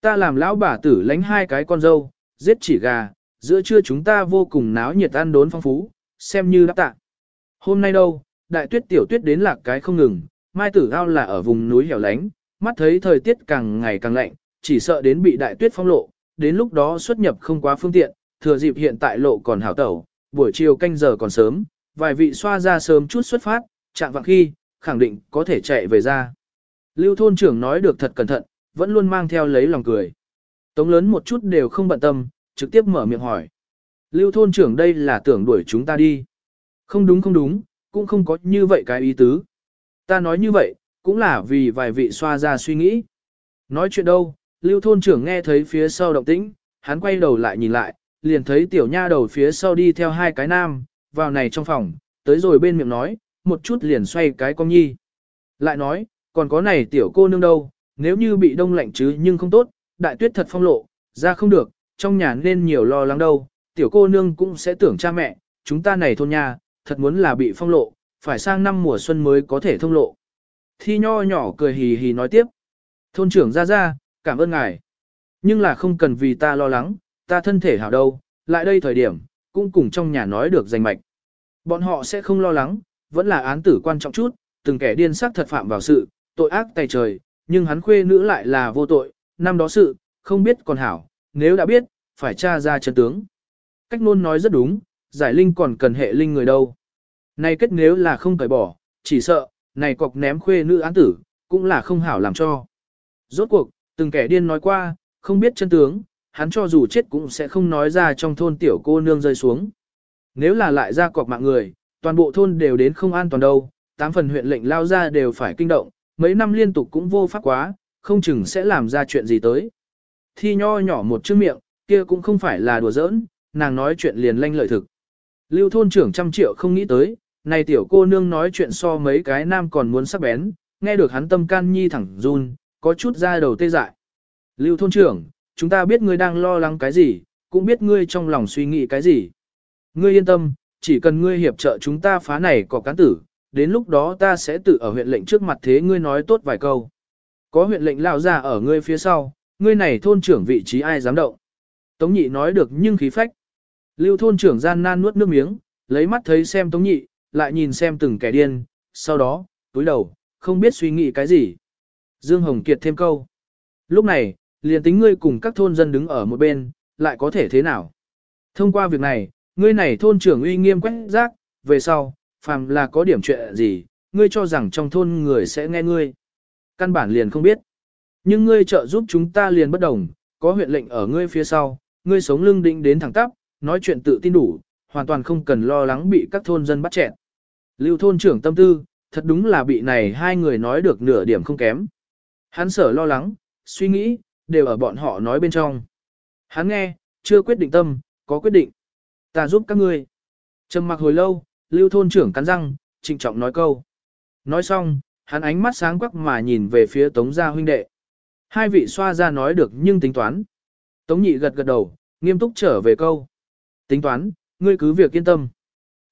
Ta làm lão bà tử lánh hai cái con dâu, giết chỉ gà, giữa trưa chúng ta vô cùng náo nhiệt ăn đốn phong phú, xem như đáp tạ. Hôm nay đâu, đại tuyết tiểu tuyết đến lạc cái không ngừng, mai tử ao là ở vùng núi hẻo lánh, mắt thấy thời tiết càng ngày càng lạnh, chỉ sợ đến bị đại tuyết phong lộ, đến lúc đó xuất nhập không quá phương tiện, thừa dịp hiện tại lộ còn hảo tẩu, buổi chiều canh giờ còn sớm, vài vị xoa ra sớm chút xuất phát, chạm vạng khi, khẳng định có thể chạy về ra. Lưu thôn trưởng nói được thật cẩn thận, vẫn luôn mang theo lấy lòng cười. Tống lớn một chút đều không bận tâm, trực tiếp mở miệng hỏi. Lưu thôn trưởng đây là tưởng đuổi chúng ta đi. Không đúng không đúng, cũng không có như vậy cái ý tứ. Ta nói như vậy, cũng là vì vài vị xoa ra suy nghĩ. Nói chuyện đâu, lưu thôn trưởng nghe thấy phía sau động tĩnh, hắn quay đầu lại nhìn lại, liền thấy tiểu nha đầu phía sau đi theo hai cái nam, vào này trong phòng, tới rồi bên miệng nói, một chút liền xoay cái con nhi. Lại nói, còn có này tiểu cô nương đâu, nếu như bị đông lạnh chứ nhưng không tốt, đại tuyết thật phong lộ, ra không được, trong nhà nên nhiều lo lắng đâu, tiểu cô nương cũng sẽ tưởng cha mẹ, chúng ta này thôn nhà, thật muốn là bị phong lộ, phải sang năm mùa xuân mới có thể thông lộ. Thi nho nhỏ cười hì hì nói tiếp. Thôn trưởng ra ra, cảm ơn ngài. Nhưng là không cần vì ta lo lắng, ta thân thể hảo đâu, lại đây thời điểm, cũng cùng trong nhà nói được danh mạch. Bọn họ sẽ không lo lắng, vẫn là án tử quan trọng chút, từng kẻ điên sắc thật phạm vào sự, tội ác tay trời, nhưng hắn khuê nữ lại là vô tội, năm đó sự, không biết còn hảo, nếu đã biết, phải tra ra chân tướng. Cách nôn nói rất đúng, giải linh còn cần hệ linh người đâu. Này kết nếu là không cởi bỏ, chỉ sợ, này cọc ném khuê nữ án tử, cũng là không hảo làm cho. Rốt cuộc, từng kẻ điên nói qua, không biết chân tướng, hắn cho dù chết cũng sẽ không nói ra trong thôn tiểu cô nương rơi xuống. Nếu là lại ra cọc mạng người, toàn bộ thôn đều đến không an toàn đâu, tám phần huyện lệnh lao ra đều phải kinh động, mấy năm liên tục cũng vô pháp quá, không chừng sẽ làm ra chuyện gì tới. Thi nho nhỏ một chữ miệng, kia cũng không phải là đùa giỡn, nàng nói chuyện liền lanh lợi thực. Lưu thôn trưởng trăm triệu không nghĩ tới, này tiểu cô nương nói chuyện so mấy cái nam còn muốn sắc bén, nghe được hắn tâm can nhi thẳng run, có chút ra đầu tê dại. Lưu thôn trưởng, chúng ta biết ngươi đang lo lắng cái gì, cũng biết ngươi trong lòng suy nghĩ cái gì. Ngươi yên tâm, chỉ cần ngươi hiệp trợ chúng ta phá này có cán tử, đến lúc đó ta sẽ tự ở huyện lệnh trước mặt thế ngươi nói tốt vài câu. Có huyện lệnh lao ra ở ngươi phía sau, ngươi này thôn trưởng vị trí ai dám động. Tống nhị nói được nhưng khí phách. Lưu thôn trưởng gian nan nuốt nước miếng, lấy mắt thấy xem tống nhị, lại nhìn xem từng kẻ điên, sau đó, túi đầu, không biết suy nghĩ cái gì. Dương Hồng Kiệt thêm câu. Lúc này, liền tính ngươi cùng các thôn dân đứng ở một bên, lại có thể thế nào? Thông qua việc này, ngươi này thôn trưởng uy nghiêm quét rác, về sau, phàm là có điểm chuyện gì, ngươi cho rằng trong thôn người sẽ nghe ngươi. Căn bản liền không biết. Nhưng ngươi trợ giúp chúng ta liền bất đồng, có huyện lệnh ở ngươi phía sau, ngươi sống lưng định đến thẳng tắp, nói chuyện tự tin đủ, hoàn toàn không cần lo lắng bị các thôn dân bắt chẹn. Lưu thôn trưởng tâm tư, thật đúng là bị này hai người nói được nửa điểm không kém. Hắn sở lo lắng, suy nghĩ, đều ở bọn họ nói bên trong. Hắn nghe, chưa quyết định tâm, có quyết định. Ta giúp các ngươi. Trầm mặc hồi lâu, lưu thôn trưởng cắn răng, trịnh trọng nói câu. Nói xong, hắn ánh mắt sáng quắc mà nhìn về phía tống gia huynh đệ. Hai vị xoa ra nói được nhưng tính toán. Tống nhị gật gật đầu, nghiêm túc trở về câu. Tính toán, ngươi cứ việc yên tâm.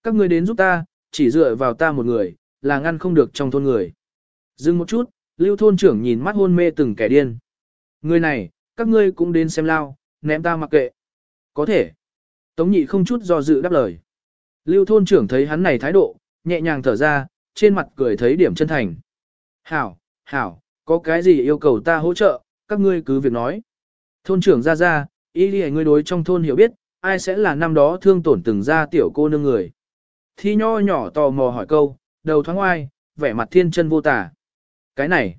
Các ngươi đến giúp ta, chỉ dựa vào ta một người, là ngăn không được trong thôn người. Dừng một chút, lưu thôn trưởng nhìn mắt hôn mê từng kẻ điên. Người này, các ngươi cũng đến xem lao, ném ta mặc kệ. Có thể. Tống nhị không chút do dự đáp lời. Lưu thôn trưởng thấy hắn này thái độ, nhẹ nhàng thở ra, trên mặt cười thấy điểm chân thành. Hảo, hảo, có cái gì yêu cầu ta hỗ trợ, các ngươi cứ việc nói. Thôn trưởng ra ra, ý đi ngươi đối trong thôn hiểu biết, ai sẽ là năm đó thương tổn từng ra tiểu cô nương người. Thi nho nhỏ tò mò hỏi câu, đầu thoáng oai, vẻ mặt thiên chân vô tả. Cái này,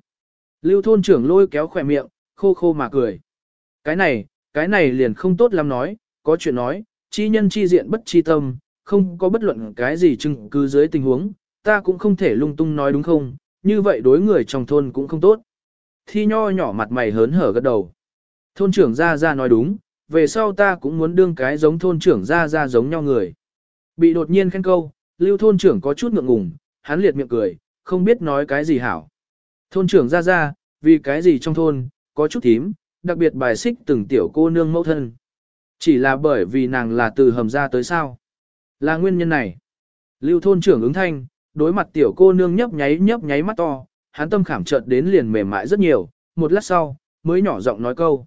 lưu thôn trưởng lôi kéo khỏe miệng, khô khô mà cười. Cái này, cái này liền không tốt lắm nói, có chuyện nói, chi nhân chi diện bất chi tâm, không có bất luận cái gì chứng cứ dưới tình huống, ta cũng không thể lung tung nói đúng không, như vậy đối người trong thôn cũng không tốt. Thi nho nhỏ mặt mày hớn hở gật đầu. Thôn trưởng ra ra nói đúng, về sau ta cũng muốn đương cái giống thôn trưởng ra ra giống nhau người. Bị đột nhiên khen câu, lưu thôn trưởng có chút ngượng ngùng, hắn liệt miệng cười, không biết nói cái gì hảo. Thôn trưởng ra ra, vì cái gì trong thôn, có chút thím, đặc biệt bài xích từng tiểu cô nương mẫu thân. Chỉ là bởi vì nàng là từ hầm ra tới sao. Là nguyên nhân này. Lưu thôn trưởng ứng thanh, đối mặt tiểu cô nương nhấp nháy nhấp nháy mắt to, hắn tâm khảm chợt đến liền mềm mại rất nhiều, một lát sau, mới nhỏ giọng nói câu.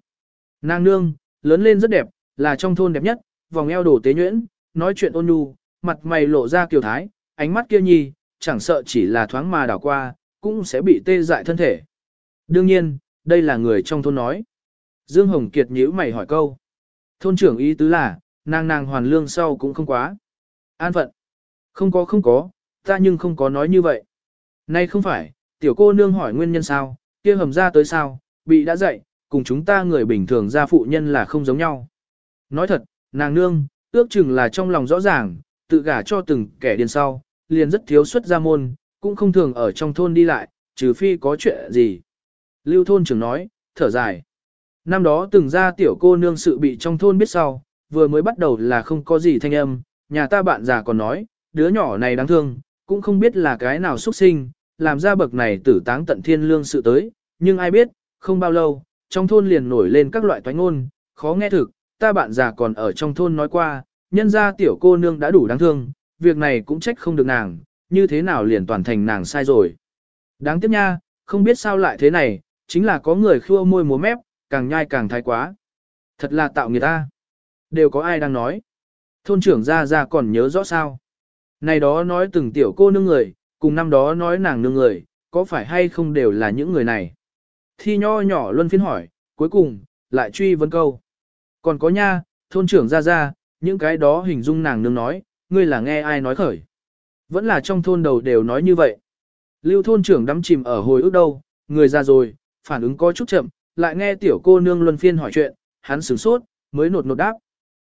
Nàng nương, lớn lên rất đẹp, là trong thôn đẹp nhất, vòng eo đổ tế nhuyễn, nói chuyện ôn nhu, mặt mày lộ ra kiều thái, ánh mắt kia nhi, chẳng sợ chỉ là thoáng mà đảo qua, cũng sẽ bị tê dại thân thể. Đương nhiên, đây là người trong thôn nói. Dương Hồng Kiệt nhíu mày hỏi câu. Thôn trưởng ý tứ là, nàng nàng hoàn lương sau cũng không quá. An phận. Không có không có, ta nhưng không có nói như vậy. Nay không phải, tiểu cô nương hỏi nguyên nhân sao, kia hầm ra tới sao, bị đã dạy, cùng chúng ta người bình thường gia phụ nhân là không giống nhau. Nói thật, nàng nương, ước chừng là trong lòng rõ ràng, tự gả cho từng kẻ điên sau, liền rất thiếu xuất gia môn, cũng không thường ở trong thôn đi lại, trừ phi có chuyện gì. Lưu thôn trưởng nói, thở dài. Năm đó từng ra tiểu cô nương sự bị trong thôn biết sau, vừa mới bắt đầu là không có gì thanh âm, nhà ta bạn già còn nói, đứa nhỏ này đáng thương, cũng không biết là cái nào xuất sinh, làm ra bậc này tử táng tận thiên lương sự tới, nhưng ai biết, không bao lâu, trong thôn liền nổi lên các loại toán ngôn, khó nghe thực, ta bạn già còn ở trong thôn nói qua, nhân ra tiểu cô nương đã đủ đáng thương, việc này cũng trách không được nàng, như thế nào liền toàn thành nàng sai rồi. Đáng tiếc nha, không biết sao lại thế này, chính là có người khua môi múa mép, càng nhai càng thái quá. Thật là tạo người ta. Đều có ai đang nói. Thôn trưởng ra ra còn nhớ rõ sao. Này đó nói từng tiểu cô nương người, cùng năm đó nói nàng nương người, có phải hay không đều là những người này. Thi nho nhỏ luân phiên hỏi, cuối cùng, lại truy vấn câu. Còn có nha, thôn trưởng ra ra, những cái đó hình dung nàng nương nói, ngươi là nghe ai nói khởi. Vẫn là trong thôn đầu đều nói như vậy. Lưu thôn trưởng đắm chìm ở hồi ức đâu, người ra rồi, phản ứng có chút chậm, lại nghe tiểu cô nương luân phiên hỏi chuyện, hắn sửng sốt, mới nột nột đáp.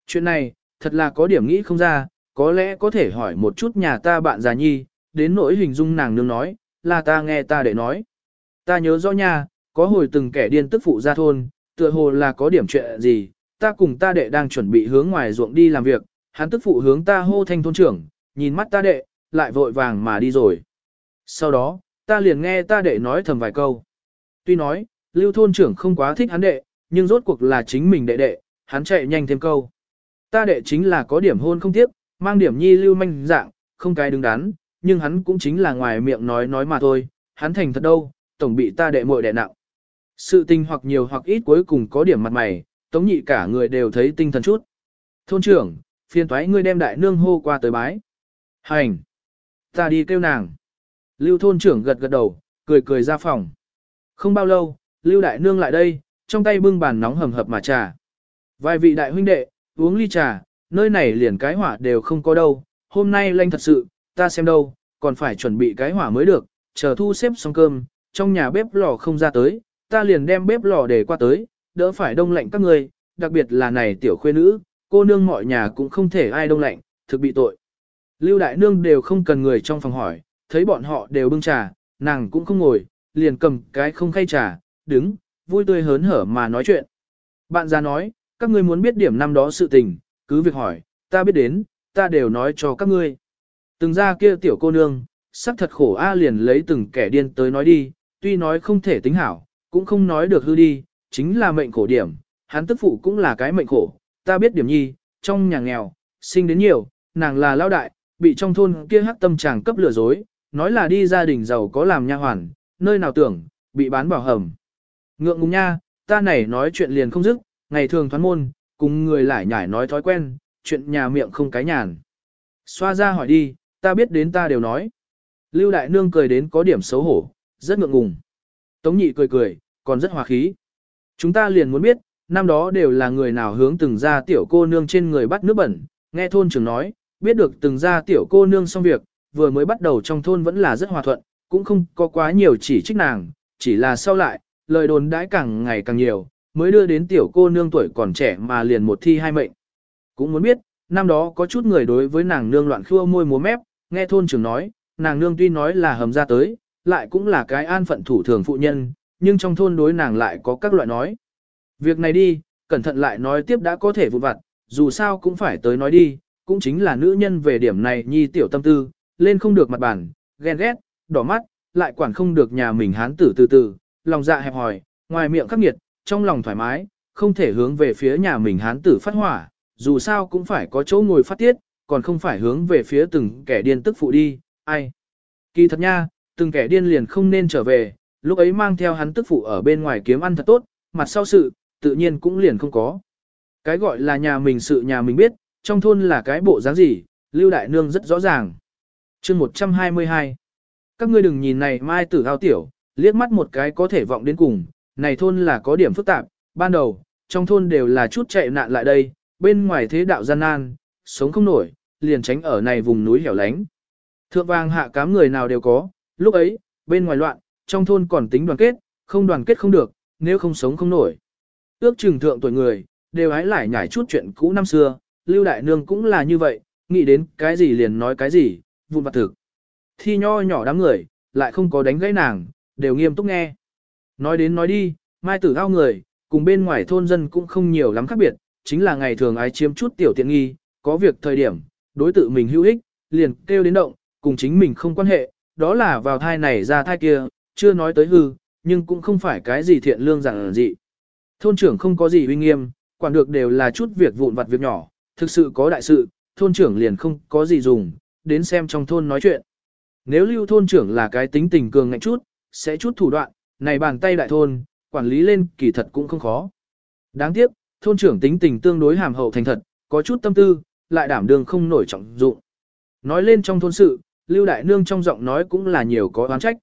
Chuyện này, thật là có điểm nghĩ không ra, có lẽ có thể hỏi một chút nhà ta bạn già nhi, đến nỗi hình dung nàng nương nói, là ta nghe ta để nói. Ta nhớ rõ nha, có hồi từng kẻ điên tức phụ ra thôn, tựa hồ là có điểm chuyện gì, ta cùng ta đệ đang chuẩn bị hướng ngoài ruộng đi làm việc, hắn tức phụ hướng ta hô thanh thôn trưởng, nhìn mắt ta đệ, lại vội vàng mà đi rồi. Sau đó, ta liền nghe ta đệ nói thầm vài câu. Tuy nói, lưu thôn trưởng không quá thích hắn đệ, nhưng rốt cuộc là chính mình đệ đệ, hắn chạy nhanh thêm câu. Ta đệ chính là có điểm hôn không tiếp, mang điểm nhi lưu manh dạng, không cái đứng đắn, nhưng hắn cũng chính là ngoài miệng nói nói mà thôi, hắn thành thật đâu, tổng bị ta đệ muội đệ nặng. Sự tình hoặc nhiều hoặc ít cuối cùng có điểm mặt mày, tống nhị cả người đều thấy tinh thần chút. Thôn trưởng, phiền thoái ngươi đem đại nương hô qua tới bái. Hành! Ta đi kêu nàng. Lưu thôn trưởng gật gật đầu, cười cười ra phòng. Không bao lâu, Lưu đại nương lại đây, trong tay bưng bàn nóng hầm hập mà trà. Vài vị đại huynh đệ, uống ly trà, nơi này liền cái hỏa đều không có đâu, hôm nay lanh thật sự, ta xem đâu, còn phải chuẩn bị cái hỏa mới được, chờ thu xếp xong cơm, trong nhà bếp lò không ra tới, ta liền đem bếp lò để qua tới, đỡ phải đông lạnh các người, đặc biệt là này tiểu khuê nữ, cô nương mọi nhà cũng không thể ai đông lạnh, thực bị tội. Lưu đại nương đều không cần người trong phòng hỏi, thấy bọn họ đều bưng trà, nàng cũng không ngồi, liền cầm cái không khay trà, đứng, vui tươi hớn hở mà nói chuyện. Bạn ra nói, các ngươi muốn biết điểm năm đó sự tình, cứ việc hỏi, ta biết đến, ta đều nói cho các ngươi. Từng ra kia tiểu cô nương, sắc thật khổ a liền lấy từng kẻ điên tới nói đi, tuy nói không thể tính hảo, cũng không nói được hư đi, chính là mệnh khổ điểm, hắn tức phụ cũng là cái mệnh khổ, ta biết điểm nhi, trong nhà nghèo, sinh đến nhiều, nàng là lao đại, bị trong thôn kia hắc tâm chàng cấp lừa dối, nói là đi gia đình giàu có làm nha hoàn, nơi nào tưởng, bị bán vào hầm. Ngượng ngùng nha, ta này nói chuyện liền không dứt, ngày thường thoán môn, cùng người lại nhải nói thói quen, chuyện nhà miệng không cái nhàn. Xoa ra hỏi đi, ta biết đến ta đều nói. Lưu Đại Nương cười đến có điểm xấu hổ, rất ngượng ngùng. Tống nhị cười cười, còn rất hòa khí. Chúng ta liền muốn biết, năm đó đều là người nào hướng từng ra tiểu cô nương trên người bắt nước bẩn, nghe thôn trưởng nói, biết được từng ra tiểu cô nương xong việc, vừa mới bắt đầu trong thôn vẫn là rất hòa thuận, cũng không có quá nhiều chỉ trích nàng, chỉ là sau lại, lời đồn đãi càng ngày càng nhiều, mới đưa đến tiểu cô nương tuổi còn trẻ mà liền một thi hai mệnh. Cũng muốn biết, năm đó có chút người đối với nàng nương loạn khua môi múa mép, nghe thôn trưởng nói, nàng nương tuy nói là hầm ra tới, lại cũng là cái an phận thủ thường phụ nhân, nhưng trong thôn đối nàng lại có các loại nói. Việc này đi, cẩn thận lại nói tiếp đã có thể vụn vặt, dù sao cũng phải tới nói đi, cũng chính là nữ nhân về điểm này nhi tiểu tâm tư, lên không được mặt bản, ghen ghét, đỏ mắt, lại quản không được nhà mình hán tử từ từ, lòng dạ hẹp hòi, ngoài miệng khắc nghiệt, trong lòng thoải mái, không thể hướng về phía nhà mình hán tử phát hỏa, dù sao cũng phải có chỗ ngồi phát tiết, còn không phải hướng về phía từng kẻ điên tức phụ đi, ai. Kỳ thật nha, từng kẻ điên liền không nên trở về, lúc ấy mang theo hắn tức phụ ở bên ngoài kiếm ăn thật tốt, mặt sau sự, tự nhiên cũng liền không có. Cái gọi là nhà mình sự nhà mình biết, trong thôn là cái bộ dáng gì, Lưu Đại Nương rất rõ ràng. chương 122 Các ngươi đừng nhìn này mai tử ao tiểu, liếc mắt một cái có thể vọng đến cùng, này thôn là có điểm phức tạp, ban đầu, trong thôn đều là chút chạy nạn lại đây, bên ngoài thế đạo gian nan, sống không nổi, liền tránh ở này vùng núi hẻo lánh. Thượng vàng hạ cám người nào đều có, lúc ấy, bên ngoài loạn, trong thôn còn tính đoàn kết, không đoàn kết không được, nếu không sống không nổi. Ước chừng thượng tuổi người, đều hái lại nhảy chút chuyện cũ năm xưa, Lưu Đại Nương cũng là như vậy, nghĩ đến cái gì liền nói cái gì, vụn vặt thực. thi nho nhỏ đám người, lại không có đánh gãy nàng, đều nghiêm túc nghe. Nói đến nói đi, mai tử ao người, cùng bên ngoài thôn dân cũng không nhiều lắm khác biệt, chính là ngày thường ái chiếm chút tiểu tiện nghi, có việc thời điểm, đối tự mình hữu ích, liền kêu đến động, cùng chính mình không quan hệ, đó là vào thai này ra thai kia, chưa nói tới hư, nhưng cũng không phải cái gì thiện lương rằng gì. Thôn trưởng không có gì uy nghiêm, quản được đều là chút việc vụn vặt việc nhỏ, thực sự có đại sự, thôn trưởng liền không có gì dùng, đến xem trong thôn nói chuyện. Nếu lưu thôn trưởng là cái tính tình cường ngạnh chút, sẽ chút thủ đoạn, này bàn tay đại thôn, quản lý lên kỳ thật cũng không khó. Đáng tiếc, thôn trưởng tính tình tương đối hàm hậu thành thật, có chút tâm tư, lại đảm đương không nổi trọng dụng. Nói lên trong thôn sự, Lưu Đại Nương trong giọng nói cũng là nhiều có oán trách.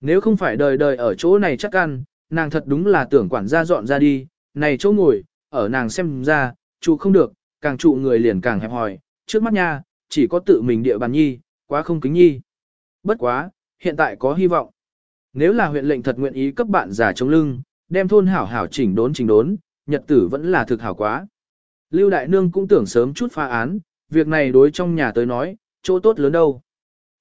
Nếu không phải đời đời ở chỗ này chắc ăn, nàng thật đúng là tưởng quản gia dọn ra đi, này chỗ ngồi, ở nàng xem ra, trụ không được, càng trụ người liền càng hẹp hòi, trước mắt nha, chỉ có tự mình địa bàn nhi, quá không kính nhi. Bất quá, hiện tại có hy vọng. Nếu là huyện lệnh thật nguyện ý cấp bạn giả chống lưng, đem thôn hảo hảo chỉnh đốn chỉnh đốn, nhật tử vẫn là thực hảo quá. Lưu Đại Nương cũng tưởng sớm chút pha án, việc này đối trong nhà tới nói, chỗ tốt lớn đâu.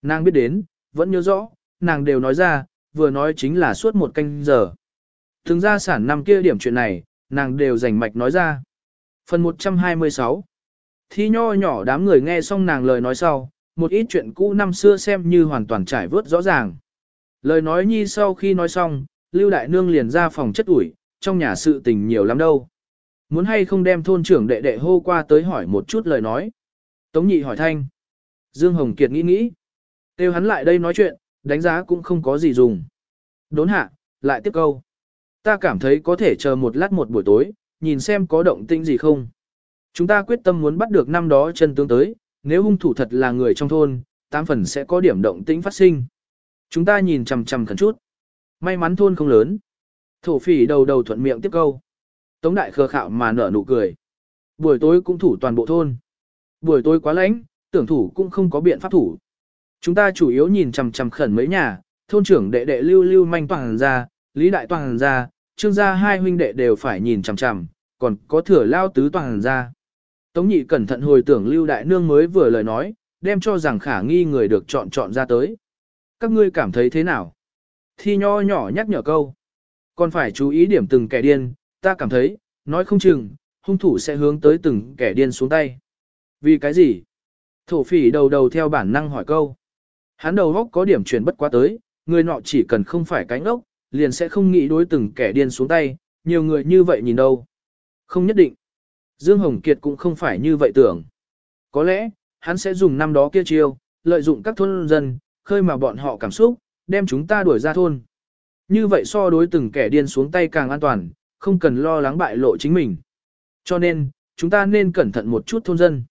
Nàng biết đến, vẫn nhớ rõ, nàng đều nói ra, vừa nói chính là suốt một canh giờ. Thường ra sản năm kia điểm chuyện này, nàng đều rành mạch nói ra. Phần 126 Thi nho nhỏ đám người nghe xong nàng lời nói sau, một ít chuyện cũ năm xưa xem như hoàn toàn trải vớt rõ ràng. Lời nói nhi sau khi nói xong, Lưu Đại Nương liền ra phòng chất ủi, trong nhà sự tình nhiều lắm đâu. Muốn hay không đem thôn trưởng đệ đệ hô qua tới hỏi một chút lời nói. Tống nhị hỏi thanh. Dương Hồng Kiệt nghĩ nghĩ. Têu hắn lại đây nói chuyện, đánh giá cũng không có gì dùng. Đốn hạ, lại tiếp câu. Ta cảm thấy có thể chờ một lát một buổi tối, nhìn xem có động tĩnh gì không. Chúng ta quyết tâm muốn bắt được năm đó chân tướng tới, nếu hung thủ thật là người trong thôn, tám phần sẽ có điểm động tĩnh phát sinh. Chúng ta nhìn chằm chằm khẩn chút. May mắn thôn không lớn. Thổ phỉ đầu đầu thuận miệng tiếp câu. Tống đại khờ khạo mà nở nụ cười. Buổi tối cũng thủ toàn bộ thôn. Buổi tối quá lạnh, tưởng thủ cũng không có biện pháp thủ. Chúng ta chủ yếu nhìn chằm chằm khẩn mấy nhà, thôn trưởng đệ đệ lưu lưu manh toàn ra, lý đại toàn ra, trương gia hai huynh đệ đều phải nhìn chằm chằm, còn có thừa lao tứ toàn ra. Tống nhị cẩn thận hồi tưởng lưu đại nương mới vừa lời nói, đem cho rằng khả nghi người được chọn chọn ra tới. Các ngươi cảm thấy thế nào? Thi nho nhỏ nhắc nhở câu. Còn phải chú ý điểm từng kẻ điên, ta cảm thấy, nói không chừng, hung thủ sẽ hướng tới từng kẻ điên xuống tay. Vì cái gì? Thổ phỉ đầu đầu theo bản năng hỏi câu. Hắn đầu góc có điểm chuyển bất quá tới, người nọ chỉ cần không phải cánh ốc, liền sẽ không nghĩ đối từng kẻ điên xuống tay, nhiều người như vậy nhìn đâu. Không nhất định. Dương Hồng Kiệt cũng không phải như vậy tưởng. Có lẽ, hắn sẽ dùng năm đó kia chiêu, lợi dụng các thôn dân, khơi mà bọn họ cảm xúc, đem chúng ta đuổi ra thôn. Như vậy so đối từng kẻ điên xuống tay càng an toàn, không cần lo lắng bại lộ chính mình. Cho nên, chúng ta nên cẩn thận một chút thôn dân.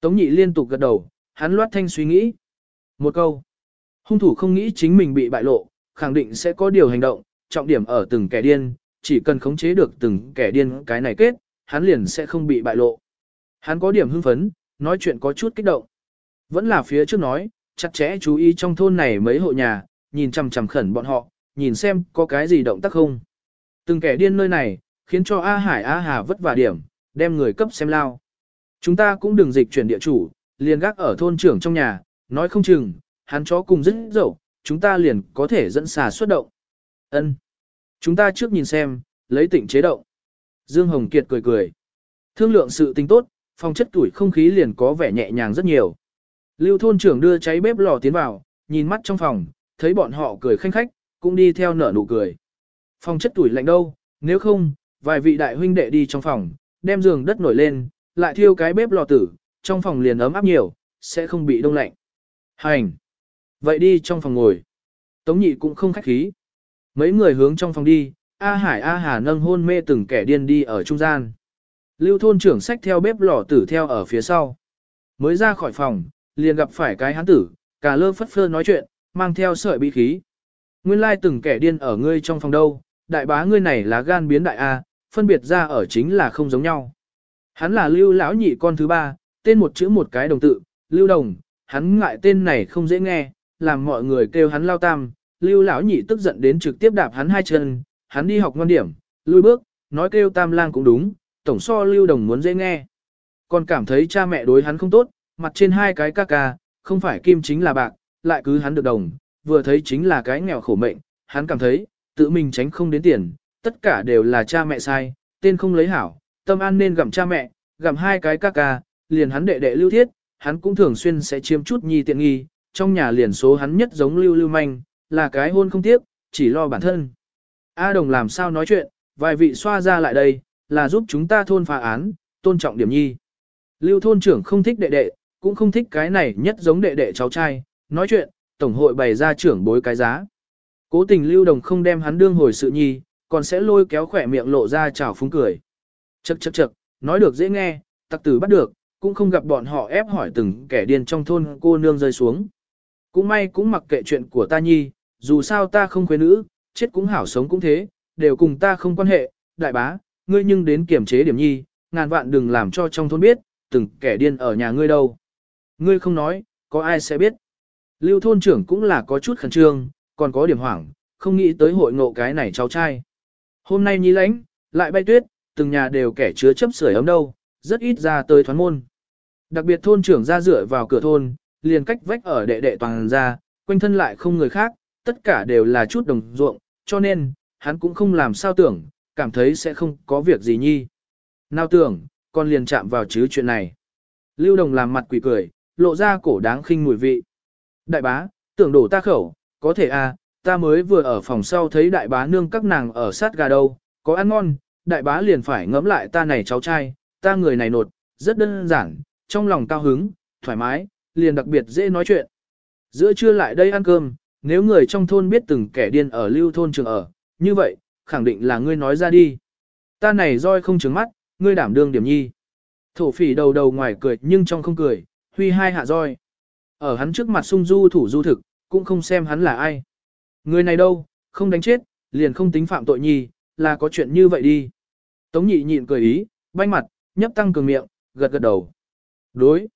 Tống nhị liên tục gật đầu, hắn loát thanh suy nghĩ. Một câu. Hung thủ không nghĩ chính mình bị bại lộ, khẳng định sẽ có điều hành động, trọng điểm ở từng kẻ điên, chỉ cần khống chế được từng kẻ điên cái này kết, hắn liền sẽ không bị bại lộ. Hắn có điểm hưng phấn, nói chuyện có chút kích động. Vẫn là phía trước nói, chặt chẽ chú ý trong thôn này mấy hộ nhà, nhìn chằm chằm khẩn bọn họ, nhìn xem có cái gì động tác không. Từng kẻ điên nơi này, khiến cho A Hải A Hà vất vả điểm, đem người cấp xem lao. Chúng ta cũng đừng dịch chuyển địa chủ, liền gác ở thôn trưởng trong nhà, nói không chừng, hắn chó cùng rất dậu, chúng ta liền có thể dẫn xà xuất động. Ân, Chúng ta trước nhìn xem, lấy tịnh chế động. Dương Hồng Kiệt cười cười. Thương lượng sự tình tốt, phòng chất tuổi không khí liền có vẻ nhẹ nhàng rất nhiều. Lưu thôn trưởng đưa cháy bếp lò tiến vào, nhìn mắt trong phòng, thấy bọn họ cười khanh khách, cũng đi theo nở nụ cười. Phòng chất tuổi lạnh đâu, nếu không, vài vị đại huynh đệ đi trong phòng, đem giường đất nổi lên, lại thiêu cái bếp lò tử, trong phòng liền ấm áp nhiều, sẽ không bị đông lạnh. Hành! Vậy đi trong phòng ngồi. Tống nhị cũng không khách khí. Mấy người hướng trong phòng đi, A Hải A Hà nâng hôn mê từng kẻ điên đi ở trung gian. Lưu thôn trưởng sách theo bếp lò tử theo ở phía sau. Mới ra khỏi phòng, liền gặp phải cái hán tử, cả lơ phất phơ nói chuyện, mang theo sợi bị khí. Nguyên lai từng kẻ điên ở ngươi trong phòng đâu, đại bá ngươi này là gan biến đại A, phân biệt ra ở chính là không giống nhau. Hắn là lưu lão nhị con thứ ba, tên một chữ một cái đồng tự, lưu đồng, hắn ngại tên này không dễ nghe, làm mọi người kêu hắn lao tam, lưu lão nhị tức giận đến trực tiếp đạp hắn hai chân, hắn đi học ngon điểm, lui bước, nói kêu tam lang cũng đúng, tổng so lưu đồng muốn dễ nghe. Còn cảm thấy cha mẹ đối hắn không tốt, mặt trên hai cái ca ca, không phải kim chính là bạc, lại cứ hắn được đồng, vừa thấy chính là cái nghèo khổ mệnh, hắn cảm thấy, tự mình tránh không đến tiền, tất cả đều là cha mẹ sai, tên không lấy hảo, tâm an nên gặm cha mẹ, gặm hai cái ca ca, liền hắn đệ đệ lưu thiết, hắn cũng thường xuyên sẽ chiếm chút nhi tiện nghi, trong nhà liền số hắn nhất giống lưu lưu manh, là cái hôn không tiếc, chỉ lo bản thân. A đồng làm sao nói chuyện, vài vị xoa ra lại đây, là giúp chúng ta thôn phá án, tôn trọng điểm nhi. Lưu thôn trưởng không thích đệ đệ, cũng không thích cái này nhất giống đệ đệ cháu trai, nói chuyện, tổng hội bày ra trưởng bối cái giá. Cố tình lưu đồng không đem hắn đương hồi sự nhi, còn sẽ lôi kéo khỏe miệng lộ ra chào phúng cười. Chậc chậc chậc, nói được dễ nghe, tặc tử bắt được, cũng không gặp bọn họ ép hỏi từng kẻ điên trong thôn cô nương rơi xuống. Cũng may cũng mặc kệ chuyện của ta nhi, dù sao ta không quê nữ, chết cũng hảo sống cũng thế, đều cùng ta không quan hệ, đại bá, ngươi nhưng đến kiểm chế điểm nhi, ngàn vạn đừng làm cho trong thôn biết, từng kẻ điên ở nhà ngươi đâu. Ngươi không nói, có ai sẽ biết. Lưu thôn trưởng cũng là có chút khẩn trương, còn có điểm hoảng, không nghĩ tới hội ngộ cái này cháu trai. Hôm nay nhi lãnh, lại bay tuyết, từng nhà đều kẻ chứa chấp sưởi ấm đâu, rất ít ra tới thoán môn. Đặc biệt thôn trưởng ra dựa vào cửa thôn, liền cách vách ở đệ đệ toàn ra, quanh thân lại không người khác, tất cả đều là chút đồng ruộng, cho nên, hắn cũng không làm sao tưởng, cảm thấy sẽ không có việc gì nhi. Nào tưởng, con liền chạm vào chứ chuyện này. Lưu đồng làm mặt quỷ cười, lộ ra cổ đáng khinh mùi vị. Đại bá, tưởng đổ ta khẩu, có thể à, ta mới vừa ở phòng sau thấy đại bá nương các nàng ở sát gà đâu, có ăn ngon, đại bá liền phải ngẫm lại ta này cháu trai, ta người này nột, rất đơn giản, trong lòng cao hứng, thoải mái, liền đặc biệt dễ nói chuyện. Giữa trưa lại đây ăn cơm, nếu người trong thôn biết từng kẻ điên ở lưu thôn trường ở, như vậy, khẳng định là ngươi nói ra đi. Ta này roi không trứng mắt, ngươi đảm đương điểm nhi. Thổ phỉ đầu đầu ngoài cười nhưng trong không cười, huy hai hạ roi. Ở hắn trước mặt sung du thủ du thực, cũng không xem hắn là ai. Người này đâu, không đánh chết, liền không tính phạm tội nhi, là có chuyện như vậy đi. Tống nhị nhịn cười ý, banh mặt, nhấp tăng cường miệng, gật gật đầu. Đối.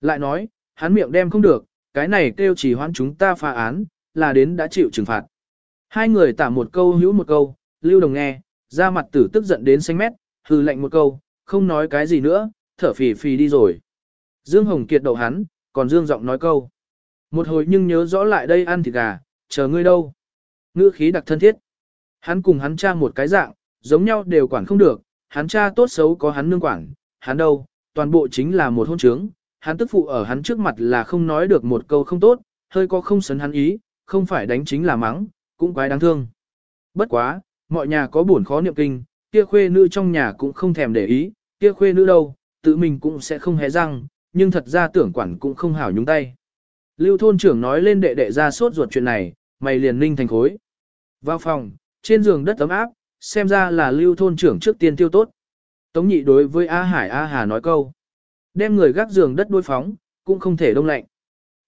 Lại nói, hắn miệng đem không được, cái này kêu chỉ hoãn chúng ta phá án, là đến đã chịu trừng phạt. Hai người tả một câu hữu một câu, lưu đồng nghe, ra mặt tử tức giận đến xanh mét, hư lệnh một câu, không nói cái gì nữa, thở phì phì đi rồi. Dương Hồng Kiệt đậu hắn, còn Dương giọng nói câu. Một hồi nhưng nhớ rõ lại đây ăn thịt gà, chờ ngươi đâu. Ngữ khí đặc thân thiết. Hắn cùng hắn cha một cái dạng, giống nhau đều quản không được, hắn cha tốt xấu có hắn nương quản, hắn đâu, toàn bộ chính là một hôn trướng, hắn tức phụ ở hắn trước mặt là không nói được một câu không tốt, hơi có không sấn hắn ý, không phải đánh chính là mắng, cũng quái đáng thương. Bất quá, mọi nhà có buồn khó niệm kinh, kia khuê nữ trong nhà cũng không thèm để ý, kia khuê nữ đâu, tự mình cũng sẽ không hé răng, nhưng thật ra tưởng quản cũng không hảo nhúng tay. Lưu thôn trưởng nói lên đệ đệ ra sốt ruột chuyện này, mày liền ninh thành khối. Vào phòng, trên giường đất ấm áp, xem ra là lưu thôn trưởng trước tiên tiêu tốt. Tống nhị đối với A Hải A Hà nói câu. Đem người gác giường đất đối phóng, cũng không thể đông lạnh.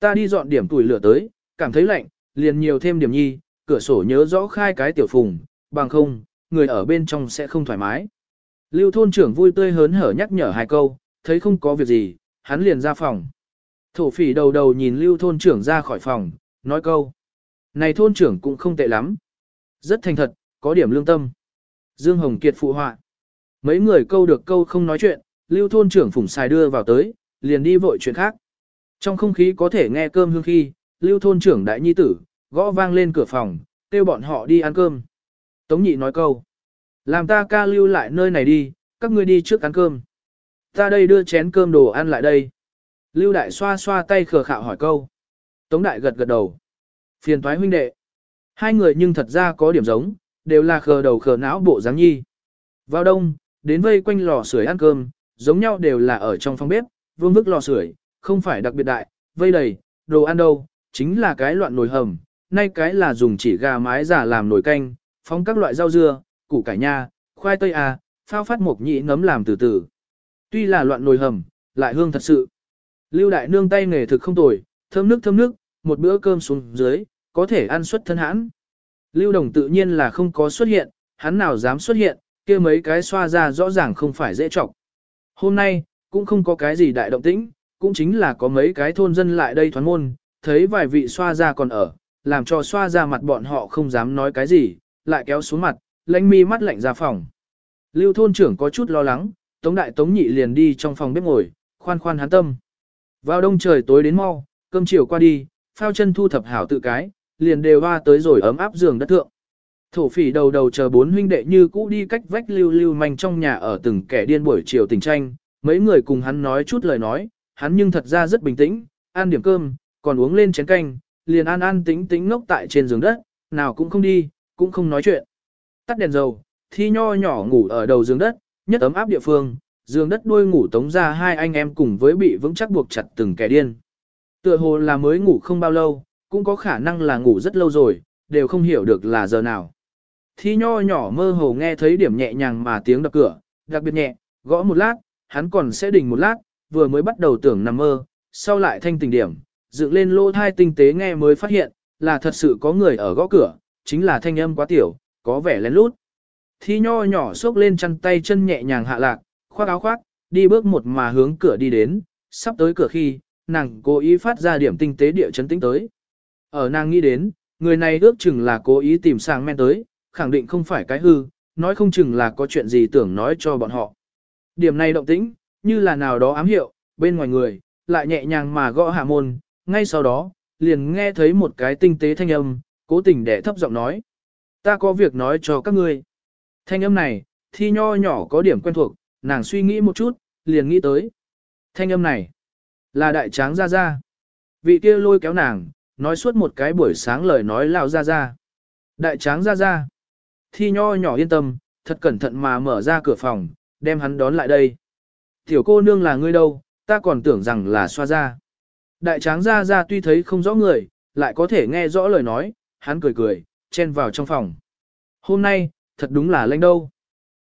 Ta đi dọn điểm tuổi lửa tới, cảm thấy lạnh, liền nhiều thêm điểm nhi, cửa sổ nhớ rõ khai cái tiểu phùng, bằng không, người ở bên trong sẽ không thoải mái. Lưu thôn trưởng vui tươi hớn hở nhắc nhở hai câu, thấy không có việc gì, hắn liền ra phòng. Thổ phỉ đầu đầu nhìn lưu thôn trưởng ra khỏi phòng, nói câu. Này thôn trưởng cũng không tệ lắm. Rất thành thật, có điểm lương tâm. Dương Hồng Kiệt phụ họa. Mấy người câu được câu không nói chuyện, lưu thôn trưởng phủng xài đưa vào tới, liền đi vội chuyện khác. Trong không khí có thể nghe cơm hương khi, lưu thôn trưởng đại nhi tử, gõ vang lên cửa phòng, kêu bọn họ đi ăn cơm. Tống nhị nói câu. Làm ta ca lưu lại nơi này đi, các ngươi đi trước ăn cơm. Ta đây đưa chén cơm đồ ăn lại đây. Lưu đại xoa xoa tay khờ khạo hỏi câu. Tống đại gật gật đầu. Phiền thoái huynh đệ. Hai người nhưng thật ra có điểm giống, đều là khờ đầu khờ não bộ dáng nhi. Vào đông, đến vây quanh lò sưởi ăn cơm, giống nhau đều là ở trong phòng bếp, vương vức lò sưởi, không phải đặc biệt đại, vây đầy, đồ ăn đâu, chính là cái loạn nồi hầm, nay cái là dùng chỉ gà mái giả làm nồi canh, phóng các loại rau dưa, củ cải nha, khoai tây à, phao phát mộc nhị nấm làm từ từ. Tuy là loạn nồi hầm, lại hương thật sự. Lưu đại nương tay nghề thực không tồi, thơm nước thơm nước, một bữa cơm xuống dưới, có thể ăn suất thân hãn. Lưu đồng tự nhiên là không có xuất hiện, hắn nào dám xuất hiện, kia mấy cái xoa ra rõ ràng không phải dễ chọc. Hôm nay, cũng không có cái gì đại động tĩnh, cũng chính là có mấy cái thôn dân lại đây thoán môn, thấy vài vị xoa ra còn ở, làm cho xoa ra mặt bọn họ không dám nói cái gì, lại kéo xuống mặt, lãnh mi mắt lạnh ra phòng. Lưu thôn trưởng có chút lo lắng, tống đại tống nhị liền đi trong phòng bếp ngồi, khoan khoan hắn tâm. Vào đông trời tối đến mau, cơm chiều qua đi, phao chân thu thập hảo tự cái, liền đều hoa tới rồi ấm áp giường đất thượng. Thổ phỉ đầu đầu chờ bốn huynh đệ như cũ đi cách vách lưu lưu manh trong nhà ở từng kẻ điên buổi chiều tình tranh, mấy người cùng hắn nói chút lời nói, hắn nhưng thật ra rất bình tĩnh, ăn điểm cơm, còn uống lên chén canh, liền an an tính tính ngốc tại trên giường đất, nào cũng không đi, cũng không nói chuyện. Tắt đèn dầu, thi nho nhỏ ngủ ở đầu giường đất, nhất ấm áp địa phương, giường đất đuôi ngủ tống ra hai anh em cùng với bị vững chắc buộc chặt từng kẻ điên. Tựa hồ là mới ngủ không bao lâu, cũng có khả năng là ngủ rất lâu rồi, đều không hiểu được là giờ nào. Thi nho nhỏ mơ hồ nghe thấy điểm nhẹ nhàng mà tiếng đập cửa, đặc biệt nhẹ, gõ một lát, hắn còn sẽ đình một lát, vừa mới bắt đầu tưởng nằm mơ, sau lại thanh tỉnh điểm, dựng lên lỗ thai tinh tế nghe mới phát hiện, là thật sự có người ở gõ cửa, chính là thanh âm quá tiểu, có vẻ lén lút. Thi nho nhỏ xốc lên chăn tay chân nhẹ nhàng hạ lạc, khoác áo khoác, đi bước một mà hướng cửa đi đến, sắp tới cửa khi, nàng cố ý phát ra điểm tinh tế địa chấn tĩnh tới. Ở nàng nghĩ đến, người này ước chừng là cố ý tìm sang men tới, khẳng định không phải cái hư, nói không chừng là có chuyện gì tưởng nói cho bọn họ. Điểm này động tĩnh, như là nào đó ám hiệu, bên ngoài người, lại nhẹ nhàng mà gõ hạ môn, ngay sau đó, liền nghe thấy một cái tinh tế thanh âm, cố tình để thấp giọng nói. Ta có việc nói cho các ngươi. Thanh âm này, thi nho nhỏ có điểm quen thuộc, nàng suy nghĩ một chút, liền nghĩ tới. Thanh âm này, là đại tráng ra ra. Vị kia lôi kéo nàng, nói suốt một cái buổi sáng lời nói lao ra ra. Đại tráng ra ra. Thi nho nhỏ yên tâm, thật cẩn thận mà mở ra cửa phòng, đem hắn đón lại đây. Tiểu cô nương là ngươi đâu, ta còn tưởng rằng là xoa ra. Đại tráng ra ra tuy thấy không rõ người, lại có thể nghe rõ lời nói, hắn cười cười, chen vào trong phòng. Hôm nay, thật đúng là lanh đâu.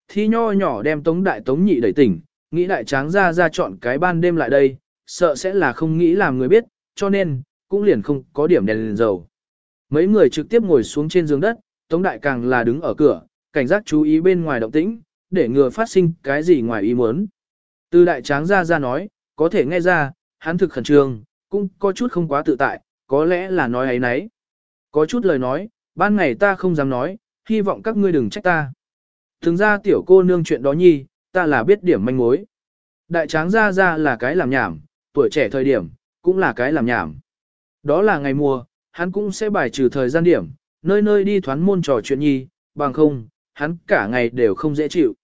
Thi nho nhỏ đem tống đại tống nhị đẩy tỉnh, nghĩ đại tráng ra ra chọn cái ban đêm lại đây, sợ sẽ là không nghĩ làm người biết, cho nên, cũng liền không có điểm đèn liền dầu. Mấy người trực tiếp ngồi xuống trên giường đất, tống đại càng là đứng ở cửa, cảnh giác chú ý bên ngoài động tĩnh, để ngừa phát sinh cái gì ngoài ý muốn. Từ đại tráng ra ra nói, có thể nghe ra, hắn thực khẩn trương, cũng có chút không quá tự tại, có lẽ là nói ấy nấy. Có chút lời nói, ban ngày ta không dám nói, hy vọng các ngươi đừng trách ta. Thường ra tiểu cô nương chuyện đó nhi, ta là biết điểm manh mối. Đại tráng ra ra là cái làm nhảm, tuổi trẻ thời điểm, cũng là cái làm nhảm. Đó là ngày mùa, hắn cũng sẽ bài trừ thời gian điểm, nơi nơi đi thoán môn trò chuyện nhi, bằng không, hắn cả ngày đều không dễ chịu.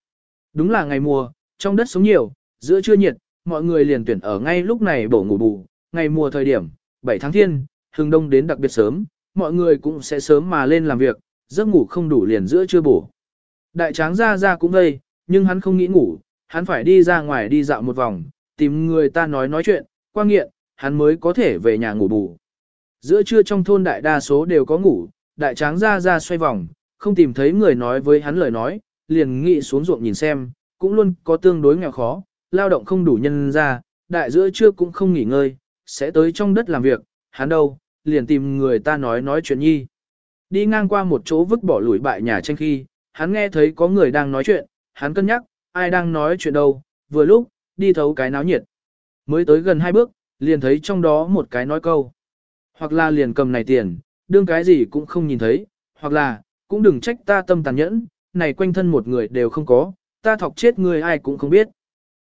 Đúng là ngày mùa, trong đất sống nhiều, giữa trưa nhiệt, mọi người liền tuyển ở ngay lúc này bổ ngủ bù, ngày mùa thời điểm, 7 tháng thiên, hừng đông đến đặc biệt sớm, mọi người cũng sẽ sớm mà lên làm việc, giấc ngủ không đủ liền giữa trưa bổ. Đại tráng ra ra cũng đây, nhưng hắn không nghĩ ngủ, hắn phải đi ra ngoài đi dạo một vòng, tìm người ta nói nói chuyện, qua nghiện, hắn mới có thể về nhà ngủ bù. Giữa trưa trong thôn đại đa số đều có ngủ, đại tráng ra ra xoay vòng, không tìm thấy người nói với hắn lời nói, liền nghĩ xuống ruộng nhìn xem, cũng luôn có tương đối nghèo khó, lao động không đủ nhân ra, đại giữa trưa cũng không nghỉ ngơi, sẽ tới trong đất làm việc, hắn đâu, liền tìm người ta nói nói chuyện nhi. Đi ngang qua một chỗ vứt bỏ lủi bại nhà tranh khi, hắn nghe thấy có người đang nói chuyện, hắn cân nhắc, ai đang nói chuyện đâu, vừa lúc, đi thấu cái náo nhiệt. Mới tới gần hai bước, liền thấy trong đó một cái nói câu. Hoặc là liền cầm này tiền, đương cái gì cũng không nhìn thấy, hoặc là, cũng đừng trách ta tâm tàn nhẫn, này quanh thân một người đều không có, ta thọc chết người ai cũng không biết.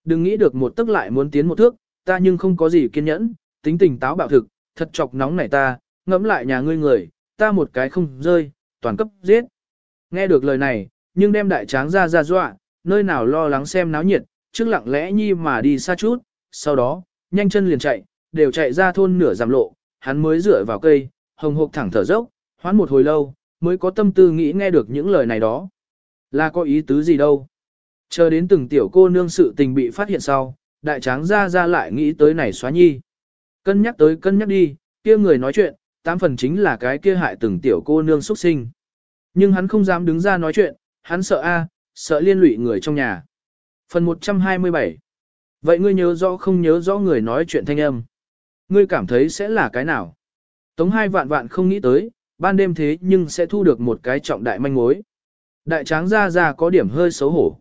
Đừng nghĩ được một tức lại muốn tiến một thước, ta nhưng không có gì kiên nhẫn, tính tình táo bạo thực, thật chọc nóng này ta, ngẫm lại nhà ngươi người, ta một cái không rơi, toàn cấp giết. Nghe được lời này, nhưng đem đại tráng ra ra dọa, nơi nào lo lắng xem náo nhiệt, trước lặng lẽ nhi mà đi xa chút, sau đó, nhanh chân liền chạy, đều chạy ra thôn nửa giảm lộ, hắn mới dựa vào cây, hồng hộc thẳng thở dốc, hoán một hồi lâu, mới có tâm tư nghĩ nghe được những lời này đó. Là có ý tứ gì đâu. Chờ đến từng tiểu cô nương sự tình bị phát hiện sau, đại tráng ra ra lại nghĩ tới này xóa nhi. Cân nhắc tới cân nhắc đi, kia người nói chuyện, tám phần chính là cái kia hại từng tiểu cô nương xuất sinh. Nhưng hắn không dám đứng ra nói chuyện, hắn sợ a, sợ liên lụy người trong nhà. Phần 127 Vậy ngươi nhớ rõ không nhớ rõ người nói chuyện thanh âm? Ngươi cảm thấy sẽ là cái nào? Tống hai vạn vạn không nghĩ tới, ban đêm thế nhưng sẽ thu được một cái trọng đại manh mối. Đại tráng ra ra có điểm hơi xấu hổ.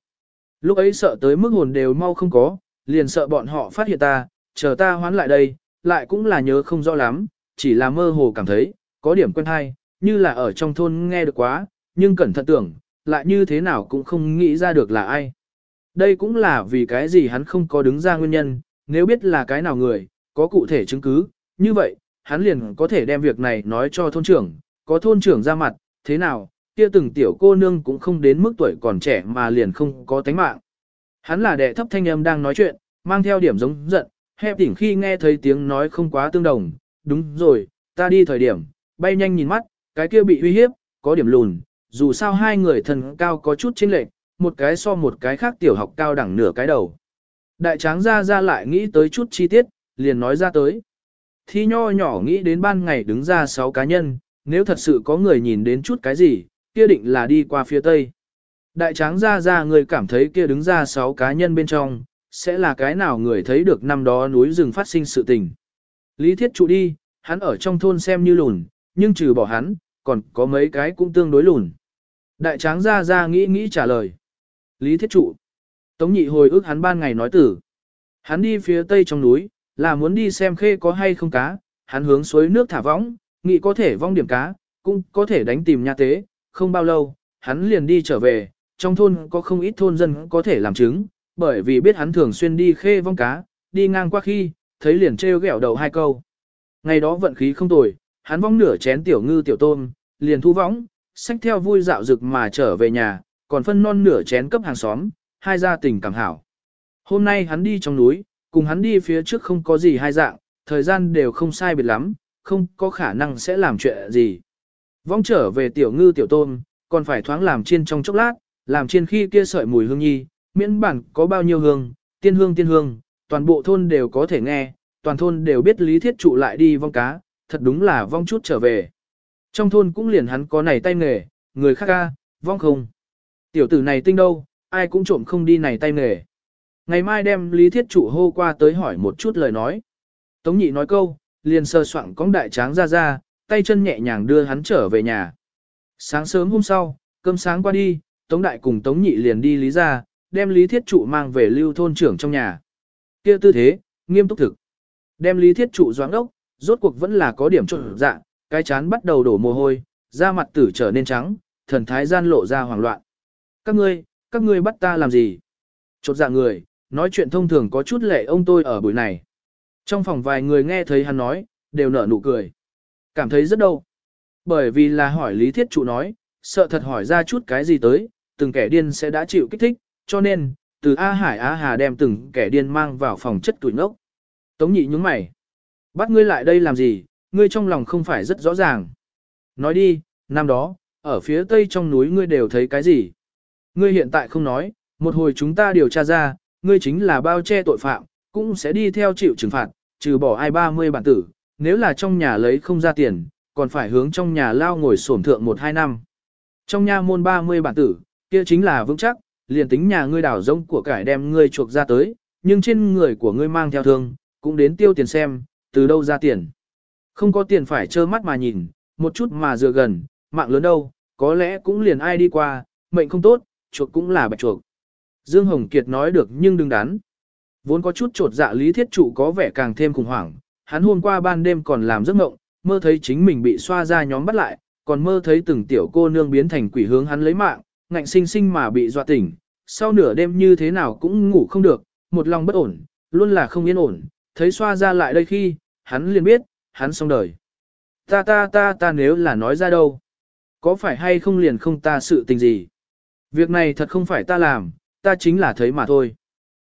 Lúc ấy sợ tới mức hồn đều mau không có, liền sợ bọn họ phát hiện ta, chờ ta hoán lại đây, lại cũng là nhớ không rõ lắm, chỉ là mơ hồ cảm thấy, có điểm quen hay, như là ở trong thôn nghe được quá, nhưng cẩn thận tưởng, lại như thế nào cũng không nghĩ ra được là ai. Đây cũng là vì cái gì hắn không có đứng ra nguyên nhân, nếu biết là cái nào người, có cụ thể chứng cứ, như vậy, hắn liền có thể đem việc này nói cho thôn trưởng, có thôn trưởng ra mặt, thế nào, kia từng tiểu cô nương cũng không đến mức tuổi còn trẻ mà liền không có tánh mạng. Hắn là đệ thấp thanh âm đang nói chuyện, mang theo điểm giống giận, hẹp tỉnh khi nghe thấy tiếng nói không quá tương đồng, đúng rồi, ta đi thời điểm, bay nhanh nhìn mắt, cái kia bị uy hiếp, có điểm lùn, dù sao hai người thần cao có chút chênh lệch, một cái so một cái khác tiểu học cao đẳng nửa cái đầu. Đại tráng ra ra lại nghĩ tới chút chi tiết, liền nói ra tới. Thi nho nhỏ nghĩ đến ban ngày đứng ra sáu cá nhân, nếu thật sự có người nhìn đến chút cái gì, kia định là đi qua phía tây. Đại tráng ra ra người cảm thấy kia đứng ra sáu cá nhân bên trong, sẽ là cái nào người thấy được năm đó núi rừng phát sinh sự tình. Lý thiết trụ đi, hắn ở trong thôn xem như lùn, nhưng trừ bỏ hắn, còn có mấy cái cũng tương đối lùn. Đại tráng ra ra nghĩ nghĩ trả lời. Lý thiết trụ. Tống nhị hồi ức hắn ban ngày nói tử. Hắn đi phía tây trong núi, là muốn đi xem khê có hay không cá, hắn hướng suối nước thả võng, nghĩ có thể vong điểm cá, cũng có thể đánh tìm nha tế, không bao lâu, hắn liền đi trở về, trong thôn có không ít thôn dân có thể làm chứng, bởi vì biết hắn thường xuyên đi khê vong cá, đi ngang qua khi, thấy liền treo gẹo đầu hai câu. Ngày đó vận khí không tồi, hắn vong nửa chén tiểu ngư tiểu tôm, liền thu võng, xách theo vui dạo rực mà trở về nhà, còn phân non nửa chén cấp hàng xóm, hai gia tình cảm hảo. Hôm nay hắn đi trong núi, cùng hắn đi phía trước không có gì hai dạng, thời gian đều không sai biệt lắm, không có khả năng sẽ làm chuyện gì. Vong trở về tiểu ngư tiểu tôm, còn phải thoáng làm chiên trong chốc lát, làm chiên khi kia sợi mùi hương nhi, miễn bản có bao nhiêu hương, tiên hương tiên hương, toàn bộ thôn đều có thể nghe, toàn thôn đều biết lý thiết trụ lại đi vong cá, thật đúng là vong chút trở về. Trong thôn cũng liền hắn có này tay nghề, người khác ca, vong không. Tiểu tử này tinh đâu, ai cũng trộm không đi này tay nghề. Ngày mai đem lý thiết trụ hô qua tới hỏi một chút lời nói. Tống nhị nói câu, liền sơ soạn cong đại tráng ra ra, tay chân nhẹ nhàng đưa hắn trở về nhà. Sáng sớm hôm sau, cơm sáng qua đi, Tống đại cùng Tống nhị liền đi lý ra, đem lý thiết trụ mang về lưu thôn trưởng trong nhà. kia tư thế, nghiêm túc thực. Đem lý thiết trụ doãn ốc, rốt cuộc vẫn là có điểm trộn dạ, cái chán bắt đầu đổ mồ hôi, da mặt tử trở nên trắng, thần thái gian lộ ra hoảng loạn. Các ngươi, các ngươi bắt ta làm gì? Chột dạ người, nói chuyện thông thường có chút lệ ông tôi ở buổi này. Trong phòng vài người nghe thấy hắn nói, đều nở nụ cười. Cảm thấy rất đâu. Bởi vì là hỏi lý thiết trụ nói, sợ thật hỏi ra chút cái gì tới, từng kẻ điên sẽ đã chịu kích thích, cho nên, từ A Hải A Hà đem từng kẻ điên mang vào phòng chất tuổi ngốc. Tống nhị nhúng mày. Bắt ngươi lại đây làm gì, ngươi trong lòng không phải rất rõ ràng. Nói đi, năm đó, ở phía tây trong núi ngươi đều thấy cái gì? Ngươi hiện tại không nói, một hồi chúng ta điều tra ra, ngươi chính là bao che tội phạm, cũng sẽ đi theo chịu trừng phạt, trừ bỏ ai 30 bản tử, nếu là trong nhà lấy không ra tiền, còn phải hướng trong nhà lao ngồi sổm thượng 1-2 năm. Trong nhà môn 30 bản tử, kia chính là vững chắc, liền tính nhà ngươi đảo rông của cải đem ngươi chuộc ra tới, nhưng trên người của ngươi mang theo thương, cũng đến tiêu tiền xem, từ đâu ra tiền. Không có tiền phải trơ mắt mà nhìn, một chút mà dựa gần, mạng lớn đâu, có lẽ cũng liền ai đi qua, mệnh không tốt, chuộc cũng là bạch chuộc. Dương Hồng Kiệt nói được nhưng đừng đắn. Vốn có chút trột dạ lý thiết trụ có vẻ càng thêm khủng hoảng, hắn hôm qua ban đêm còn làm giấc mộng, mơ thấy chính mình bị xoa ra nhóm bắt lại, còn mơ thấy từng tiểu cô nương biến thành quỷ hướng hắn lấy mạng, ngạnh sinh sinh mà bị dọa tỉnh, sau nửa đêm như thế nào cũng ngủ không được, một lòng bất ổn, luôn là không yên ổn, thấy xoa ra lại đây khi, hắn liền biết, hắn xong đời. Ta ta ta ta nếu là nói ra đâu, có phải hay không liền không ta sự tình gì. Việc này thật không phải ta làm, ta chính là thấy mà thôi.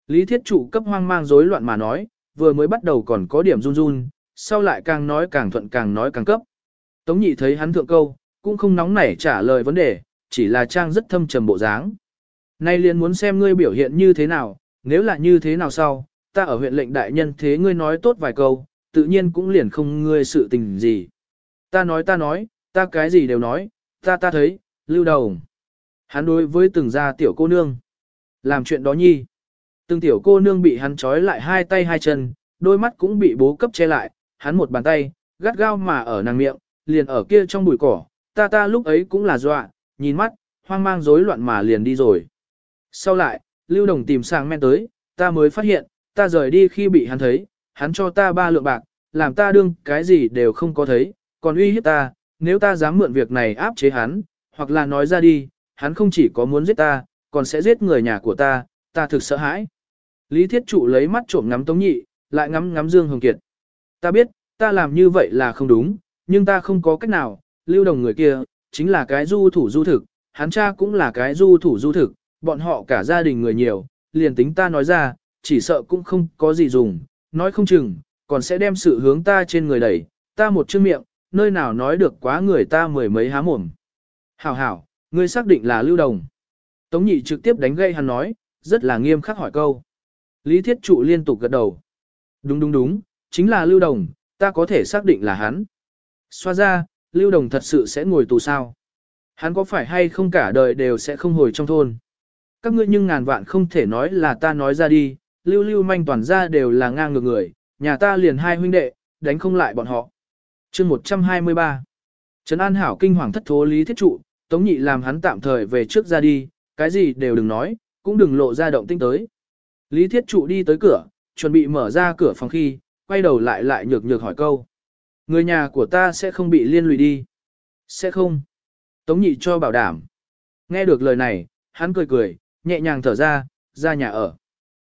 Lý thiết trụ cấp hoang mang rối loạn mà nói, vừa mới bắt đầu còn có điểm run run, sau lại càng nói càng thuận càng nói càng cấp. Tống nhị thấy hắn thượng câu, cũng không nóng nảy trả lời vấn đề, chỉ là trang rất thâm trầm bộ dáng. Nay liền muốn xem ngươi biểu hiện như thế nào, nếu là như thế nào sau, ta ở huyện lệnh đại nhân thế ngươi nói tốt vài câu, tự nhiên cũng liền không ngươi sự tình gì. Ta nói ta nói, ta cái gì đều nói, ta ta thấy, lưu đầu. Hắn đối với từng gia tiểu cô nương. Làm chuyện đó nhi. Từng tiểu cô nương bị hắn trói lại hai tay hai chân, đôi mắt cũng bị bố cấp che lại, hắn một bàn tay, gắt gao mà ở nàng miệng, liền ở kia trong bụi cỏ, ta ta lúc ấy cũng là dọa, nhìn mắt, hoang mang rối loạn mà liền đi rồi. Sau lại, Lưu Đồng tìm sang men tới, ta mới phát hiện, ta rời đi khi bị hắn thấy, hắn cho ta ba lượng bạc, làm ta đương cái gì đều không có thấy, còn uy hiếp ta, nếu ta dám mượn việc này áp chế hắn, hoặc là nói ra đi, hắn không chỉ có muốn giết ta, còn sẽ giết người nhà của ta, ta thực sợ hãi. Lý Thiết Trụ lấy mắt trộm ngắm Tống Nhị, lại ngắm ngắm Dương Hồng Kiệt. Ta biết, ta làm như vậy là không đúng, nhưng ta không có cách nào, lưu đồng người kia, chính là cái du thủ du thực, hắn cha cũng là cái du thủ du thực, bọn họ cả gia đình người nhiều, liền tính ta nói ra, chỉ sợ cũng không có gì dùng, nói không chừng, còn sẽ đem sự hướng ta trên người đẩy, ta một chữ miệng, nơi nào nói được quá người ta mười mấy há mồm. Hảo hảo, ngươi xác định là lưu đồng. Tống nhị trực tiếp đánh gây hắn nói, rất là nghiêm khắc hỏi câu. Lý thiết trụ liên tục gật đầu. Đúng đúng đúng, chính là lưu đồng, ta có thể xác định là hắn. Xoa ra, lưu đồng thật sự sẽ ngồi tù sao. Hắn có phải hay không cả đời đều sẽ không hồi trong thôn. Các ngươi nhưng ngàn vạn không thể nói là ta nói ra đi, lưu lưu manh toàn ra đều là ngang ngược người, nhà ta liền hai huynh đệ, đánh không lại bọn họ. chương 123 Trấn An Hảo kinh hoàng thất thố lý thiết trụ, Tống Nhị làm hắn tạm thời về trước ra đi, cái gì đều đừng nói, cũng đừng lộ ra động tinh tới. Lý thiết trụ đi tới cửa, chuẩn bị mở ra cửa phòng khi, quay đầu lại lại nhược nhược hỏi câu. Người nhà của ta sẽ không bị liên lụy đi. Sẽ không. Tống Nhị cho bảo đảm. Nghe được lời này, hắn cười cười, nhẹ nhàng thở ra, ra nhà ở.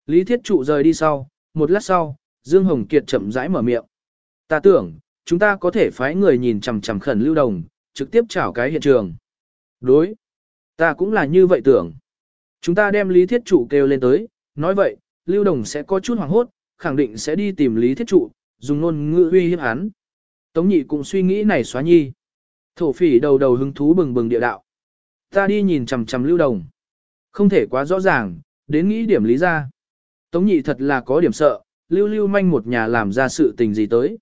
Lý thiết trụ rời đi sau, một lát sau, Dương Hồng Kiệt chậm rãi mở miệng. Ta tưởng, chúng ta có thể phái người nhìn chằm chằm khẩn lưu đồng, trực tiếp chảo cái hiện trường. Đối. Ta cũng là như vậy tưởng. Chúng ta đem Lý Thiết Trụ kêu lên tới, nói vậy, Lưu Đồng sẽ có chút hoảng hốt, khẳng định sẽ đi tìm Lý Thiết Trụ, dùng ngôn ngữ uy hiếp hắn. Tống nhị cũng suy nghĩ này xóa nhi. Thổ phỉ đầu đầu hứng thú bừng bừng địa đạo. Ta đi nhìn chằm chằm Lưu Đồng. Không thể quá rõ ràng, đến nghĩ điểm lý ra. Tống nhị thật là có điểm sợ, lưu lưu manh một nhà làm ra sự tình gì tới.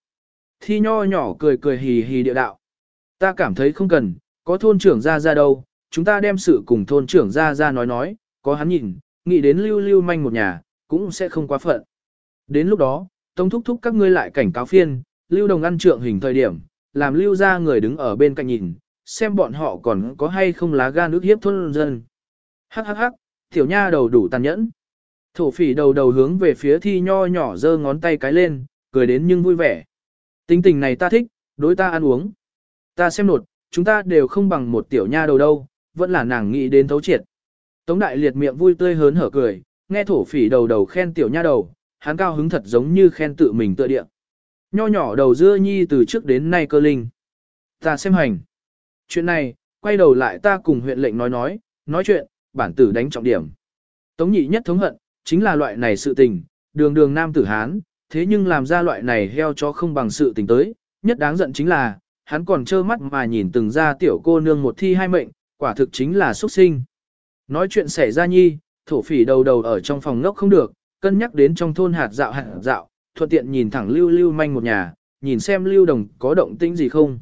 Thi nho nhỏ cười cười hì hì địa đạo. Ta cảm thấy không cần, có thôn trưởng ra ra đâu, chúng ta đem sự cùng thôn trưởng ra ra nói nói, có hắn nhìn, nghĩ đến lưu lưu manh một nhà, cũng sẽ không quá phận. Đến lúc đó, Tông thúc thúc các ngươi lại cảnh cáo phiên, lưu đồng ăn trượng hình thời điểm, làm lưu ra người đứng ở bên cạnh nhìn, xem bọn họ còn có hay không lá gan nước hiếp thôn dân. Hắc hắc hắc, tiểu nha đầu đủ tàn nhẫn. Thổ phỉ đầu đầu hướng về phía thi nho nhỏ giơ ngón tay cái lên, cười đến nhưng vui vẻ. Tính tình này ta thích, đối ta ăn uống. Ta xem nột, chúng ta đều không bằng một tiểu nha đầu đâu, vẫn là nàng nghĩ đến thấu triệt. Tống đại liệt miệng vui tươi hớn hở cười, nghe thổ phỉ đầu đầu khen tiểu nha đầu, hắn cao hứng thật giống như khen tự mình tựa địa. Nho nhỏ đầu dưa nhi từ trước đến nay cơ linh. Ta xem hành. Chuyện này, quay đầu lại ta cùng huyện lệnh nói nói, nói chuyện, bản tử đánh trọng điểm. Tống nhị nhất thống hận, chính là loại này sự tình, đường đường nam tử Hán, thế nhưng làm ra loại này heo cho không bằng sự tình tới, nhất đáng giận chính là, hắn còn trơ mắt mà nhìn từng ra tiểu cô nương một thi hai mệnh, quả thực chính là xuất sinh. Nói chuyện xảy ra nhi, thổ phỉ đầu đầu ở trong phòng ngốc không được, cân nhắc đến trong thôn hạt dạo hạt dạo, thuận tiện nhìn thẳng lưu lưu manh một nhà, nhìn xem lưu đồng có động tĩnh gì không.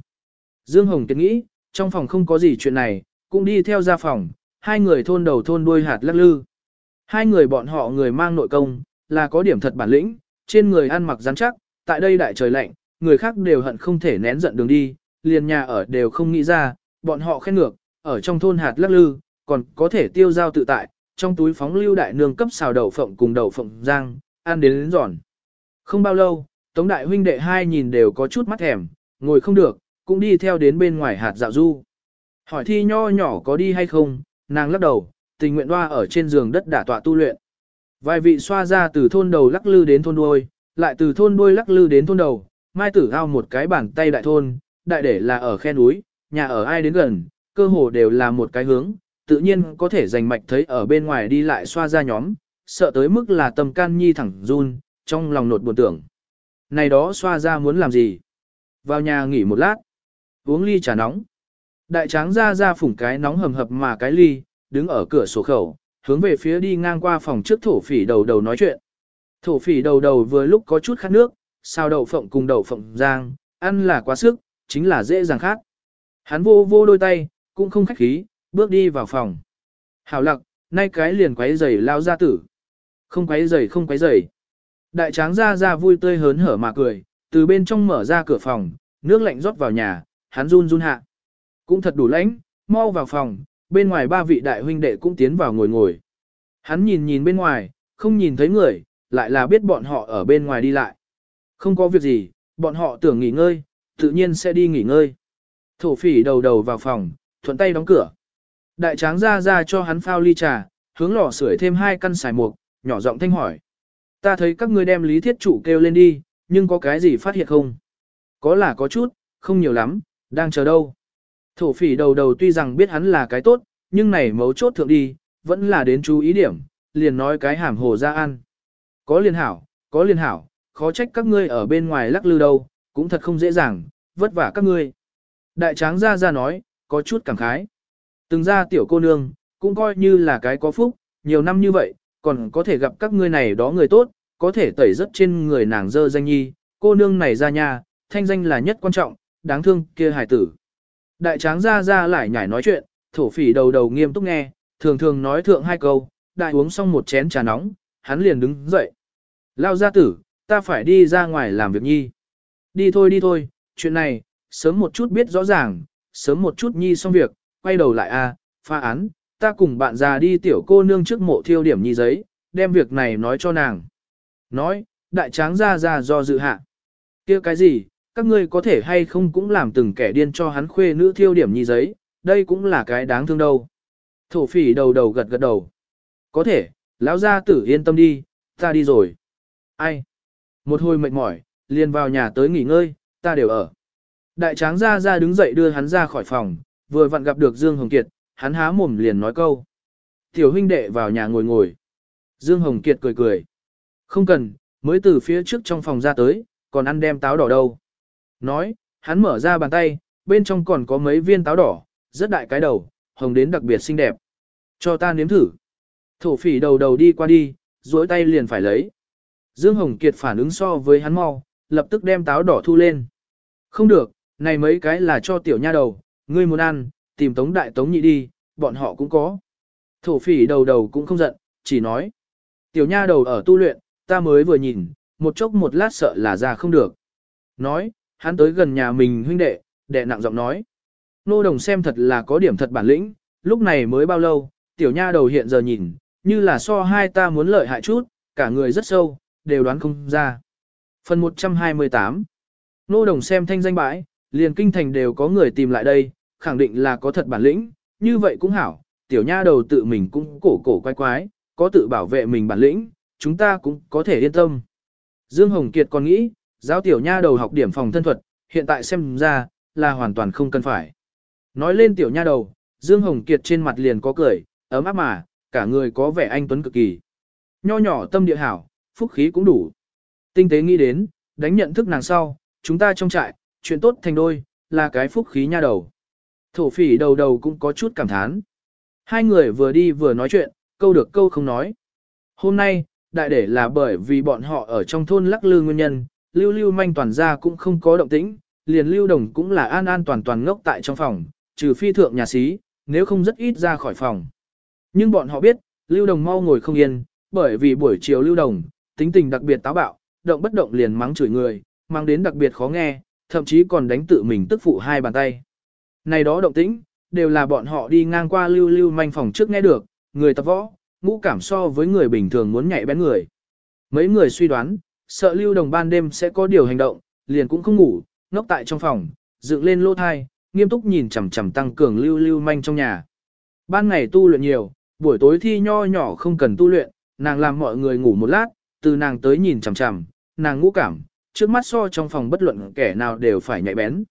Dương Hồng Kiệt nghĩ, trong phòng không có gì chuyện này, cũng đi theo ra phòng, hai người thôn đầu thôn đuôi hạt lắc lư. Hai người bọn họ người mang nội công, là có điểm thật bản lĩnh, trên người ăn mặc rắn chắc, tại đây đại trời lạnh, người khác đều hận không thể nén giận đường đi, liền nhà ở đều không nghĩ ra, bọn họ khen ngược, ở trong thôn hạt lắc lư, còn có thể tiêu giao tự tại, trong túi phóng lưu đại nương cấp xào đậu phộng cùng đậu phộng rang, ăn đến đến giòn. Không bao lâu, Tống đại huynh đệ hai nhìn đều có chút mắt thèm, ngồi không được, cũng đi theo đến bên ngoài hạt dạo du. Hỏi thi nho nhỏ có đi hay không, nàng lắc đầu, tình nguyện hoa ở trên giường đất đả tọa tu luyện. Vài vị xoa ra từ thôn đầu lắc lư đến thôn đuôi, lại từ thôn đuôi lắc lư đến thôn đầu, mai tử ao một cái bàn tay đại thôn, đại để là ở khe núi, nhà ở ai đến gần, cơ hồ đều là một cái hướng, tự nhiên có thể giành mạch thấy ở bên ngoài đi lại xoa ra nhóm, sợ tới mức là tâm can nhi thẳng run, trong lòng nột buồn tưởng. Này đó xoa ra muốn làm gì? Vào nhà nghỉ một lát, uống ly trà nóng. Đại tráng ra ra phủng cái nóng hầm hập mà cái ly, đứng ở cửa sổ khẩu, hướng về phía đi ngang qua phòng trước thổ phỉ đầu đầu nói chuyện. Thổ phỉ đầu đầu vừa lúc có chút khát nước, sao đậu phộng cùng đậu phộng giang, ăn là quá sức, chính là dễ dàng khát. Hắn vô vô đôi tay, cũng không khách khí, bước đi vào phòng. Hảo lặc, nay cái liền quấy giày lao ra tử. Không quấy giày không quấy giày. Đại tráng ra ra vui tươi hớn hở mà cười, từ bên trong mở ra cửa phòng, nước lạnh rót vào nhà, hắn run run hạ. Cũng thật đủ lãnh, mau vào phòng, bên ngoài ba vị đại huynh đệ cũng tiến vào ngồi ngồi. Hắn nhìn nhìn bên ngoài, không nhìn thấy người, lại là biết bọn họ ở bên ngoài đi lại. Không có việc gì, bọn họ tưởng nghỉ ngơi, tự nhiên sẽ đi nghỉ ngơi. Thổ phỉ đầu đầu vào phòng, thuận tay đóng cửa. Đại tráng ra ra cho hắn phao ly trà, hướng lò sưởi thêm hai căn xài mục, nhỏ giọng thanh hỏi. Ta thấy các ngươi đem lý thiết chủ kêu lên đi, nhưng có cái gì phát hiện không? Có là có chút, không nhiều lắm, đang chờ đâu. Thổ phỉ đầu đầu tuy rằng biết hắn là cái tốt, nhưng này mấu chốt thượng đi, vẫn là đến chú ý điểm, liền nói cái hàm hồ ra ăn. Có liên hảo, có liên hảo, khó trách các ngươi ở bên ngoài lắc lư đâu, cũng thật không dễ dàng, vất vả các ngươi. Đại tráng ra ra nói, có chút cảm khái. Từng ra tiểu cô nương, cũng coi như là cái có phúc, nhiều năm như vậy, còn có thể gặp các ngươi này đó người tốt, có thể tẩy rất trên người nàng dơ danh nhi, cô nương này ra nhà, thanh danh là nhất quan trọng, đáng thương kia hải tử. Đại tráng ra ra lại nhảy nói chuyện, thổ phỉ đầu đầu nghiêm túc nghe, thường thường nói thượng hai câu, đại uống xong một chén trà nóng, hắn liền đứng dậy. Lao gia tử, ta phải đi ra ngoài làm việc nhi. Đi thôi đi thôi, chuyện này, sớm một chút biết rõ ràng, sớm một chút nhi xong việc, quay đầu lại a, à, pha án, ta cùng bạn già đi tiểu cô nương trước mộ thiêu điểm nhi giấy, đem việc này nói cho nàng. Nói, đại tráng ra ra do dự hạ. kia cái gì, các ngươi có thể hay không cũng làm từng kẻ điên cho hắn khuê nữ thiêu điểm nhi giấy, đây cũng là cái đáng thương đâu. Thổ phỉ đầu đầu gật gật đầu. Có thể, lão gia tử yên tâm đi, ta đi rồi. Ai? Một hồi mệt mỏi, liền vào nhà tới nghỉ ngơi, ta đều ở. Đại tráng ra ra đứng dậy đưa hắn ra khỏi phòng, vừa vặn gặp được Dương Hồng Kiệt, hắn há mồm liền nói câu. Tiểu huynh đệ vào nhà ngồi ngồi. Dương Hồng Kiệt cười cười. Không cần, mới từ phía trước trong phòng ra tới, còn ăn đem táo đỏ đâu. Nói, hắn mở ra bàn tay, bên trong còn có mấy viên táo đỏ, rất đại cái đầu, hồng đến đặc biệt xinh đẹp. Cho ta nếm thử. Thổ phỉ đầu đầu đi qua đi, duỗi tay liền phải lấy. Dương Hồng Kiệt phản ứng so với hắn mau, lập tức đem táo đỏ thu lên. Không được, này mấy cái là cho tiểu nha đầu, ngươi muốn ăn, tìm tống đại tống nhị đi, bọn họ cũng có. Thổ phỉ đầu đầu cũng không giận, chỉ nói. Tiểu nha đầu ở tu luyện, ta mới vừa nhìn, một chốc một lát sợ là ra không được. Nói, hắn tới gần nhà mình huynh đệ, đệ nặng giọng nói. Nô đồng xem thật là có điểm thật bản lĩnh, lúc này mới bao lâu, tiểu nha đầu hiện giờ nhìn, như là so hai ta muốn lợi hại chút, cả người rất sâu, đều đoán không ra. Phần 128 Nô đồng xem thanh danh bãi, liền kinh thành đều có người tìm lại đây, khẳng định là có thật bản lĩnh, như vậy cũng hảo, tiểu nha đầu tự mình cũng cổ cổ quái quái, có tự bảo vệ mình bản lĩnh, chúng ta cũng có thể yên tâm. Dương Hồng Kiệt còn nghĩ, giáo tiểu nha đầu học điểm phòng thân thuật, hiện tại xem ra, là hoàn toàn không cần phải. Nói lên tiểu nha đầu, Dương Hồng Kiệt trên mặt liền có cười, ấm áp mà, cả người có vẻ anh tuấn cực kỳ. Nho nhỏ tâm địa hảo, phúc khí cũng đủ. Tinh tế nghĩ đến, đánh nhận thức nàng sau, chúng ta trong trại, chuyện tốt thành đôi, là cái phúc khí nha đầu. Thổ phỉ đầu đầu cũng có chút cảm thán. Hai người vừa đi vừa nói chuyện, câu được câu không nói. Hôm nay, đại để là bởi vì bọn họ ở trong thôn lắc lư nguyên nhân, lưu lưu manh toàn ra cũng không có động tĩnh, liền lưu đồng cũng là an an toàn toàn ngốc tại trong phòng, trừ phi thượng nhà sĩ nếu không rất ít ra khỏi phòng. Nhưng bọn họ biết, lưu đồng mau ngồi không yên, bởi vì buổi chiều lưu đồng, tính tình đặc biệt táo bạo, động bất động liền mắng chửi người, mang đến đặc biệt khó nghe, thậm chí còn đánh tự mình tức phụ hai bàn tay. Này đó động tĩnh, đều là bọn họ đi ngang qua lưu lưu manh phòng trước nghe được, người tập võ, ngũ cảm so với người bình thường muốn nhạy bén người. Mấy người suy đoán, sợ lưu đồng ban đêm sẽ có điều hành động, liền cũng không ngủ, ngốc tại trong phòng, dựng lên lô thai, nghiêm túc nhìn chằm chằm tăng cường lưu lưu manh trong nhà. Ban ngày tu luyện nhiều, buổi tối thi nho nhỏ không cần tu luyện, nàng làm mọi người ngủ một lát, từ nàng tới nhìn chằm chằm, nàng ngũ cảm, trước mắt so trong phòng bất luận kẻ nào đều phải nhạy bén.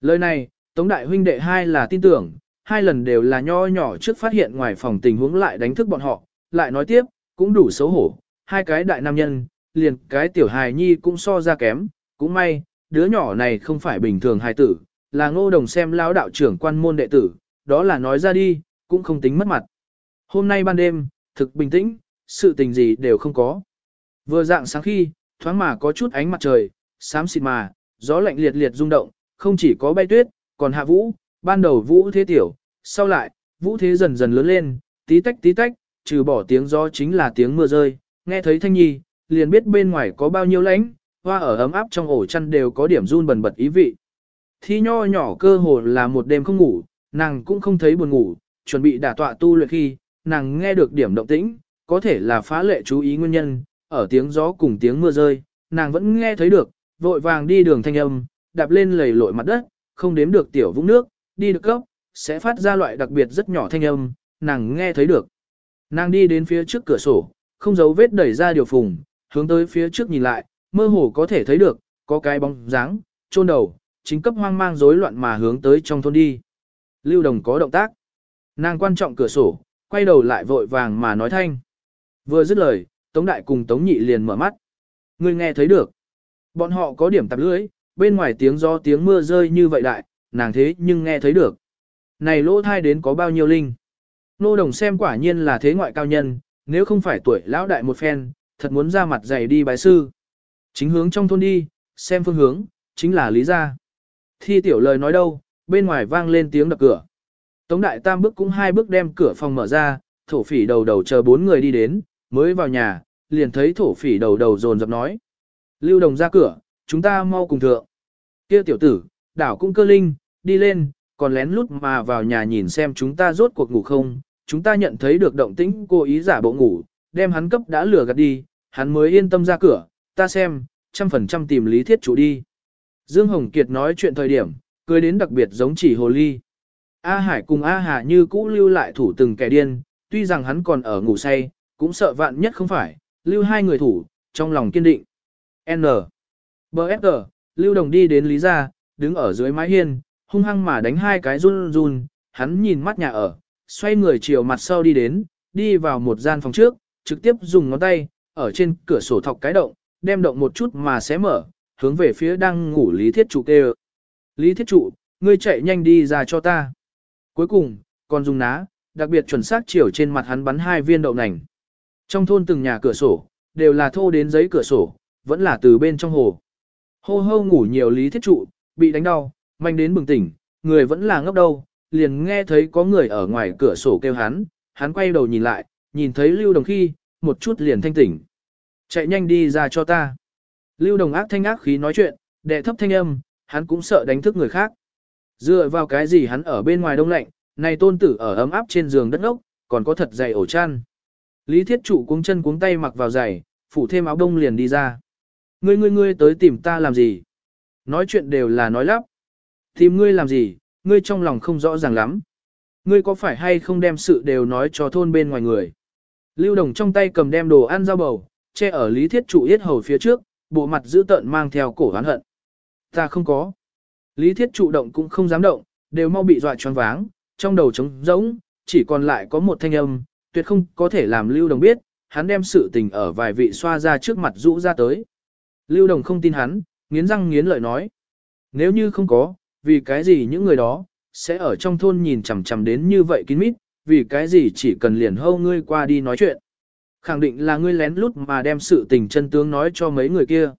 Lời này, Tống Đại huynh đệ hai là tin tưởng, hai lần đều là nho nhỏ trước phát hiện ngoài phòng tình huống lại đánh thức bọn họ, lại nói tiếp, cũng đủ xấu hổ, hai cái đại nam nhân, liền cái tiểu hài nhi cũng so ra kém, cũng may, đứa nhỏ này không phải bình thường hài tử, là ngô đồng xem lão đạo trưởng quan môn đệ tử, đó là nói ra đi, cũng không tính mất mặt. Hôm nay ban đêm, thực bình tĩnh, sự tình gì đều không có. Vừa dạng sáng khi, thoáng mà có chút ánh mặt trời, xám xịt mà, gió lạnh liệt liệt rung động, không chỉ có bay tuyết, còn hạ vũ, ban đầu vũ thế tiểu, sau lại, vũ thế dần dần lớn lên, tí tách tí tách, trừ bỏ tiếng gió chính là tiếng mưa rơi, nghe thấy thanh nhi, liền biết bên ngoài có bao nhiêu lạnh, hoa ở ấm áp trong ổ chăn đều có điểm run bần bật ý vị. Thi nho nhỏ cơ hồ là một đêm không ngủ, nàng cũng không thấy buồn ngủ, chuẩn bị đả tọa tu luyện khi, nàng nghe được điểm động tĩnh, có thể là phá lệ chú ý nguyên nhân, ở tiếng gió cùng tiếng mưa rơi, nàng vẫn nghe thấy được, vội vàng đi đường thanh âm, đạp lên lầy lội mặt đất, không đếm được tiểu vũng nước, đi được cấp, sẽ phát ra loại đặc biệt rất nhỏ thanh âm, nàng nghe thấy được. Nàng đi đến phía trước cửa sổ, không giấu vết đẩy ra điều phùng, hướng tới phía trước nhìn lại, mơ hồ có thể thấy được, có cái bóng dáng, chôn đầu, chính cấp hoang mang rối loạn mà hướng tới trong thôn đi. Lưu Đồng có động tác. Nàng quan trọng cửa sổ, quay đầu lại vội vàng mà nói thanh. Vừa dứt lời, Tống Đại cùng Tống Nhị liền mở mắt. Người nghe thấy được. Bọn họ có điểm tạp lưỡi, bên ngoài tiếng gió tiếng mưa rơi như vậy đại, nàng thế nhưng nghe thấy được. Này lỗ thai đến có bao nhiêu linh. Nô đồng xem quả nhiên là thế ngoại cao nhân, nếu không phải tuổi lão đại một phen, thật muốn ra mặt dày đi bái sư. Chính hướng trong thôn đi, xem phương hướng, chính là lý gia. Thi tiểu lời nói đâu, bên ngoài vang lên tiếng đập cửa. Tống đại tam bước cũng hai bước đem cửa phòng mở ra, thổ phỉ đầu đầu chờ bốn người đi đến, mới vào nhà, liền thấy thổ phỉ đầu đầu dồn dập nói. Lưu đồng ra cửa, chúng ta mau cùng thượng. kia tiểu tử, đảo cũng cơ linh, đi lên, còn lén lút mà vào nhà nhìn xem chúng ta rốt cuộc ngủ không. Chúng ta nhận thấy được động tĩnh cô ý giả bộ ngủ, đem hắn cấp đã lừa gạt đi, hắn mới yên tâm ra cửa, ta xem, trăm phần trăm tìm lý thiết chủ đi. Dương Hồng Kiệt nói chuyện thời điểm, cười đến đặc biệt giống chỉ hồ ly. A Hải cùng A Hà như cũ lưu lại thủ từng kẻ điên, tuy rằng hắn còn ở ngủ say, cũng sợ vạn nhất không phải, lưu hai người thủ, trong lòng kiên định. N. B. S. Lưu Đồng đi đến Lý Gia, đứng ở dưới mái hiên, hung hăng mà đánh hai cái run run, hắn nhìn mắt nhà ở, xoay người chiều mặt sau đi đến, đi vào một gian phòng trước, trực tiếp dùng ngón tay, ở trên cửa sổ thọc cái động, đem động một chút mà xé mở, hướng về phía đang ngủ Lý Thiết Trụ kêu. Lý Thiết Trụ, ngươi chạy nhanh đi ra cho ta. Cuối cùng, còn dùng ná, đặc biệt chuẩn xác chiều trên mặt hắn bắn hai viên đậu nành. Trong thôn từng nhà cửa sổ, đều là thô đến giấy cửa sổ, vẫn là từ bên trong hồ. Hô hô ngủ nhiều Lý Thiết Trụ, bị đánh đau, manh đến bừng tỉnh, người vẫn là ngốc đâu, liền nghe thấy có người ở ngoài cửa sổ kêu hắn, hắn quay đầu nhìn lại, nhìn thấy Lưu Đồng khi, một chút liền thanh tỉnh. Chạy nhanh đi ra cho ta. Lưu Đồng ác thanh ác khí nói chuyện, đệ thấp thanh âm, hắn cũng sợ đánh thức người khác. Dựa vào cái gì hắn ở bên ngoài đông lạnh, này tôn tử ở ấm áp trên giường đất ốc, còn có thật dày ổ chăn. Lý thiết trụ cuống chân cuống tay mặc vào giày, phủ thêm áo đông liền đi ra. Ngươi ngươi ngươi tới tìm ta làm gì? Nói chuyện đều là nói lắp. Tìm ngươi làm gì, ngươi trong lòng không rõ ràng lắm. Ngươi có phải hay không đem sự đều nói cho thôn bên ngoài người. Lưu Đồng trong tay cầm đem đồ ăn rau bầu, che ở lý thiết trụ yết hầu phía trước, bộ mặt giữ tợn mang theo cổ oán hận. Ta không có. Lý thiết trụ động cũng không dám động, đều mau bị dọa choáng váng, trong đầu trống rỗng, chỉ còn lại có một thanh âm, tuyệt không có thể làm Lưu Đồng biết, hắn đem sự tình ở vài vị xoa ra trước mặt rũ ra tới. Lưu Đồng không tin hắn, nghiến răng nghiến lợi nói. Nếu như không có, vì cái gì những người đó, sẽ ở trong thôn nhìn chằm chằm đến như vậy kín mít, vì cái gì chỉ cần liền hâu ngươi qua đi nói chuyện. Khẳng định là ngươi lén lút mà đem sự tình chân tướng nói cho mấy người kia.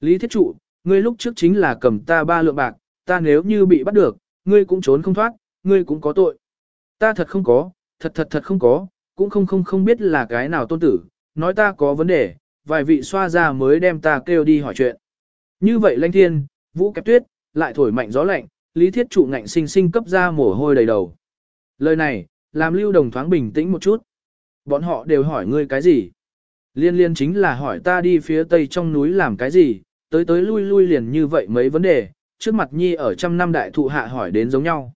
Lý Thiết Trụ, ngươi lúc trước chính là cầm ta ba lượng bạc, ta nếu như bị bắt được, ngươi cũng trốn không thoát, ngươi cũng có tội. Ta thật không có, thật thật thật không có, cũng không không không biết là cái nào tôn tử, nói ta có vấn đề, vài vị xoa ra mới đem ta kêu đi hỏi chuyện. Như vậy lanh thiên, vũ kẹp tuyết, lại thổi mạnh gió lạnh, lý thiết trụ ngạnh sinh sinh cấp ra mồ hôi đầy đầu. Lời này, làm lưu đồng thoáng bình tĩnh một chút. Bọn họ đều hỏi ngươi cái gì? Liên liên chính là hỏi ta đi phía tây trong núi làm cái gì, tới tới lui lui liền như vậy mấy vấn đề, trước mặt nhi ở trăm năm đại thụ hạ hỏi đến giống nhau.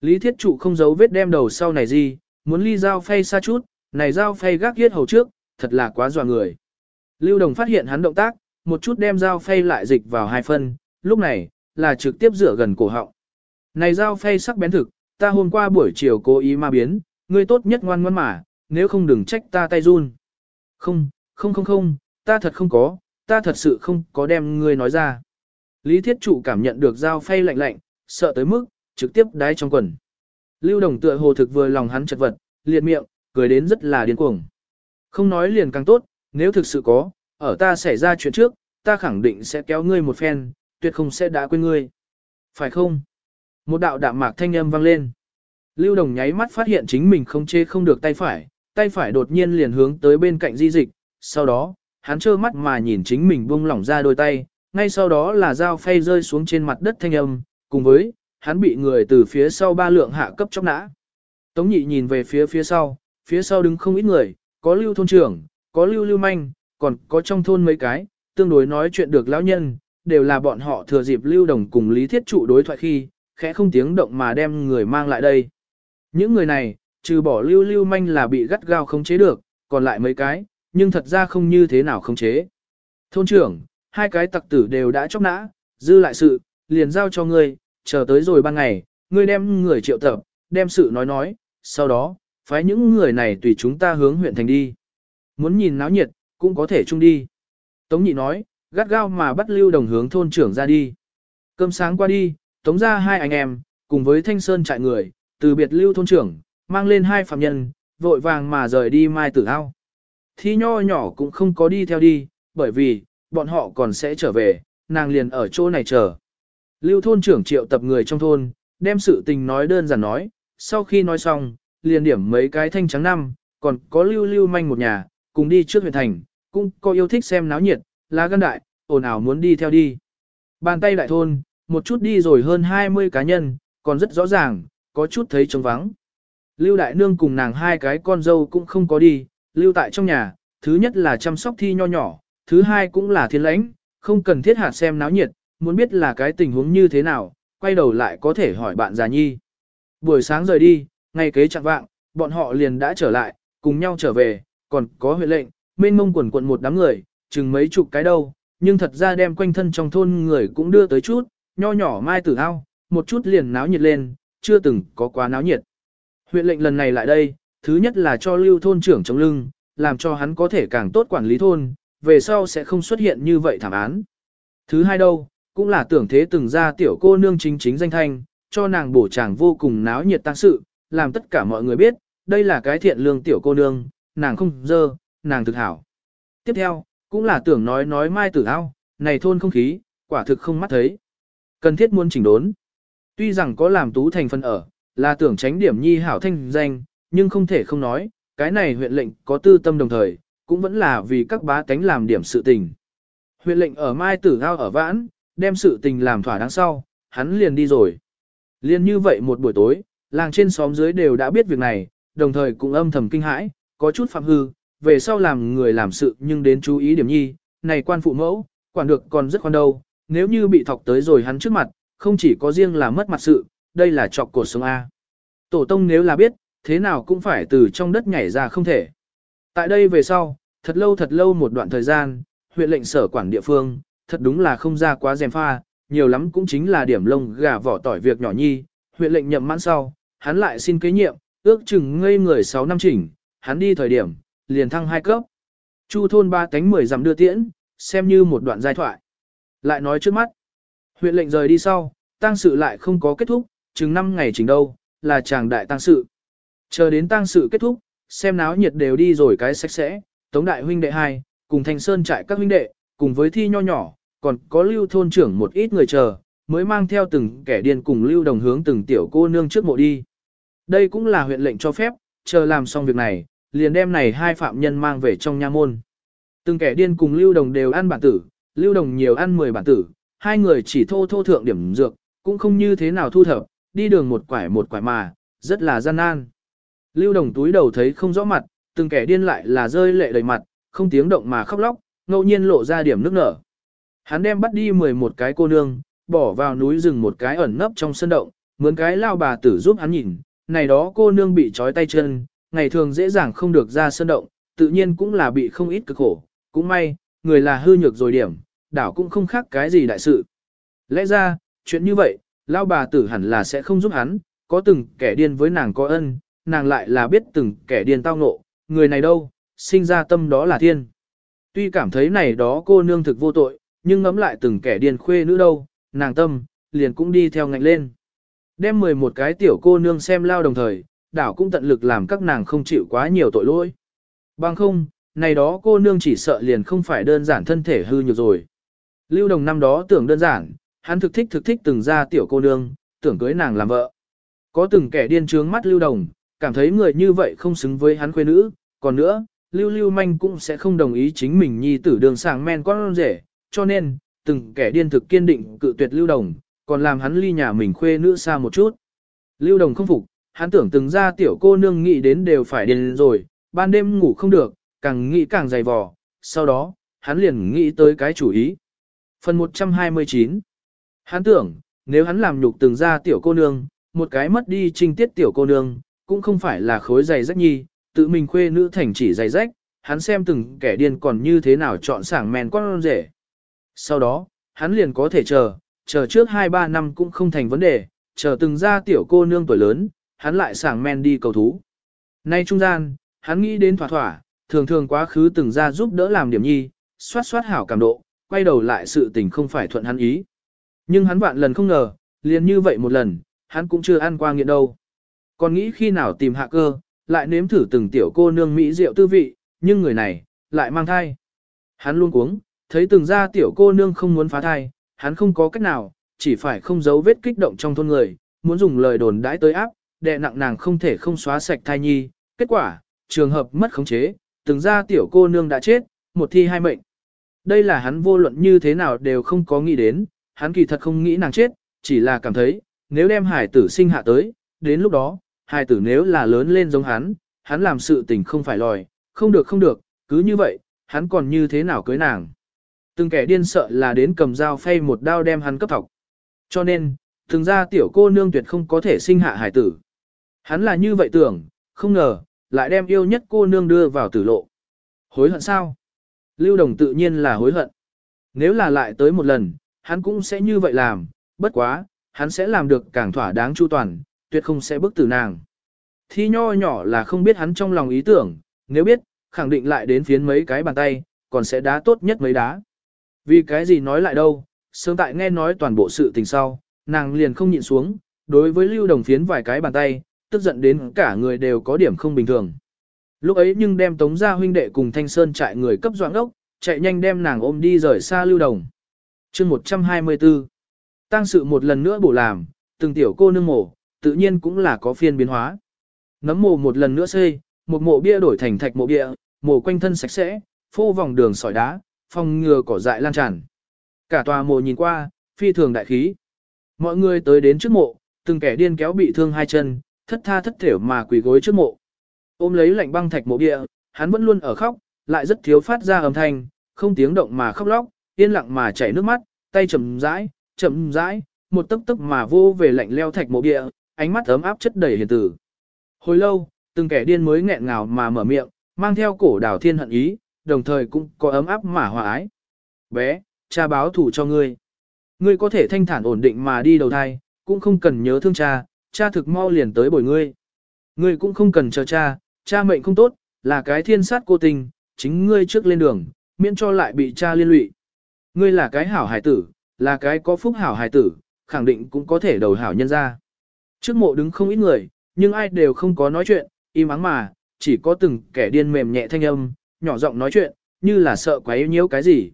Lý thiết trụ không giấu vết đem đầu sau này gì, muốn ly dao phay xa chút, này dao phay gác giết hầu trước, thật là quá dọa người. Lưu Đồng phát hiện hắn động tác, một chút đem dao phay lại dịch vào hai phân, lúc này, là trực tiếp rửa gần cổ họng. Này dao phay sắc bén thực, ta hôm qua buổi chiều cố ý ma biến, ngươi tốt nhất ngoan ngoãn mà, nếu không đừng trách ta tay run. Không, không không không, ta thật không có, ta thật sự không có đem ngươi nói ra. Lý Thiết Trụ cảm nhận được dao phay lạnh lạnh, sợ tới mức, trực tiếp đái trong quần. Lưu Đồng tựa hồ thực vừa lòng hắn chật vật, liệt miệng, cười đến rất là điên cuồng. Không nói liền càng tốt, nếu thực sự có, ở ta xảy ra chuyện trước, ta khẳng định sẽ kéo ngươi một phen, tuyệt không sẽ đã quên ngươi. Phải không? Một đạo đạm mạc thanh âm vang lên. Lưu Đồng nháy mắt phát hiện chính mình không chê không được tay phải, tay phải đột nhiên liền hướng tới bên cạnh di dịch, sau đó, hắn trơ mắt mà nhìn chính mình buông lỏng ra đôi tay, ngay sau đó là dao phay rơi xuống trên mặt đất thanh âm, cùng với, hắn bị người từ phía sau ba lượng hạ cấp chóc nã. Tống nhị nhìn về phía phía sau, phía sau đứng không ít người, có lưu thôn trưởng, có lưu lưu manh, còn có trong thôn mấy cái, tương đối nói chuyện được lão nhân, đều là bọn họ thừa dịp lưu đồng cùng lý thiết trụ đối thoại khi, khẽ không tiếng động mà đem người mang lại đây. Những người này, trừ bỏ lưu lưu manh là bị gắt gao không chế được, còn lại mấy cái, nhưng thật ra không như thế nào không chế. Thôn trưởng, hai cái tặc tử đều đã chóc nã, dư lại sự, liền giao cho ngươi, chờ tới rồi ban ngày, ngươi đem người triệu tập, đem sự nói nói, sau đó, phái những người này tùy chúng ta hướng huyện thành đi. Muốn nhìn náo nhiệt, cũng có thể chung đi. Tống nhị nói, gắt gao mà bắt lưu đồng hướng thôn trưởng ra đi. Cơm sáng qua đi, tống ra hai anh em, cùng với thanh sơn trại người, từ biệt lưu thôn trưởng, mang lên hai phạm nhân, vội vàng mà rời đi mai tử ao. Thi nho nhỏ cũng không có đi theo đi, bởi vì, bọn họ còn sẽ trở về, nàng liền ở chỗ này chờ. Lưu thôn trưởng triệu tập người trong thôn, đem sự tình nói đơn giản nói, sau khi nói xong, liền điểm mấy cái thanh trắng năm, còn có lưu lưu manh một nhà, cùng đi trước huyện thành, cũng có yêu thích xem náo nhiệt, lá gan đại, ồn ào muốn đi theo đi. Bàn tay đại thôn, một chút đi rồi hơn 20 cá nhân, còn rất rõ ràng, có chút thấy trống vắng. Lưu đại nương cùng nàng hai cái con dâu cũng không có đi, lưu tại trong nhà, thứ nhất là chăm sóc thi nho nhỏ, thứ hai cũng là thiên lãnh, không cần thiết hạt xem náo nhiệt, muốn biết là cái tình huống như thế nào, quay đầu lại có thể hỏi bạn già nhi. Buổi sáng rời đi, ngày kế chặng vạng, bọn họ liền đã trở lại, cùng nhau trở về, còn có huyện lệnh, mênh mông quần quận một đám người, chừng mấy chục cái đâu, nhưng thật ra đem quanh thân trong thôn người cũng đưa tới chút, nho nhỏ mai tử ao, một chút liền náo nhiệt lên, chưa từng có quá náo nhiệt. Huyện lệnh lần này lại đây, thứ nhất là cho lưu thôn trưởng chống lưng, làm cho hắn có thể càng tốt quản lý thôn, về sau sẽ không xuất hiện như vậy thảm án. Thứ hai đâu, cũng là tưởng thế từng ra tiểu cô nương chính chính danh thanh, cho nàng bổ chàng vô cùng náo nhiệt tăng sự, làm tất cả mọi người biết, đây là cái thiện lương tiểu cô nương, nàng không dơ, nàng thực hảo. Tiếp theo, cũng là tưởng nói nói mai tử ao, này thôn không khí, quả thực không mắt thấy. Cần thiết muốn chỉnh đốn. Tuy rằng có làm tú thành phân ở, là tưởng tránh điểm nhi hảo thanh danh, nhưng không thể không nói, cái này huyện lệnh có tư tâm đồng thời, cũng vẫn là vì các bá tánh làm điểm sự tình. Huyện lệnh ở mai tử ao ở vãn, đem sự tình làm thỏa đáng sau, hắn liền đi rồi. Liên như vậy một buổi tối, làng trên xóm dưới đều đã biết việc này, đồng thời cũng âm thầm kinh hãi, có chút phạm hư, về sau làm người làm sự nhưng đến chú ý điểm nhi, này quan phụ mẫu, quản được còn rất khoan đâu, nếu như bị thọc tới rồi hắn trước mặt, không chỉ có riêng là mất mặt sự, đây là trọc cột sống A. Tổ tông nếu là biết, thế nào cũng phải từ trong đất nhảy ra không thể. Tại đây về sau, thật lâu thật lâu một đoạn thời gian, huyện lệnh sở quản địa phương, thật đúng là không ra quá dèm pha, nhiều lắm cũng chính là điểm lông gà vỏ tỏi việc nhỏ nhi, huyện lệnh nhậm mãn sau, hắn lại xin kế nhiệm, ước chừng ngây người 6 năm chỉnh, hắn đi thời điểm, liền thăng hai cấp. Chu thôn ba cánh 10 dặm đưa tiễn, xem như một đoạn giai thoại. Lại nói trước mắt, huyện lệnh rời đi sau, tang sự lại không có kết thúc, chừng 5 ngày chỉnh đâu, là chàng đại tang sự. Chờ đến tang sự kết thúc, xem náo nhiệt đều đi rồi cái sạch sẽ, tống đại huynh đệ hai, cùng thành sơn trại các huynh đệ, cùng với thi nho nhỏ, còn có lưu thôn trưởng một ít người chờ, mới mang theo từng kẻ điên cùng lưu đồng hướng từng tiểu cô nương trước mộ đi. Đây cũng là huyện lệnh cho phép, chờ làm xong việc này, liền đem này hai phạm nhân mang về trong nha môn. Từng kẻ điên cùng lưu đồng đều ăn bản tử, lưu đồng nhiều ăn 10 bản tử, hai người chỉ thô thô thượng điểm dược, cũng không như thế nào thu thập, đi đường một quải một quải mà, rất là gian nan. Lưu đồng túi đầu thấy không rõ mặt, từng kẻ điên lại là rơi lệ đầy mặt, không tiếng động mà khóc lóc, ngẫu nhiên lộ ra điểm nước nở. Hắn đem bắt đi 11 cái cô nương, bỏ vào núi rừng một cái ẩn nấp trong sân động, mướn cái lao bà tử giúp hắn nhìn, này đó cô nương bị trói tay chân, ngày thường dễ dàng không được ra sân động, tự nhiên cũng là bị không ít cực khổ, cũng may, người là hư nhược rồi điểm, đảo cũng không khác cái gì đại sự. Lẽ ra, chuyện như vậy, lao bà tử hẳn là sẽ không giúp hắn, có từng kẻ điên với nàng có ân, nàng lại là biết từng kẻ điên tao ngộ, người này đâu, sinh ra tâm đó là thiên. Tuy cảm thấy này đó cô nương thực vô tội, nhưng ngẫm lại từng kẻ điên khuê nữ đâu, nàng tâm, liền cũng đi theo ngạnh lên. Đem 11 cái tiểu cô nương xem lao đồng thời, đảo cũng tận lực làm các nàng không chịu quá nhiều tội lỗi. Bằng không, này đó cô nương chỉ sợ liền không phải đơn giản thân thể hư nhược rồi. Lưu đồng năm đó tưởng đơn giản, hắn thực thích thực thích từng ra tiểu cô nương, tưởng cưới nàng làm vợ. Có từng kẻ điên trướng mắt lưu đồng, cảm thấy người như vậy không xứng với hắn khuê nữ, còn nữa, lưu lưu manh cũng sẽ không đồng ý chính mình nhi tử đường sàng men con rể, cho nên, từng kẻ điên thực kiên định cự tuyệt lưu đồng, còn làm hắn ly nhà mình khuê nữ xa một chút. Lưu đồng không phục, hắn tưởng từng ra tiểu cô nương nghĩ đến đều phải điên rồi, ban đêm ngủ không được, càng nghĩ càng dày vò, sau đó, hắn liền nghĩ tới cái chủ ý. Phần 129 Hắn tưởng, nếu hắn làm nhục từng ra tiểu cô nương, một cái mất đi trinh tiết tiểu cô nương, cũng không phải là khối giày rách nhi, tự mình khuê nữ thành chỉ dày rách, hắn xem từng kẻ điên còn như thế nào chọn sảng men con rể. Sau đó, hắn liền có thể chờ, chờ trước 2-3 năm cũng không thành vấn đề, chờ từng ra tiểu cô nương tuổi lớn, hắn lại sảng men đi cầu thú. Nay trung gian, hắn nghĩ đến thỏa thỏa, thường thường quá khứ từng ra giúp đỡ làm điểm nhi, xoát xoát hảo cảm độ, quay đầu lại sự tình không phải thuận hắn ý. Nhưng hắn vạn lần không ngờ, liền như vậy một lần, hắn cũng chưa ăn qua nghiện đâu. Còn nghĩ khi nào tìm hạ cơ, lại nếm thử từng tiểu cô nương mỹ rượu tư vị, nhưng người này, lại mang thai. Hắn luôn cuống, thấy từng ra tiểu cô nương không muốn phá thai, hắn không có cách nào, chỉ phải không giấu vết kích động trong thôn người, muốn dùng lời đồn đãi tới áp, đệ nặng nàng không thể không xóa sạch thai nhi. Kết quả, trường hợp mất khống chế, từng ra tiểu cô nương đã chết, một thi hai mệnh. Đây là hắn vô luận như thế nào đều không có nghĩ đến, hắn kỳ thật không nghĩ nàng chết, chỉ là cảm thấy, nếu đem hải tử sinh hạ tới, đến lúc đó, hải tử nếu là lớn lên giống hắn, hắn làm sự tình không phải lòi, không được không được, cứ như vậy, hắn còn như thế nào cưới nàng. Từng kẻ điên sợ là đến cầm dao phay một đao đem hắn cấp thọc. Cho nên, thường ra tiểu cô nương tuyệt không có thể sinh hạ hải tử. Hắn là như vậy tưởng, không ngờ, lại đem yêu nhất cô nương đưa vào tử lộ. Hối hận sao? Lưu Đồng tự nhiên là hối hận. Nếu là lại tới một lần, hắn cũng sẽ như vậy làm, bất quá, hắn sẽ làm được càng thỏa đáng chu toàn, tuyệt không sẽ bức tử nàng. Thi nho nhỏ là không biết hắn trong lòng ý tưởng, nếu biết, khẳng định lại đến phiến mấy cái bàn tay, còn sẽ đá tốt nhất mấy đá. Vì cái gì nói lại đâu, sớm tại nghe nói toàn bộ sự tình sau, nàng liền không nhịn xuống, đối với lưu đồng phiến vài cái bàn tay, tức giận đến cả người đều có điểm không bình thường. Lúc ấy nhưng đem tống gia huynh đệ cùng thanh sơn trại người cấp doãn ốc, chạy nhanh đem nàng ôm đi rời xa lưu đồng. chương 124 Tăng sự một lần nữa bổ làm, từng tiểu cô nương mổ, tự nhiên cũng là có phiên biến hóa. Nấm mồ một lần nữa xây, một mộ bia đổi thành thạch mộ bia, mồ quanh thân sạch sẽ, phô vòng đường sỏi đá, phòng ngừa cỏ dại lan tràn. Cả tòa mộ nhìn qua, phi thường đại khí. Mọi người tới đến trước mộ, từng kẻ điên kéo bị thương hai chân, thất tha thất thểu mà quỳ gối trước mộ. Ôm lấy lạnh băng thạch mộ địa, hắn vẫn luôn ở khóc, lại rất thiếu phát ra âm thanh, không tiếng động mà khóc lóc, yên lặng mà chảy nước mắt, tay chậm rãi, chậm rãi, một tấc tấc mà vô về lạnh leo thạch mộ địa, ánh mắt ấm áp chất đầy hiền tử. Hồi lâu, từng kẻ điên mới nghẹn ngào mà mở miệng, mang theo cổ đảo thiên hận ý, đồng thời cũng có ấm áp mà hòa ái. Bé, cha báo thủ cho ngươi. Ngươi có thể thanh thản ổn định mà đi đầu thai, cũng không cần nhớ thương cha, cha thực mau liền tới bồi ngươi. Ngươi cũng không cần chờ cha, cha mệnh không tốt, là cái thiên sát cô tình, chính ngươi trước lên đường, miễn cho lại bị cha liên lụy. Ngươi là cái hảo hài tử, là cái có phúc hảo hài tử, khẳng định cũng có thể đầu hảo nhân ra. Trước mộ đứng không ít người, nhưng ai đều không có nói chuyện, im ắng mà, chỉ có từng kẻ điên mềm nhẹ thanh âm, nhỏ giọng nói chuyện, như là sợ quá yêu nhiễu cái gì.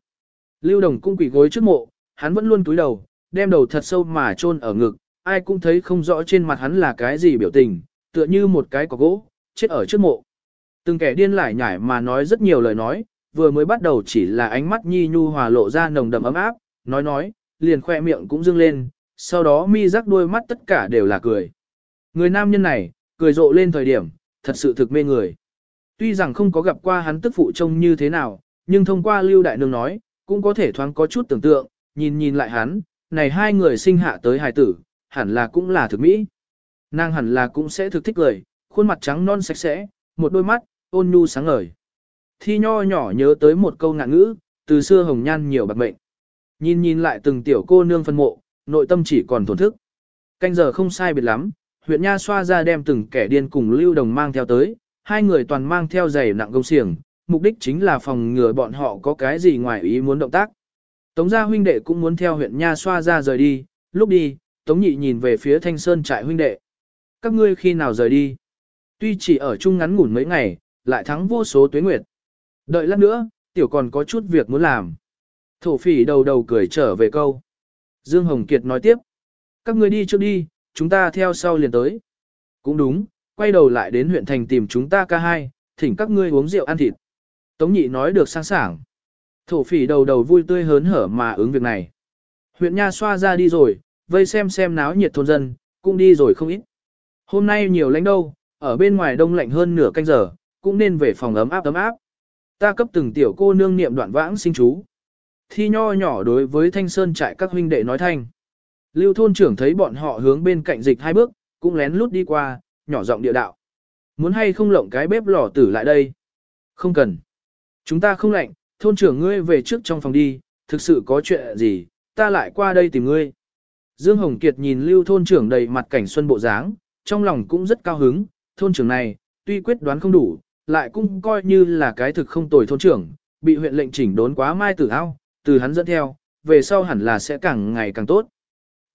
Lưu Đồng cung quỳ gối trước mộ, hắn vẫn luôn túi đầu, đem đầu thật sâu mà chôn ở ngực, ai cũng thấy không rõ trên mặt hắn là cái gì biểu tình, tựa như một cái cọc gỗ, chết ở trước mộ. Từng kẻ điên lại nhải mà nói rất nhiều lời nói, vừa mới bắt đầu chỉ là ánh mắt nhi nhu hòa lộ ra nồng đậm ấm áp, nói nói, liền khoe miệng cũng dương lên, sau đó mi rắc đôi mắt tất cả đều là cười. Người nam nhân này, cười rộ lên thời điểm, thật sự thực mê người. Tuy rằng không có gặp qua hắn tức phụ trông như thế nào, nhưng thông qua Lưu Đại Nương nói, cũng có thể thoáng có chút tưởng tượng, nhìn nhìn lại hắn, này hai người sinh hạ tới hài tử, hẳn là cũng là thực mỹ. Nàng hẳn là cũng sẽ thực thích cười, khuôn mặt trắng non sạch sẽ, một đôi mắt, ôn nhu sáng ngời. Thi nho nhỏ nhớ tới một câu ngạn ngữ, từ xưa hồng nhan nhiều bạc mệnh. Nhìn nhìn lại từng tiểu cô nương phân mộ, nội tâm chỉ còn thổn thức. Canh giờ không sai biệt lắm, huyện Nha xoa ra đem từng kẻ điên cùng lưu đồng mang theo tới, hai người toàn mang theo giày nặng công xiềng, mục đích chính là phòng ngừa bọn họ có cái gì ngoài ý muốn động tác. Tống gia huynh đệ cũng muốn theo huyện Nha xoa ra rời đi, lúc đi, Tống nhị nhìn về phía thanh sơn trại huynh đệ. Các ngươi khi nào rời đi? Tuy chỉ ở chung ngắn ngủn mấy ngày, lại thắng vô số tuyến nguyệt. Đợi lát nữa, tiểu còn có chút việc muốn làm. Thổ phỉ đầu đầu cười trở về câu. Dương Hồng Kiệt nói tiếp. Các ngươi đi trước đi, chúng ta theo sau liền tới. Cũng đúng, quay đầu lại đến huyện thành tìm chúng ta ca hai, thỉnh các ngươi uống rượu ăn thịt. Tống nhị nói được sang sảng. Thổ phỉ đầu đầu vui tươi hớn hở mà ứng việc này. Huyện Nha xoa ra đi rồi, vây xem xem náo nhiệt thôn dân, cũng đi rồi không ít. Hôm nay nhiều lạnh đâu, ở bên ngoài đông lạnh hơn nửa canh giờ, cũng nên về phòng ấm áp ấm áp. Ta cấp từng tiểu cô nương niệm đoạn vãng sinh chú. Thi nho nhỏ đối với thanh sơn trại các huynh đệ nói thanh. Lưu thôn trưởng thấy bọn họ hướng bên cạnh dịch hai bước, cũng lén lút đi qua, nhỏ giọng địa đạo. Muốn hay không lộng cái bếp lò tử lại đây? Không cần. Chúng ta không lạnh, thôn trưởng ngươi về trước trong phòng đi, thực sự có chuyện gì, ta lại qua đây tìm ngươi. Dương Hồng Kiệt nhìn lưu thôn trưởng đầy mặt cảnh xuân bộ dáng, trong lòng cũng rất cao hứng, thôn trưởng này, tuy quyết đoán không đủ, lại cũng coi như là cái thực không tồi thôn trưởng, bị huyện lệnh chỉnh đốn quá mai tử ao, từ hắn dẫn theo, về sau hẳn là sẽ càng ngày càng tốt.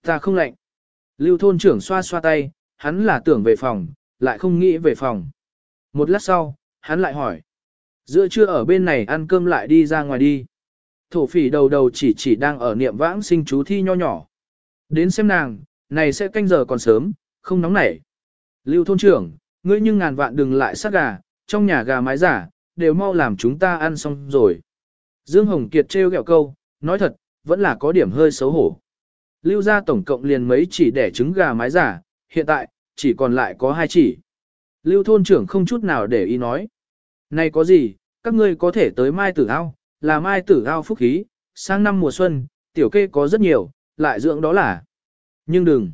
Ta không lạnh. Lưu thôn trưởng xoa xoa tay, hắn là tưởng về phòng, lại không nghĩ về phòng. Một lát sau, hắn lại hỏi. Giữa trưa ở bên này ăn cơm lại đi ra ngoài đi. Thổ phỉ đầu đầu chỉ chỉ đang ở niệm vãng sinh chú thi nho nhỏ. Đến xem nàng, này sẽ canh giờ còn sớm, không nóng nảy. Lưu thôn trưởng, ngươi nhưng ngàn vạn đừng lại sát gà, trong nhà gà mái giả, đều mau làm chúng ta ăn xong rồi. Dương Hồng Kiệt trêu ghẹo câu, nói thật, vẫn là có điểm hơi xấu hổ. Lưu ra tổng cộng liền mấy chỉ đẻ trứng gà mái giả, hiện tại, chỉ còn lại có hai chỉ. Lưu thôn trưởng không chút nào để ý nói. Này có gì, các ngươi có thể tới mai tử ao, là mai tử ao phúc khí, sang năm mùa xuân, tiểu kê có rất nhiều, lại dưỡng đó là. Nhưng đừng.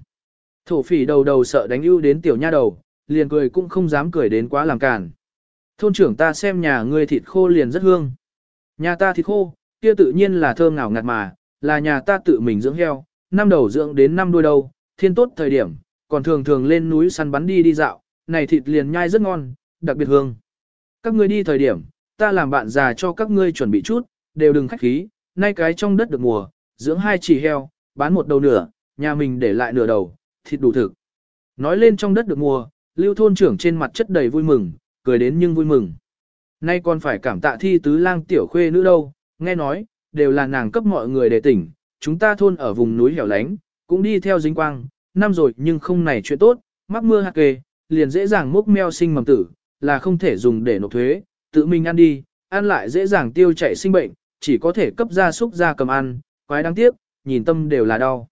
Thổ phỉ đầu đầu sợ đánh ưu đến tiểu nha đầu, liền cười cũng không dám cười đến quá làm cản. Thôn trưởng ta xem nhà ngươi thịt khô liền rất hương. Nhà ta thịt khô, kia tự nhiên là thơm ngào ngạt mà, là nhà ta tự mình dưỡng heo, năm đầu dưỡng đến năm đuôi đầu, thiên tốt thời điểm, còn thường thường lên núi săn bắn đi đi dạo, này thịt liền nhai rất ngon, đặc biệt hương. Các ngươi đi thời điểm, ta làm bạn già cho các ngươi chuẩn bị chút, đều đừng khách khí, nay cái trong đất được mùa, dưỡng hai chỉ heo, bán một đầu nửa, nhà mình để lại nửa đầu, thịt đủ thực. Nói lên trong đất được mùa, lưu thôn trưởng trên mặt chất đầy vui mừng, cười đến nhưng vui mừng. Nay còn phải cảm tạ thi tứ lang tiểu khuê nữ đâu, nghe nói, đều là nàng cấp mọi người để tỉnh, chúng ta thôn ở vùng núi hẻo lánh, cũng đi theo dính quang, năm rồi nhưng không này chuyện tốt, mắc mưa hạt kề, liền dễ dàng mốc meo sinh mầm tử, là không thể dùng để nộp thuế, tự mình ăn đi, ăn lại dễ dàng tiêu chảy sinh bệnh, chỉ có thể cấp ra súc ra cầm ăn, quái đáng tiếc, nhìn tâm đều là đau.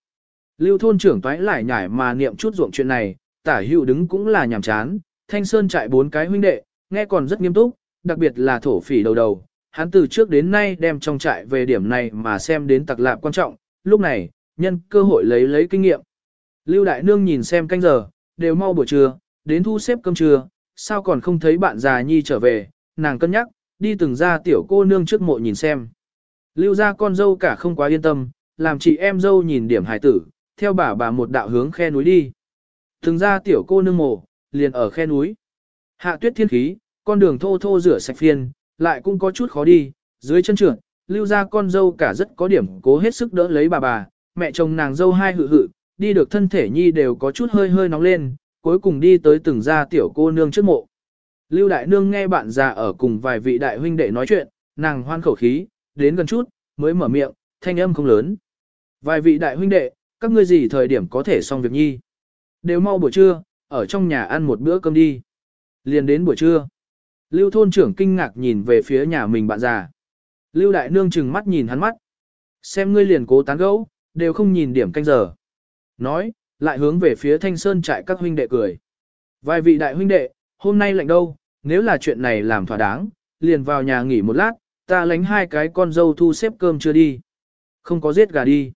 Lưu thôn trưởng toái lại nhải mà niệm chút ruộng chuyện này, tả hữu đứng cũng là nhàm chán, thanh sơn trại bốn cái huynh đệ, nghe còn rất nghiêm túc, đặc biệt là thổ phỉ đầu đầu, hắn từ trước đến nay đem trong trại về điểm này mà xem đến tặc lạp quan trọng, lúc này, nhân cơ hội lấy lấy kinh nghiệm. Lưu Đại Nương nhìn xem canh giờ, đều mau buổi trưa, đến thu xếp cơm trưa, sao còn không thấy bạn già nhi trở về, nàng cân nhắc, đi từng ra tiểu cô nương trước mộ nhìn xem. Lưu ra con dâu cả không quá yên tâm, làm chị em dâu nhìn điểm hải tử, theo bà bà một đạo hướng khe núi đi. Từng ra tiểu cô nương mộ, liền ở khe núi. Hạ tuyết thiên khí, con đường thô thô rửa sạch phiên, lại cũng có chút khó đi, dưới chân trượt, lưu ra con dâu cả rất có điểm cố hết sức đỡ lấy bà bà, mẹ chồng nàng dâu hai hự hự, đi được thân thể nhi đều có chút hơi hơi nóng lên, cuối cùng đi tới từng gia tiểu cô nương trước mộ. Lưu đại nương nghe bạn già ở cùng vài vị đại huynh đệ nói chuyện, nàng hoan khẩu khí, đến gần chút, mới mở miệng, thanh âm không lớn. Vài vị đại huynh đệ, các ngươi gì thời điểm có thể xong việc nhi? Đều mau buổi trưa, ở trong nhà ăn một bữa cơm đi. Liền đến buổi trưa. Lưu thôn trưởng kinh ngạc nhìn về phía nhà mình bạn già. Lưu đại nương chừng mắt nhìn hắn mắt. Xem ngươi liền cố tán gẫu, đều không nhìn điểm canh giờ. Nói, lại hướng về phía thanh sơn trại các huynh đệ cười. Vài vị đại huynh đệ, hôm nay lạnh đâu, nếu là chuyện này làm thỏa đáng, liền vào nhà nghỉ một lát, ta lánh hai cái con dâu thu xếp cơm chưa đi. Không có giết gà đi.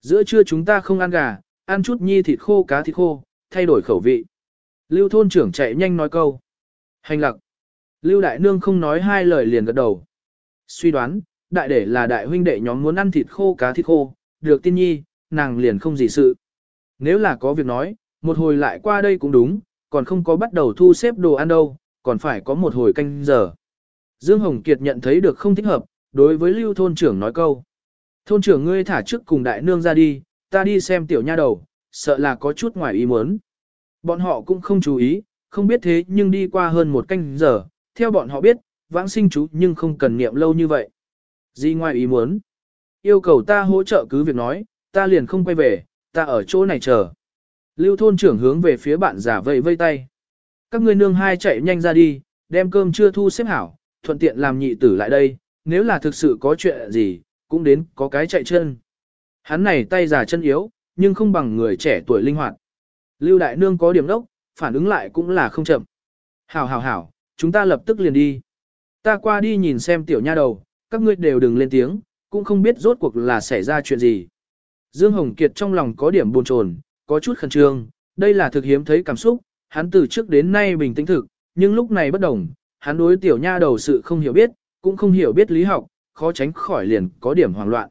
Giữa trưa chúng ta không ăn gà, ăn chút nhi thịt khô cá thịt khô, thay đổi khẩu vị. Lưu thôn trưởng chạy nhanh nói câu. Hành lặc. Lưu đại nương không nói hai lời liền gật đầu. Suy đoán, đại để là đại huynh đệ nhóm muốn ăn thịt khô cá thịt khô, được tiên nhi, nàng liền không gì sự. Nếu là có việc nói, một hồi lại qua đây cũng đúng, còn không có bắt đầu thu xếp đồ ăn đâu, còn phải có một hồi canh giờ. Dương Hồng Kiệt nhận thấy được không thích hợp, đối với lưu thôn trưởng nói câu. Thôn trưởng ngươi thả trước cùng đại nương ra đi, ta đi xem tiểu nha đầu, sợ là có chút ngoài ý muốn. Bọn họ cũng không chú ý, không biết thế nhưng đi qua hơn một canh giờ, theo bọn họ biết, vãng sinh chú nhưng không cần niệm lâu như vậy. Gì ngoài ý muốn? Yêu cầu ta hỗ trợ cứ việc nói, ta liền không quay về, ta ở chỗ này chờ. Lưu thôn trưởng hướng về phía bạn giả vây vây tay. Các ngươi nương hai chạy nhanh ra đi, đem cơm chưa thu xếp hảo, thuận tiện làm nhị tử lại đây, nếu là thực sự có chuyện gì, cũng đến có cái chạy chân. Hắn này tay già chân yếu, nhưng không bằng người trẻ tuổi linh hoạt. Lưu đại nương có điểm đốc, phản ứng lại cũng là không chậm. Hảo hảo hảo, chúng ta lập tức liền đi. Ta qua đi nhìn xem tiểu nha đầu, các ngươi đều đừng lên tiếng, cũng không biết rốt cuộc là xảy ra chuyện gì. Dương Hồng Kiệt trong lòng có điểm buồn chồn, có chút khẩn trương, đây là thực hiếm thấy cảm xúc, hắn từ trước đến nay bình tĩnh thực, nhưng lúc này bất đồng, hắn đối tiểu nha đầu sự không hiểu biết, cũng không hiểu biết lý học, khó tránh khỏi liền có điểm hoảng loạn.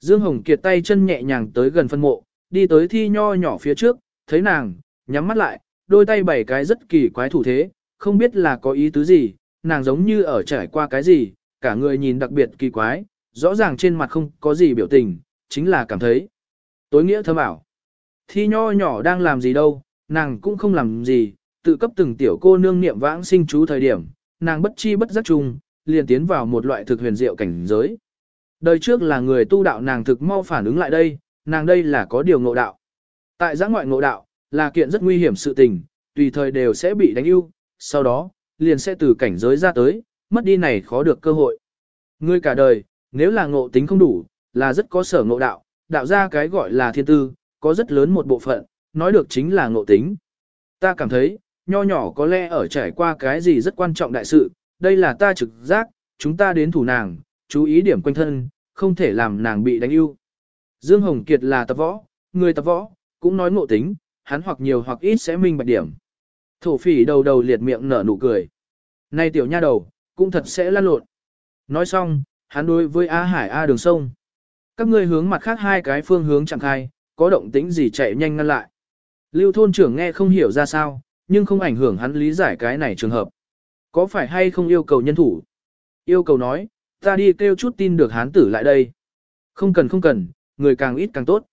Dương Hồng Kiệt tay chân nhẹ nhàng tới gần phân mộ, đi tới thi nho nhỏ phía trước, thấy nàng, nhắm mắt lại, đôi tay bảy cái rất kỳ quái thủ thế, không biết là có ý tứ gì, nàng giống như ở trải qua cái gì, cả người nhìn đặc biệt kỳ quái, rõ ràng trên mặt không có gì biểu tình, chính là cảm thấy. Tối nghĩa thâm ảo. Thi nho nhỏ đang làm gì đâu, nàng cũng không làm gì, tự cấp từng tiểu cô nương niệm vãng sinh chú thời điểm, nàng bất chi bất giác chung, liền tiến vào một loại thực huyền diệu cảnh giới. Đời trước là người tu đạo nàng thực mau phản ứng lại đây, nàng đây là có điều ngộ đạo. Tại giã ngoại ngộ đạo, là kiện rất nguy hiểm sự tình, tùy thời đều sẽ bị đánh ưu, sau đó, liền sẽ từ cảnh giới ra tới, mất đi này khó được cơ hội. Ngươi cả đời, nếu là ngộ tính không đủ, là rất có sở ngộ đạo, đạo ra cái gọi là thiên tư, có rất lớn một bộ phận, nói được chính là ngộ tính. Ta cảm thấy, nho nhỏ có lẽ ở trải qua cái gì rất quan trọng đại sự, đây là ta trực giác, chúng ta đến thủ nàng, chú ý điểm quanh thân, không thể làm nàng bị đánh ưu. Dương Hồng Kiệt là tập võ, người tập võ, cũng nói ngộ tính, hắn hoặc nhiều hoặc ít sẽ minh bạch điểm. Thổ phỉ đầu đầu liệt miệng nở nụ cười. nay tiểu nha đầu, cũng thật sẽ lăn lộn. Nói xong, hắn đối với A Hải A đường sông. Các ngươi hướng mặt khác hai cái phương hướng chẳng khai, có động tĩnh gì chạy nhanh ngăn lại. Lưu thôn trưởng nghe không hiểu ra sao, nhưng không ảnh hưởng hắn lý giải cái này trường hợp. Có phải hay không yêu cầu nhân thủ? Yêu cầu nói, ta đi kêu chút tin được hán tử lại đây. Không cần không cần, người càng ít càng tốt.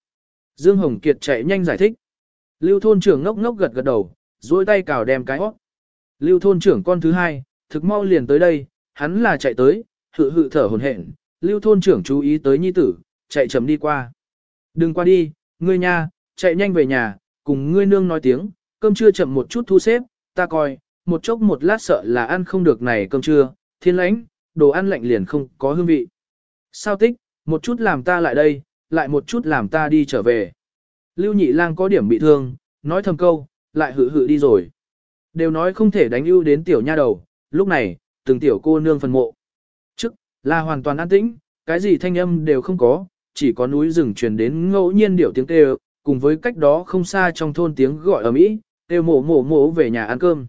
Dương Hồng Kiệt chạy nhanh giải thích. Lưu thôn trưởng ngốc ngốc gật gật đầu, duỗi tay cào đem cái hót. Lưu thôn trưởng con thứ hai, thực mau liền tới đây, hắn là chạy tới, hự hự thở hồn hển. Lưu thôn trưởng chú ý tới nhi tử, chạy chậm đi qua. Đừng qua đi, ngươi nha, chạy nhanh về nhà, cùng ngươi nương nói tiếng, cơm trưa chậm một chút thu xếp, ta coi, một chốc một lát sợ là ăn không được này cơm trưa, thiên lãnh, đồ ăn lạnh liền không có hương vị. Sao tích, một chút làm ta lại đây, lại một chút làm ta đi trở về. Lưu nhị lang có điểm bị thương, nói thầm câu, lại hự hự đi rồi. Đều nói không thể đánh ưu đến tiểu nha đầu, lúc này, từng tiểu cô nương phần mộ. Trước, là hoàn toàn an tĩnh, cái gì thanh âm đều không có, chỉ có núi rừng truyền đến ngẫu nhiên điệu tiếng kêu, cùng với cách đó không xa trong thôn tiếng gọi ở Mỹ, kêu mổ mổ mổ về nhà ăn cơm.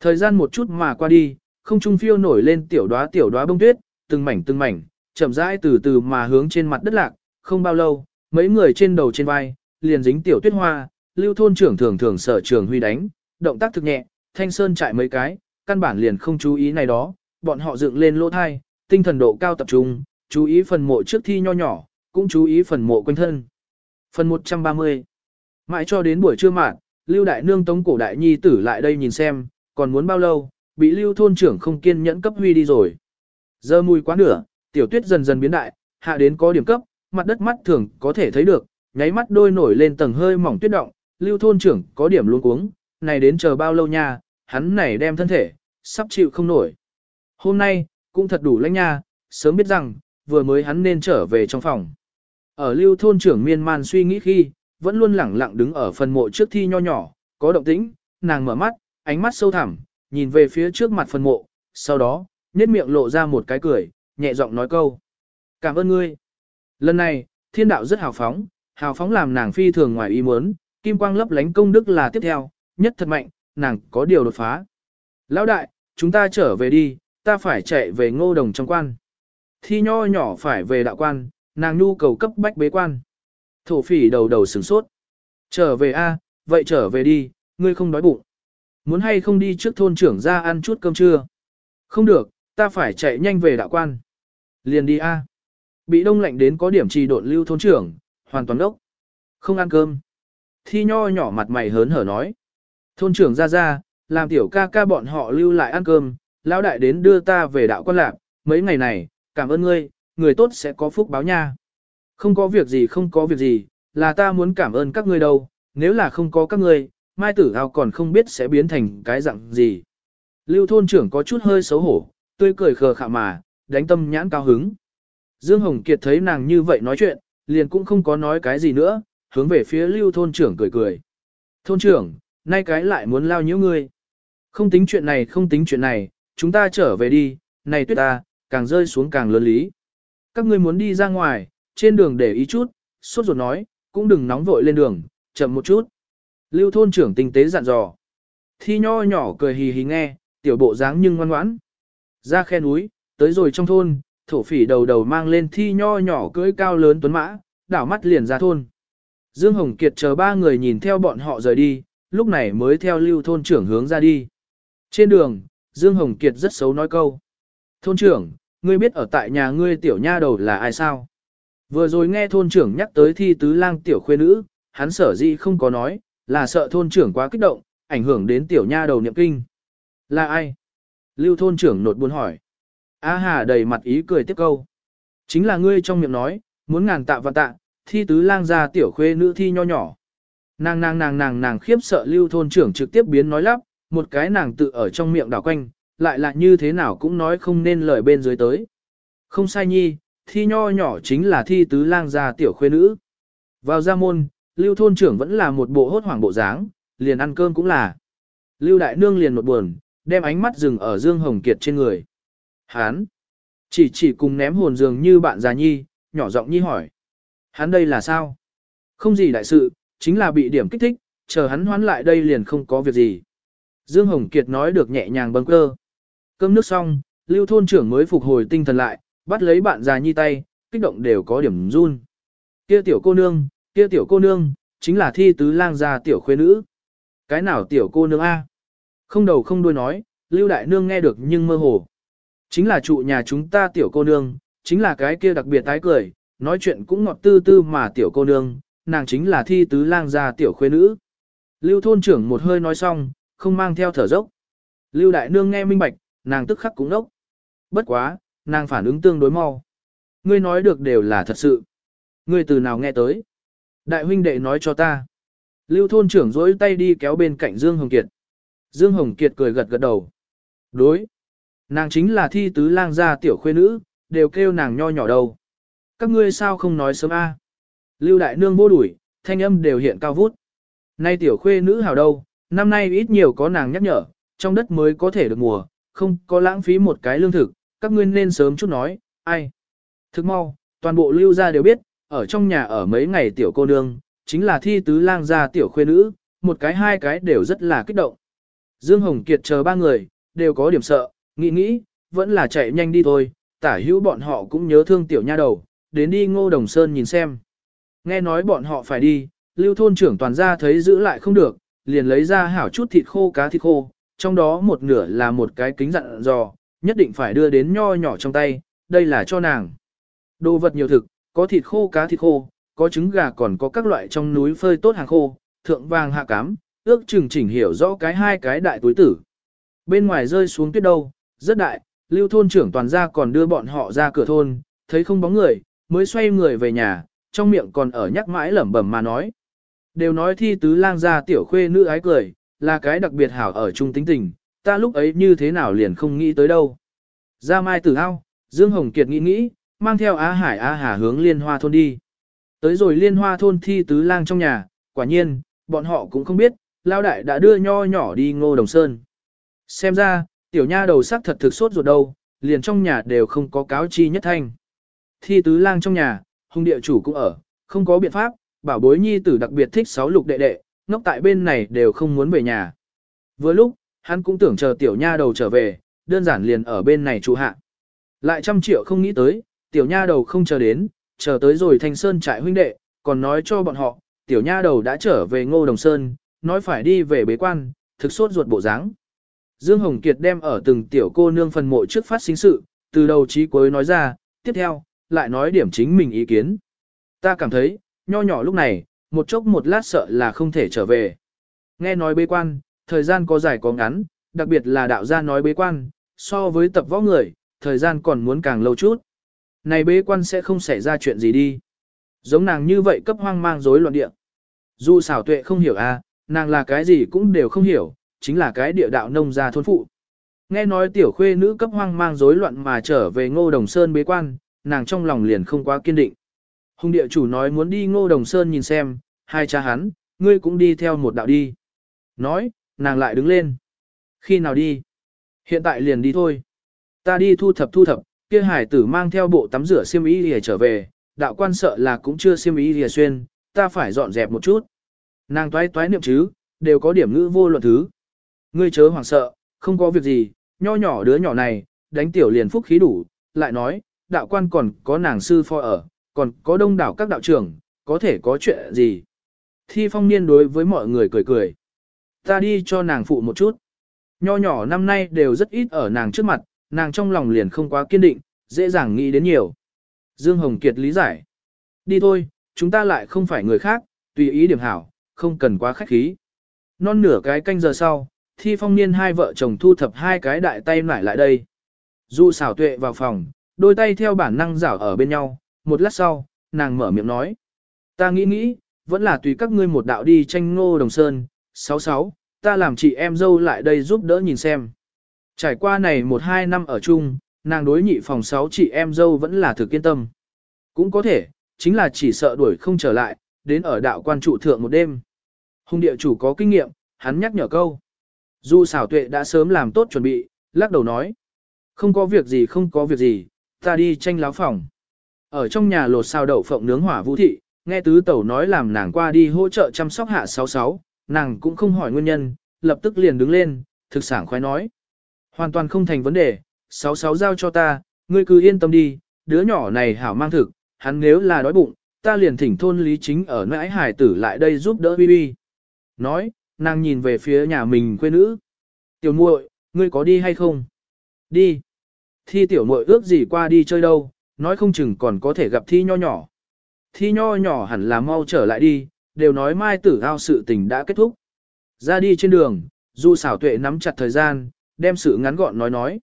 Thời gian một chút mà qua đi, không trung phiêu nổi lên tiểu đóa tiểu đóa bông tuyết, từng mảnh từng mảnh, chậm rãi từ từ mà hướng trên mặt đất lạc, không bao lâu, mấy người trên đầu trên vai, liền dính tiểu tuyết hoa, lưu thôn trưởng thường thường sở trường huy đánh, động tác thực nhẹ, thanh sơn chạy mấy cái, căn bản liền không chú ý này đó, bọn họ dựng lên lỗ thai, tinh thần độ cao tập trung, chú ý phần mộ trước thi nho nhỏ, cũng chú ý phần mộ quanh thân. Phần 130 Mãi cho đến buổi trưa mạn, Lưu Đại Nương tống cổ đại nhi tử lại đây nhìn xem, còn muốn bao lâu, bị Lưu thôn trưởng không kiên nhẫn cấp huy đi rồi. Giờ mùi quá nửa, tiểu tuyết dần dần biến đại, hạ đến có điểm cấp, mặt đất mắt thường có thể thấy được, nháy mắt đôi nổi lên tầng hơi mỏng tuyết động, Lưu thôn trưởng có điểm luôn cuống, này đến chờ bao lâu nha, hắn này đem thân thể, sắp chịu không nổi. Hôm nay, cũng thật đủ lãnh nha, sớm biết rằng, vừa mới hắn nên trở về trong phòng. Ở lưu thôn trưởng miên man suy nghĩ khi, vẫn luôn lẳng lặng đứng ở phần mộ trước thi nho nhỏ, có động tĩnh, nàng mở mắt, ánh mắt sâu thẳm, nhìn về phía trước mặt phần mộ, sau đó, nhếch miệng lộ ra một cái cười, nhẹ giọng nói câu. Cảm ơn ngươi. Lần này, thiên đạo rất hào phóng, hào phóng làm nàng phi thường ngoài ý muốn, kim quang lấp lánh công đức là tiếp theo, nhất thật mạnh, nàng có điều đột phá. Lão đại, chúng ta trở về đi, ta phải chạy về ngô đồng trong quan. Thi nho nhỏ phải về đạo quan, nàng nhu cầu cấp bách bế quan. Thổ phỉ đầu đầu sửng sốt. Trở về a, vậy trở về đi, ngươi không đói bụng. Muốn hay không đi trước thôn trưởng ra ăn chút cơm trưa? Không được, ta phải chạy nhanh về đạo quan. Liền đi a. Bị đông lạnh đến có điểm trì độn lưu thôn trưởng, hoàn toàn đốc. Không ăn cơm. Thi nho nhỏ mặt mày hớn hở nói. Thôn trưởng ra ra, làm tiểu ca ca bọn họ lưu lại ăn cơm, lão đại đến đưa ta về đạo quan lạc, mấy ngày này, cảm ơn ngươi, người tốt sẽ có phúc báo nha. Không có việc gì không có việc gì, là ta muốn cảm ơn các ngươi đâu, nếu là không có các ngươi, mai tử hào còn không biết sẽ biến thành cái dạng gì. Lưu thôn trưởng có chút hơi xấu hổ, tươi cười khờ khạ mà, đánh tâm nhãn cao hứng. Dương Hồng Kiệt thấy nàng như vậy nói chuyện, liền cũng không có nói cái gì nữa, hướng về phía lưu thôn trưởng cười cười. Thôn trưởng, nay cái lại muốn lao nhiễu ngươi. Không tính chuyện này không tính chuyện này, chúng ta trở về đi, này tuyết ta, càng rơi xuống càng lớn lý. Các ngươi muốn đi ra ngoài, trên đường để ý chút, sốt ruột nói, cũng đừng nóng vội lên đường, chậm một chút. Lưu thôn trưởng tinh tế dặn dò. Thi nho nhỏ cười hì hì nghe, tiểu bộ dáng nhưng ngoan ngoãn. Ra khe núi, tới rồi trong thôn, thổ phỉ đầu đầu mang lên thi nho nhỏ cưỡi cao lớn tuấn mã, đảo mắt liền ra thôn. Dương Hồng Kiệt chờ ba người nhìn theo bọn họ rời đi, lúc này mới theo lưu thôn trưởng hướng ra đi. Trên đường, Dương Hồng Kiệt rất xấu nói câu. Thôn trưởng, ngươi biết ở tại nhà ngươi tiểu nha đầu là ai sao? Vừa rồi nghe thôn trưởng nhắc tới thi tứ lang tiểu khuê nữ, hắn sở dĩ không có nói, là sợ thôn trưởng quá kích động, ảnh hưởng đến tiểu nha đầu niệm kinh. Là ai? Lưu thôn trưởng nột buồn hỏi. A Hà đầy mặt ý cười tiếp câu. Chính là ngươi trong miệng nói, muốn ngàn tạ và tạ, thi tứ lang ra tiểu khuê nữ thi nho nhỏ. Nàng nàng nàng nàng nàng khiếp sợ lưu thôn trưởng trực tiếp biến nói lắp, một cái nàng tự ở trong miệng đảo quanh, lại là như thế nào cũng nói không nên lời bên dưới tới. Không sai nhi, thi nho nhỏ chính là thi tứ lang gia tiểu khuê nữ. Vào gia môn, lưu thôn trưởng vẫn là một bộ hốt hoảng bộ dáng, liền ăn cơm cũng là. Lưu đại nương liền một buồn, đem ánh mắt dừng ở Dương Hồng Kiệt trên người. Hán! Chỉ chỉ cùng ném hồn dường như bạn già nhi, nhỏ giọng nhi hỏi. Hắn đây là sao? Không gì đại sự, chính là bị điểm kích thích, chờ hắn hoán lại đây liền không có việc gì. Dương Hồng Kiệt nói được nhẹ nhàng bâng cơ. Cơm nước xong, lưu thôn trưởng mới phục hồi tinh thần lại, bắt lấy bạn già nhi tay, kích động đều có điểm run. Kia tiểu cô nương, kia tiểu cô nương, chính là thi tứ lang gia tiểu khuê nữ. Cái nào tiểu cô nương A? Không đầu không đuôi nói, lưu đại nương nghe được nhưng mơ hồ. Chính là trụ nhà chúng ta tiểu cô nương, chính là cái kia đặc biệt tái cười, nói chuyện cũng ngọt tư tư mà tiểu cô nương, nàng chính là thi tứ lang gia tiểu khuê nữ. Lưu thôn trưởng một hơi nói xong, không mang theo thở dốc. Lưu đại nương nghe minh bạch, nàng tức khắc cũng nốc Bất quá, nàng phản ứng tương đối mau. Ngươi nói được đều là thật sự. Ngươi từ nào nghe tới? Đại huynh đệ nói cho ta. Lưu thôn trưởng dối tay đi kéo bên cạnh Dương Hồng Kiệt. Dương Hồng Kiệt cười gật gật đầu. Đối. Nàng chính là thi tứ lang gia tiểu khuê nữ, đều kêu nàng nho nhỏ đầu các ngươi sao không nói sớm a? Lưu đại nương vô đuổi, thanh âm đều hiện cao vút. Nay tiểu khuê nữ hào đâu, năm nay ít nhiều có nàng nhắc nhở, trong đất mới có thể được mùa, không có lãng phí một cái lương thực, các ngươi nên sớm chút nói, ai. Thức mau, toàn bộ lưu gia đều biết, ở trong nhà ở mấy ngày tiểu cô nương, chính là thi tứ lang gia tiểu khuê nữ, một cái hai cái đều rất là kích động. Dương Hồng Kiệt chờ ba người, đều có điểm sợ, nghĩ nghĩ, vẫn là chạy nhanh đi thôi, tả hữu bọn họ cũng nhớ thương tiểu nha đầu, đến đi ngô đồng sơn nhìn xem. Nghe nói bọn họ phải đi, lưu thôn trưởng toàn gia thấy giữ lại không được, liền lấy ra hảo chút thịt khô cá thịt khô, trong đó một nửa là một cái kính dặn dò, nhất định phải đưa đến nho nhỏ trong tay, đây là cho nàng. Đồ vật nhiều thực, có thịt khô cá thịt khô, có trứng gà còn có các loại trong núi phơi tốt hàng khô, thượng vàng hạ cám, ước chừng chỉnh hiểu rõ cái hai cái đại túi tử. Bên ngoài rơi xuống tuyết đâu, rất đại, lưu thôn trưởng toàn gia còn đưa bọn họ ra cửa thôn, thấy không bóng người, mới xoay người về nhà, trong miệng còn ở nhắc mãi lẩm bẩm mà nói. Đều nói thi tứ lang ra tiểu khuê nữ ái cười, là cái đặc biệt hảo ở trung tính tình, ta lúc ấy như thế nào liền không nghĩ tới đâu. Ra mai tử ao, Dương Hồng Kiệt nghĩ nghĩ, mang theo Á Hải Á Hà hướng liên hoa thôn đi. Tới rồi liên hoa thôn thi tứ lang trong nhà, quả nhiên, bọn họ cũng không biết, lao đại đã đưa nho nhỏ đi ngô đồng sơn. Xem ra, tiểu nha đầu sắc thật thực sốt ruột đâu, liền trong nhà đều không có cáo chi nhất thanh. Thi tứ lang trong nhà, hung địa chủ cũng ở, không có biện pháp, bảo bối nhi tử đặc biệt thích sáu lục đệ đệ, ngốc tại bên này đều không muốn về nhà. Vừa lúc, hắn cũng tưởng chờ tiểu nha đầu trở về, đơn giản liền ở bên này trụ hạ. Lại trăm triệu không nghĩ tới, tiểu nha đầu không chờ đến, chờ tới rồi thanh sơn trại huynh đệ, còn nói cho bọn họ, tiểu nha đầu đã trở về ngô đồng sơn, nói phải đi về bế quan, thực sốt ruột bộ dáng. Dương Hồng Kiệt đem ở từng tiểu cô nương phần mộ trước phát sinh sự, từ đầu chí cuối nói ra, tiếp theo, lại nói điểm chính mình ý kiến. Ta cảm thấy, nho nhỏ lúc này, một chốc một lát sợ là không thể trở về. Nghe nói bế quan, thời gian có dài có ngắn, đặc biệt là đạo gia nói bế quan, so với tập võ người, thời gian còn muốn càng lâu chút. Này bế quan sẽ không xảy ra chuyện gì đi. Giống nàng như vậy cấp hoang mang rối loạn địa. Dù xảo tuệ không hiểu à, nàng là cái gì cũng đều không hiểu, chính là cái địa đạo nông gia thôn phụ. Nghe nói tiểu khuê nữ cấp hoang mang rối loạn mà trở về ngô đồng sơn bế quan, nàng trong lòng liền không quá kiên định. Hùng địa chủ nói muốn đi ngô đồng sơn nhìn xem, hai cha hắn, ngươi cũng đi theo một đạo đi. Nói, nàng lại đứng lên. Khi nào đi? Hiện tại liền đi thôi. Ta đi thu thập thu thập, kia hải tử mang theo bộ tắm rửa xiêm y để trở về, đạo quan sợ là cũng chưa xiêm y để xuyên, ta phải dọn dẹp một chút. Nàng toái toái niệm chứ, đều có điểm ngữ vô luận thứ. Ngươi chớ hoảng sợ, không có việc gì, nho nhỏ đứa nhỏ này, đánh tiểu liền phúc khí đủ, lại nói, đạo quan còn có nàng sư phó ở, còn có đông đảo các đạo trưởng, có thể có chuyện gì. Thi phong niên đối với mọi người cười cười. Ta đi cho nàng phụ một chút. Nho nhỏ năm nay đều rất ít ở nàng trước mặt, nàng trong lòng liền không quá kiên định, dễ dàng nghĩ đến nhiều. Dương Hồng Kiệt lý giải. Đi thôi, chúng ta lại không phải người khác, tùy ý điểm hảo, không cần quá khách khí. Non nửa cái canh giờ sau, thi phong niên hai vợ chồng thu thập hai cái đại tay nải lại đây. Du xảo tuệ vào phòng, đôi tay theo bản năng rảo ở bên nhau, một lát sau, nàng mở miệng nói. Ta nghĩ nghĩ, vẫn là tùy các ngươi một đạo đi tranh ngô đồng sơn, sáu sáu, ta làm chị em dâu lại đây giúp đỡ nhìn xem. Trải qua này một hai năm ở chung, nàng đối nhị phòng sáu chị em dâu vẫn là thực kiên tâm. Cũng có thể, chính là chỉ sợ đuổi không trở lại, đến ở đạo quan trụ thượng một đêm. Hùng địa chủ có kinh nghiệm, hắn nhắc nhở câu. Du xảo tuệ đã sớm làm tốt chuẩn bị, lắc đầu nói. Không có việc gì không có việc gì, ta đi tranh láo phòng. Ở trong nhà lột xào đậu phộng nướng hỏa vũ thị, nghe tứ tẩu nói làm nàng qua đi hỗ trợ chăm sóc hạ 66, nàng cũng không hỏi nguyên nhân, lập tức liền đứng lên, thực sản khoái nói. Hoàn toàn không thành vấn đề, 66 giao cho ta, ngươi cứ yên tâm đi, đứa nhỏ này hảo mang thực, hắn nếu là đói bụng, ta liền thỉnh thôn lý chính ở nãi hải tử lại đây giúp đỡ Bi Bi. Nói, nàng nhìn về phía nhà mình quê nữ. Tiểu muội, ngươi có đi hay không? Đi. Thi tiểu muội ước gì qua đi chơi đâu, nói không chừng còn có thể gặp thi nho nhỏ. Thi nho nhỏ hẳn là mau trở lại đi, đều nói mai tử ao sự tình đã kết thúc. Ra đi trên đường, du xảo tuệ nắm chặt thời gian, đem sự ngắn gọn nói nói.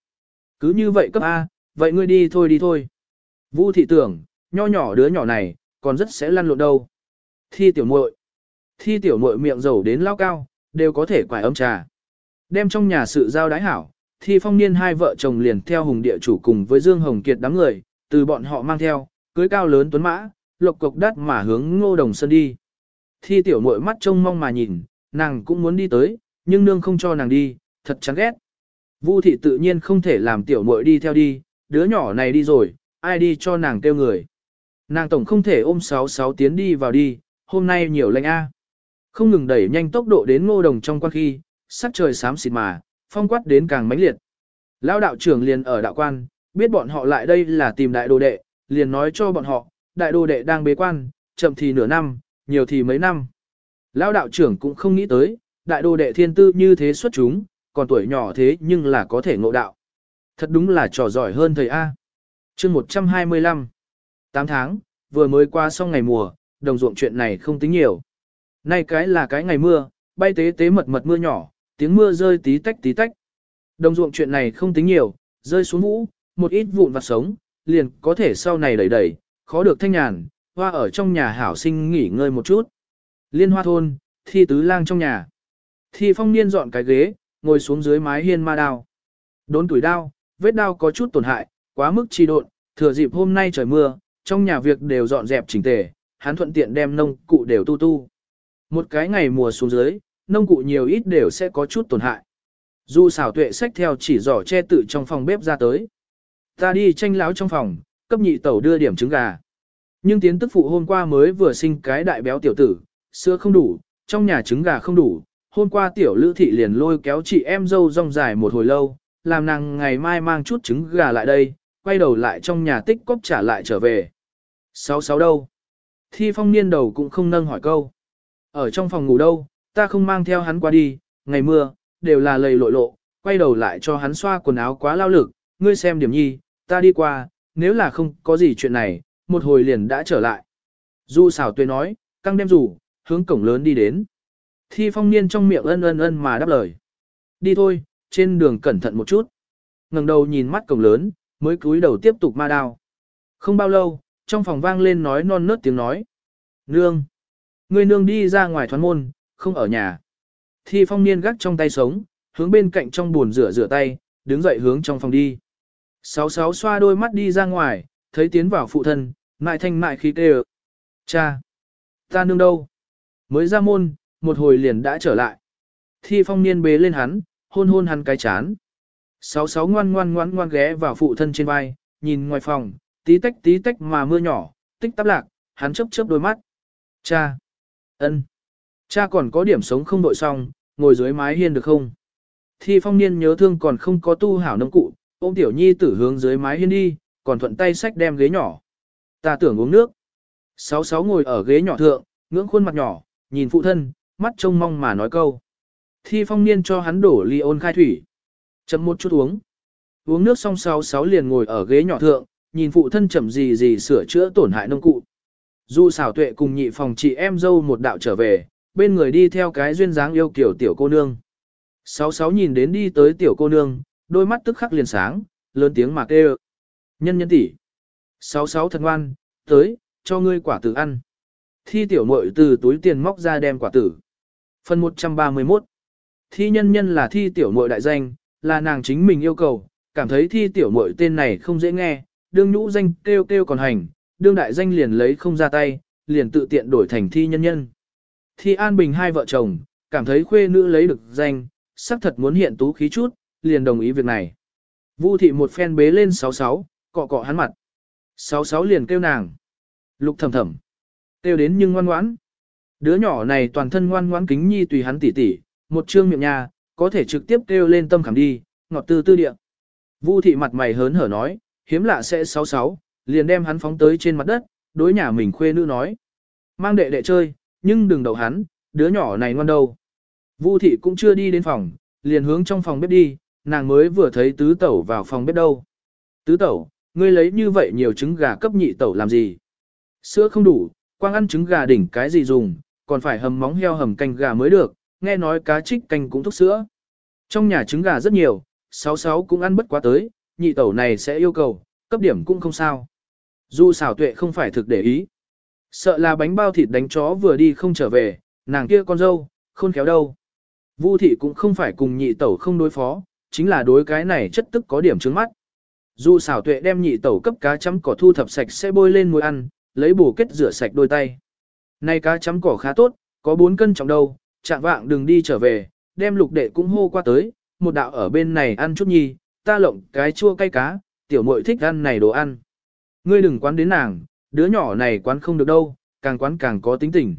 Cứ như vậy cấp A, vậy ngươi đi thôi đi thôi. Vu thị tưởng, nho nhỏ đứa nhỏ này, còn rất sẽ lăn lộn đâu. Thi tiểu muội, Thi tiểu muội miệng dầu đến lao cao, đều có thể quải ấm trà. Đem trong nhà sự giao đái hảo, thi phong niên hai vợ chồng liền theo hùng địa chủ cùng với Dương Hồng Kiệt đám người, từ bọn họ mang theo, cưới cao lớn tuấn mã, lộc cục đắt mà hướng ngô đồng sơn đi. Thi tiểu mội mắt trông mong mà nhìn, nàng cũng muốn đi tới, nhưng nương không cho nàng đi, thật chán ghét. Vu thị tự nhiên không thể làm tiểu mội đi theo đi, đứa nhỏ này đi rồi, ai đi cho nàng kêu người. Nàng tổng không thể ôm sáu sáu tiến đi vào đi, hôm nay nhiều lạnh A. Không ngừng đẩy nhanh tốc độ đến ngô đồng trong quan khi, sắc trời xám xịt mà, phong quát đến càng mãnh liệt. Lão đạo trưởng liền ở đạo quan, biết bọn họ lại đây là tìm đại đồ đệ, liền nói cho bọn họ, đại đồ đệ đang bế quan, chậm thì nửa năm, nhiều thì mấy năm. Lão đạo trưởng cũng không nghĩ tới, đại đồ đệ thiên tư như thế xuất chúng, còn tuổi nhỏ thế nhưng là có thể ngộ đạo. Thật đúng là trò giỏi hơn thầy A. chương 125 8 tháng, vừa mới qua xong ngày mùa, đồng ruộng chuyện này không tính nhiều. Nay cái là cái ngày mưa, bay tế tế mật mật mưa nhỏ, tiếng mưa rơi tí tách tí tách. Đồng ruộng chuyện này không tính nhiều, rơi xuống vũ, một ít vụn vặt sống, liền có thể sau này đẩy đẩy, khó được thanh nhàn, hoa ở trong nhà hảo sinh nghỉ ngơi một chút. Liên hoa thôn, thi tứ lang trong nhà. Thi phong niên dọn cái ghế, ngồi xuống dưới mái hiên ma đao. Đốn tuổi đao, vết đao có chút tổn hại, quá mức chi độn, thừa dịp hôm nay trời mưa, trong nhà việc đều dọn dẹp chỉnh tề, hắn thuận tiện đem nông cụ đều tu tu. Một cái ngày mùa xuống dưới, nông cụ nhiều ít đều sẽ có chút tổn hại. Du xảo tuệ sách theo chỉ giỏ che tự trong phòng bếp ra tới. Ta đi tranh láo trong phòng, cấp nhị tẩu đưa điểm trứng gà. Nhưng tiến tức phụ hôm qua mới vừa sinh cái đại béo tiểu tử, sữa không đủ, trong nhà trứng gà không đủ. Hôm qua tiểu lữ thị liền lôi kéo chị em dâu rong dài một hồi lâu, làm nàng ngày mai mang chút trứng gà lại đây, quay đầu lại trong nhà tích cóp trả lại trở về. Sáu sáu đâu? Thi phong niên đầu cũng không nâng hỏi câu. Ở trong phòng ngủ đâu, ta không mang theo hắn qua đi, ngày mưa, đều là lầy lội lộ, quay đầu lại cho hắn xoa quần áo quá lao lực, ngươi xem điểm nhi, ta đi qua, nếu là không có gì chuyện này, một hồi liền đã trở lại. Du xảo tuệ nói, căng đem rủ, hướng cổng lớn đi đến. Thi phong niên trong miệng ân ân ân mà đáp lời. Đi thôi, trên đường cẩn thận một chút. ngẩng đầu nhìn mắt cổng lớn, mới cúi đầu tiếp tục ma đao. Không bao lâu, trong phòng vang lên nói non nớt tiếng nói. Nương! Người nương đi ra ngoài thoán môn, không ở nhà. Thi phong niên gắt trong tay sống, hướng bên cạnh trong buồn rửa rửa tay, đứng dậy hướng trong phòng đi. Sáu sáu xoa đôi mắt đi ra ngoài, thấy tiến vào phụ thân, mại thanh mại khí kêu. Cha! Ta nương đâu? Mới ra môn, một hồi liền đã trở lại. Thi phong niên bế lên hắn, hôn hôn hắn cái chán. Sáu sáu ngoan ngoan ngoan ngoan ghé vào phụ thân trên vai, nhìn ngoài phòng, tí tách tí tách mà mưa nhỏ, tích tắp lạc, hắn chớp chớp đôi mắt. Cha! ân, Cha còn có điểm sống không đội xong, ngồi dưới mái hiên được không? Thi phong niên nhớ thương còn không có tu hảo nông cụ, ôm tiểu nhi tử hướng dưới mái hiên đi, còn thuận tay sách đem ghế nhỏ. Ta tưởng uống nước. Sáu sáu ngồi ở ghế nhỏ thượng, ngưỡng khuôn mặt nhỏ, nhìn phụ thân, mắt trông mong mà nói câu. Thi phong niên cho hắn đổ ly ôn khai thủy. Chậm một chút uống. Uống nước xong sáu sáu liền ngồi ở ghế nhỏ thượng, nhìn phụ thân chậm gì gì sửa chữa tổn hại nông cụ. Dù xảo tuệ cùng nhị phòng chị em dâu một đạo trở về, bên người đi theo cái duyên dáng yêu kiểu tiểu cô nương. Sáu sáu nhìn đến đi tới tiểu cô nương, đôi mắt tức khắc liền sáng, lớn tiếng mà kêu. Nhân nhân tỷ. Sáu sáu thật ngoan, tới, cho ngươi quả tử ăn. Thi tiểu muội từ túi tiền móc ra đem quả tử. Phần 131 Thi nhân nhân là thi tiểu muội đại danh, là nàng chính mình yêu cầu, cảm thấy thi tiểu muội tên này không dễ nghe, đương nhũ danh kêu kêu còn hành, đương đại danh liền lấy không ra tay, liền tự tiện đổi thành thi nhân nhân. Thi An Bình hai vợ chồng, cảm thấy khuê nữ lấy được danh, xác thật muốn hiện tú khí chút, liền đồng ý việc này. Vu thị một phen bế lên 66, cọ cọ hắn mặt. 66 liền kêu nàng. Lục thầm thầm. Kêu đến nhưng ngoan ngoãn. Đứa nhỏ này toàn thân ngoan ngoãn kính nhi tùy hắn tỉ tỉ, một trương miệng nhà, có thể trực tiếp kêu lên tâm khảm đi, ngọt tư tư địa. Vu thị mặt mày hớn hở nói, hiếm lạ sẽ 66, liền đem hắn phóng tới trên mặt đất, đối nhà mình khuê nữ nói. Mang đệ đệ chơi, nhưng đừng đậu hắn, đứa nhỏ này ngoan đâu. Vu thị cũng chưa đi đến phòng, liền hướng trong phòng bếp đi, nàng mới vừa thấy tứ tẩu vào phòng bếp đâu. Tứ tẩu, ngươi lấy như vậy nhiều trứng gà cấp nhị tẩu làm gì? Sữa không đủ, quang ăn trứng gà đỉnh cái gì dùng, còn phải hầm móng heo hầm canh gà mới được, nghe nói cá trích canh cũng thúc sữa. Trong nhà trứng gà rất nhiều, sáu sáu cũng ăn bất quá tới, nhị tẩu này sẽ yêu cầu, cấp điểm cũng không sao. Dù xảo tuệ không phải thực để ý. Sợ là bánh bao thịt đánh chó vừa đi không trở về, nàng kia con dâu, khôn khéo đâu. Vu thị cũng không phải cùng nhị tẩu không đối phó, chính là đối cái này chất tức có điểm trứng mắt. Dù xảo tuệ đem nhị tẩu cấp cá chấm cỏ thu thập sạch sẽ bôi lên muối ăn, lấy bổ kết rửa sạch đôi tay. Này cá chấm cỏ khá tốt, có 4 cân trọng đâu, chạm vạng đừng đi trở về, đem lục đệ cũng hô qua tới, một đạo ở bên này ăn chút nhi, ta lộng cái chua cay cá, tiểu muội thích ăn này đồ ăn. Ngươi đừng quán đến nàng, đứa nhỏ này quán không được đâu, càng quán càng có tính tình.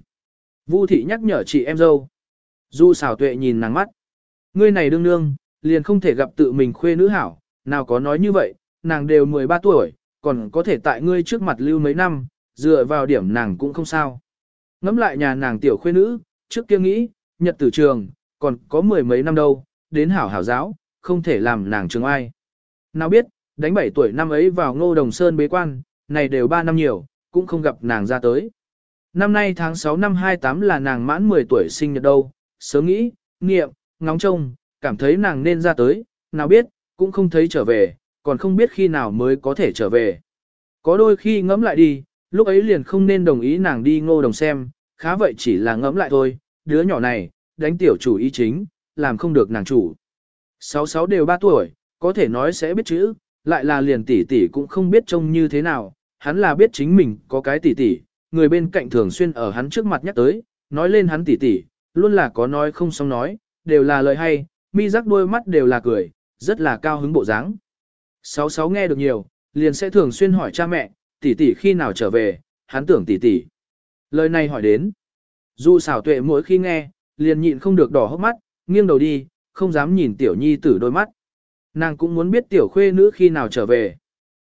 Vu thị nhắc nhở chị em dâu. Du xảo tuệ nhìn nàng mắt. Ngươi này đương nương, liền không thể gặp tự mình khuê nữ hảo, nào có nói như vậy, nàng đều 13 tuổi, còn có thể tại ngươi trước mặt lưu mấy năm, dựa vào điểm nàng cũng không sao. Ngắm lại nhà nàng tiểu khuê nữ, trước kia nghĩ, nhật tử trường, còn có mười mấy năm đâu, đến hảo hảo giáo, không thể làm nàng trường ai. Nào biết, đánh 7 tuổi năm ấy vào ngô đồng sơn bế quan, này đều 3 năm nhiều, cũng không gặp nàng ra tới. Năm nay tháng 6 năm 28 là nàng mãn 10 tuổi sinh nhật đâu, sớm nghĩ, nghiệm, ngóng trông, cảm thấy nàng nên ra tới, nào biết, cũng không thấy trở về, còn không biết khi nào mới có thể trở về. Có đôi khi ngẫm lại đi, lúc ấy liền không nên đồng ý nàng đi ngô đồng xem, khá vậy chỉ là ngẫm lại thôi, đứa nhỏ này, đánh tiểu chủ ý chính, làm không được nàng chủ. Sáu sáu đều 3 tuổi, có thể nói sẽ biết chữ, lại là liền tỷ tỷ cũng không biết trông như thế nào, hắn là biết chính mình có cái tỷ tỷ, người bên cạnh thường xuyên ở hắn trước mặt nhắc tới, nói lên hắn tỷ tỷ, luôn là có nói không xong nói, đều là lời hay, mi rắc đôi mắt đều là cười, rất là cao hứng bộ dáng. Sáu sáu nghe được nhiều, liền sẽ thường xuyên hỏi cha mẹ, tỷ tỷ khi nào trở về, hắn tưởng tỷ tỷ. Lời này hỏi đến. Dù xảo tuệ mỗi khi nghe, liền nhịn không được đỏ hốc mắt, nghiêng đầu đi, không dám nhìn tiểu nhi tử đôi mắt. Nàng cũng muốn biết tiểu khuê nữ khi nào trở về.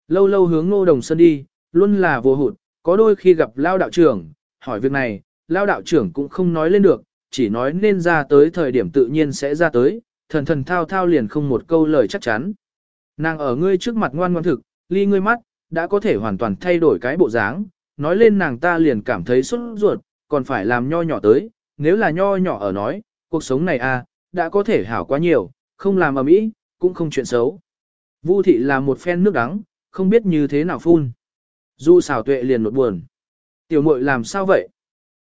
Lâu lâu hướng ngô đồng sơn đi, luôn là vô hụt, có đôi khi gặp lao đạo trưởng, hỏi việc này, lao đạo trưởng cũng không nói lên được, chỉ nói nên ra tới thời điểm tự nhiên sẽ ra tới, thần thần thao thao liền không một câu lời chắc chắn. Nàng ở ngươi trước mặt ngoan ngoan thực, ly ngươi mắt, đã có thể hoàn toàn thay đổi cái bộ dáng, nói lên nàng ta liền cảm thấy xuất ruột, còn phải làm nho nhỏ tới, nếu là nho nhỏ ở nói, cuộc sống này à, đã có thể hảo quá nhiều, không làm ở mỹ, cũng không chuyện xấu. Vu thị là một phen nước đắng, không biết như thế nào phun. Du xảo tuệ liền nột buồn. Tiểu muội làm sao vậy?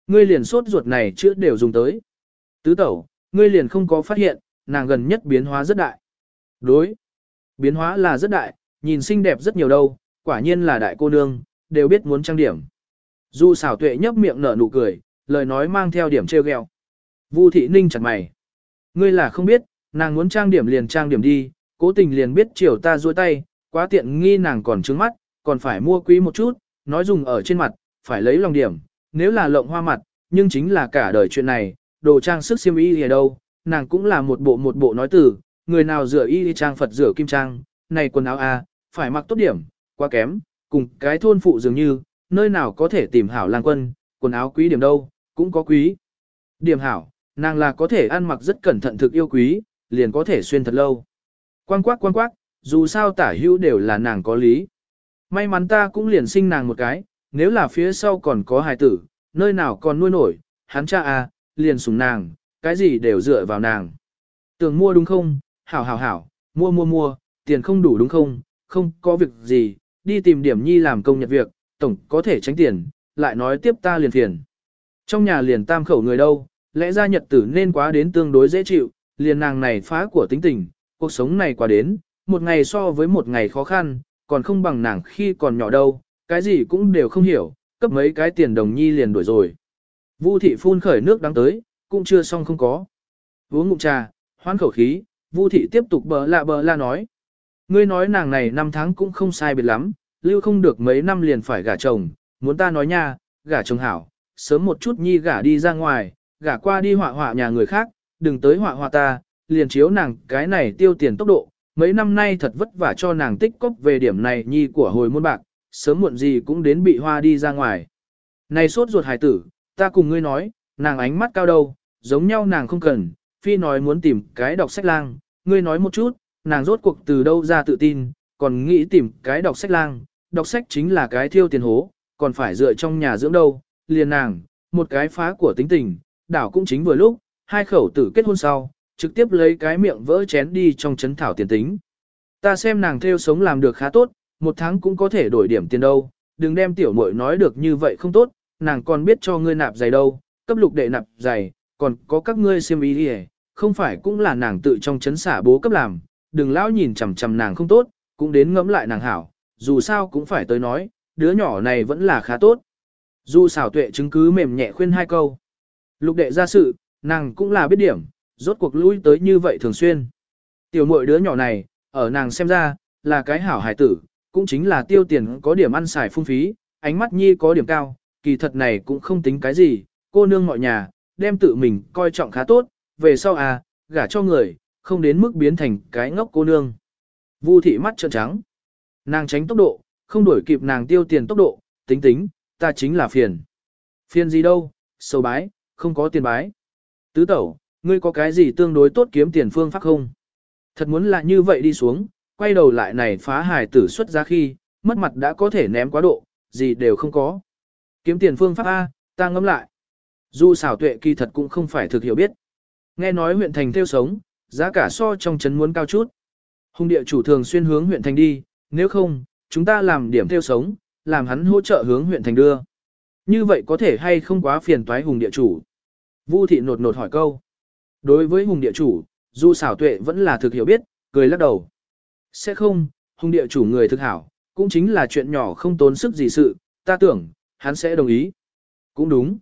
Ngươi liền sốt ruột này chưa đều dùng tới. Tứ tẩu, ngươi liền không có phát hiện, nàng gần nhất biến hóa rất đại. Đối. Biến hóa là rất đại, nhìn xinh đẹp rất nhiều đâu, quả nhiên là đại cô nương, đều biết muốn trang điểm. Du xảo tuệ nhấp miệng nở nụ cười, lời nói mang theo điểm trêu ghẹo. Vu thị ninh chặt mày. Ngươi là không biết, nàng muốn trang điểm liền trang điểm đi, cố tình liền biết chiều ta duỗi tay, quá tiện nghi nàng còn trứng mắt, còn phải mua quý một chút, nói dùng ở trên mặt, phải lấy lòng điểm, nếu là lộng hoa mặt, nhưng chính là cả đời chuyện này, đồ trang sức xiêm y gì đâu, nàng cũng là một bộ một bộ nói từ, người nào rửa y trang Phật rửa kim trang, này quần áo a, phải mặc tốt điểm, quá kém, cùng cái thôn phụ dường như, nơi nào có thể tìm hảo lang quân, quần áo quý điểm đâu, cũng có quý. Điểm hảo, nàng là có thể ăn mặc rất cẩn thận thực yêu quý, liền có thể xuyên thật lâu. Quang quắc quang quắc, dù sao tả hữu đều là nàng có lý. May mắn ta cũng liền sinh nàng một cái, nếu là phía sau còn có hài tử, nơi nào còn nuôi nổi, hắn cha à, liền sủng nàng, cái gì đều dựa vào nàng. Tưởng mua đúng không, hảo hảo hảo, mua mua mua, tiền không đủ đúng không, không có việc gì, đi tìm điểm nhi làm công nhật việc, tổng có thể tránh tiền, lại nói tiếp ta liền phiền. Trong nhà liền tam khẩu người đâu, lẽ ra nhật tử nên quá đến tương đối dễ chịu, liền nàng này phá của tính tình, cuộc sống này quá đến, một ngày so với một ngày khó khăn, còn không bằng nàng khi còn nhỏ đâu, cái gì cũng đều không hiểu, cấp mấy cái tiền đồng nhi liền đuổi rồi. Vu thị phun khởi nước đắng tới, cũng chưa xong không có. Uống ngụm trà, hoan khẩu khí, Vu thị tiếp tục bờ lạ bờ la nói. Ngươi nói nàng này năm tháng cũng không sai biệt lắm, lưu không được mấy năm liền phải gả chồng, muốn ta nói nha, gả chồng hảo, sớm một chút nhi gả đi ra ngoài, gả qua đi họa họa nhà người khác, đừng tới họa họa ta, liền chiếu nàng cái này tiêu tiền tốc độ, mấy năm nay thật vất vả cho nàng tích cốc về điểm này nhi của hồi môn bạc, sớm muộn gì cũng đến bị hoa đi ra ngoài. Này sốt ruột hải tử, ta cùng ngươi nói, nàng ánh mắt cao đâu, giống nhau nàng không cần, phi nói muốn tìm cái đọc sách lang, ngươi nói một chút, nàng rốt cuộc từ đâu ra tự tin, còn nghĩ tìm cái đọc sách lang, đọc sách chính là cái thiêu tiền hố, còn phải dựa trong nhà dưỡng đâu, liền nàng, một cái phá của tính tình, đảo cũng chính vừa lúc, hai khẩu tử kết hôn sau, trực tiếp lấy cái miệng vỡ chén đi trong chấn thảo tiền tính. Ta xem nàng theo sống làm được khá tốt, một tháng cũng có thể đổi điểm tiền đâu, đừng đem tiểu muội nói được như vậy không tốt, nàng còn biết cho ngươi nạp giày đâu, cấp lục đệ nạp giày, còn có các ngươi xem ý đi không phải cũng là nàng tự trong chấn xả bố cấp làm, đừng lão nhìn chằm chằm nàng không tốt, cũng đến ngẫm lại nàng hảo, dù sao cũng phải tới nói, đứa nhỏ này vẫn là khá tốt. Dù xảo tuệ chứng cứ mềm nhẹ khuyên hai câu. Lục đệ ra sự, nàng cũng là biết điểm, rốt cuộc lui tới như vậy thường xuyên. Tiểu muội đứa nhỏ này, ở nàng xem ra, là cái hảo hải tử, cũng chính là tiêu tiền có điểm ăn xài phung phí, ánh mắt nhi có điểm cao, kỳ thật này cũng không tính cái gì, cô nương mọi nhà, đem tự mình coi trọng khá tốt, về sau à, gả cho người, không đến mức biến thành cái ngốc cô nương. Vu thị mắt trợn trắng. Nàng tránh tốc độ, không đuổi kịp nàng tiêu tiền tốc độ, tính tính, ta chính là phiền. Phiền gì đâu, sâu bái, không có tiền bái. Tứ tẩu, ngươi có cái gì tương đối tốt kiếm tiền phương pháp không? Thật muốn là như vậy đi xuống, quay đầu lại này phá hài tử xuất ra khi, mất mặt đã có thể ném quá độ, gì đều không có. Kiếm tiền phương pháp A, ta ngẫm lại. Dù xảo tuệ kỳ thật cũng không phải thực hiểu biết. Nghe nói huyện thành theo sống, giá cả so trong trấn muốn cao chút. Hùng địa chủ thường xuyên hướng huyện thành đi, nếu không, chúng ta làm điểm theo sống, làm hắn hỗ trợ hướng huyện thành đưa. Như vậy có thể hay không quá phiền toái hùng địa chủ? Vu thị nột nột hỏi câu. Đối với hùng địa chủ, dù xảo tuệ vẫn là thực hiểu biết, cười lắc đầu. Sẽ không, hùng địa chủ người thực hảo, cũng chính là chuyện nhỏ không tốn sức gì sự, ta tưởng, hắn sẽ đồng ý. Cũng đúng.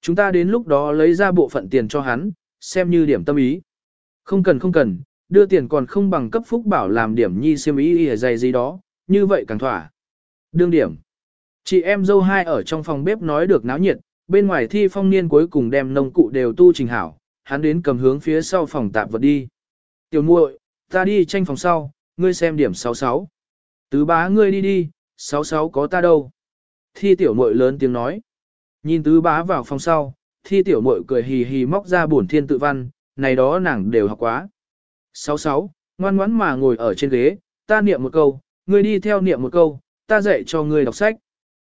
Chúng ta đến lúc đó lấy ra bộ phận tiền cho hắn, xem như điểm tâm ý. Không cần không cần, đưa tiền còn không bằng cấp phúc bảo làm điểm nhi siêm ý y dày gì đó, như vậy càng thỏa. Đương điểm. Chị em dâu hai ở trong phòng bếp nói được náo nhiệt, bên ngoài thi phong niên cuối cùng đem nông cụ đều tu trình hảo, hắn đến cầm hướng phía sau phòng tạp vật đi. Tiểu muội, ta đi tranh phòng sau, ngươi xem điểm 66. Tứ bá ngươi đi đi, 66 có ta đâu. Thi tiểu muội lớn tiếng nói. Nhìn tứ bá vào phòng sau, thi tiểu muội cười hì hì móc ra bổn thiên tự văn, này đó nàng đều học quá. 66, ngoan ngoãn mà ngồi ở trên ghế, ta niệm một câu, ngươi đi theo niệm một câu, ta dạy cho ngươi đọc sách.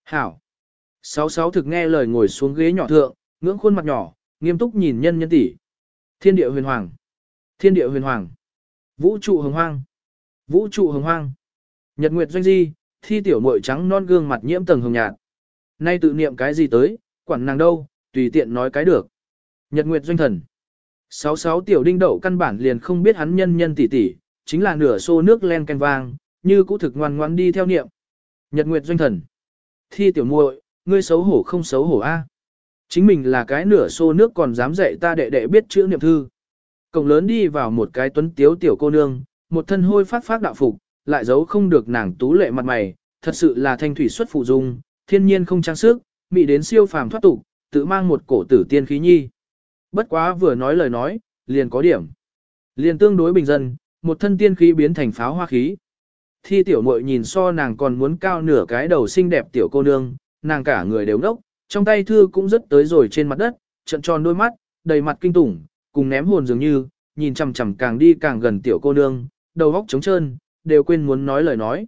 Hảo. 66 thực nghe lời ngồi xuống ghế nhỏ thượng, ngưỡng khuôn mặt nhỏ, nghiêm túc nhìn nhân nhân tỷ. Thiên địa huyền hoàng. Thiên địa huyền hoàng. Vũ trụ hồng hoang. Vũ trụ hồng hoang. Nhật nguyệt doanh di, thi tiểu muội trắng non gương mặt nhiễm tầng hồng nhạt. Nay tự niệm cái gì tới, quản nàng đâu, tùy tiện nói cái được. Nhật nguyệt doanh thần. Sáu sáu tiểu đinh đậu căn bản liền không biết hắn nhân nhân tỷ tỷ, chính là nửa xô nước len canh vang, như cũ thực ngoan ngoan đi theo niệm. Nhật nguyệt doanh thần. Thi tiểu muội, ngươi xấu hổ không xấu hổ a? Chính mình là cái nửa xô nước còn dám dạy ta đệ đệ biết chữ niệm thư. Cổng lớn đi vào một cái tuấn tiếu tiểu cô nương, một thân hôi phát phát đạo phục, lại giấu không được nàng tú lệ mặt mày, thật sự là thanh thủy xuất phụ dung, thiên nhiên không trang sức, mỹ đến siêu phàm thoát tục, tự mang một cổ tử tiên khí nhi. Bất quá vừa nói lời nói, liền có điểm. Liền tương đối bình dân, một thân tiên khí biến thành pháo hoa khí. Thi tiểu muội nhìn so nàng còn muốn cao nửa cái đầu xinh đẹp tiểu cô nương, nàng cả người đều ngốc, trong tay thư cũng rất tới rồi trên mặt đất, trận tròn đôi mắt, đầy mặt kinh tủng, cùng ném hồn dường như, nhìn chằm chằm càng đi càng gần tiểu cô nương, đầu óc trống trơn, đều quên muốn nói lời nói.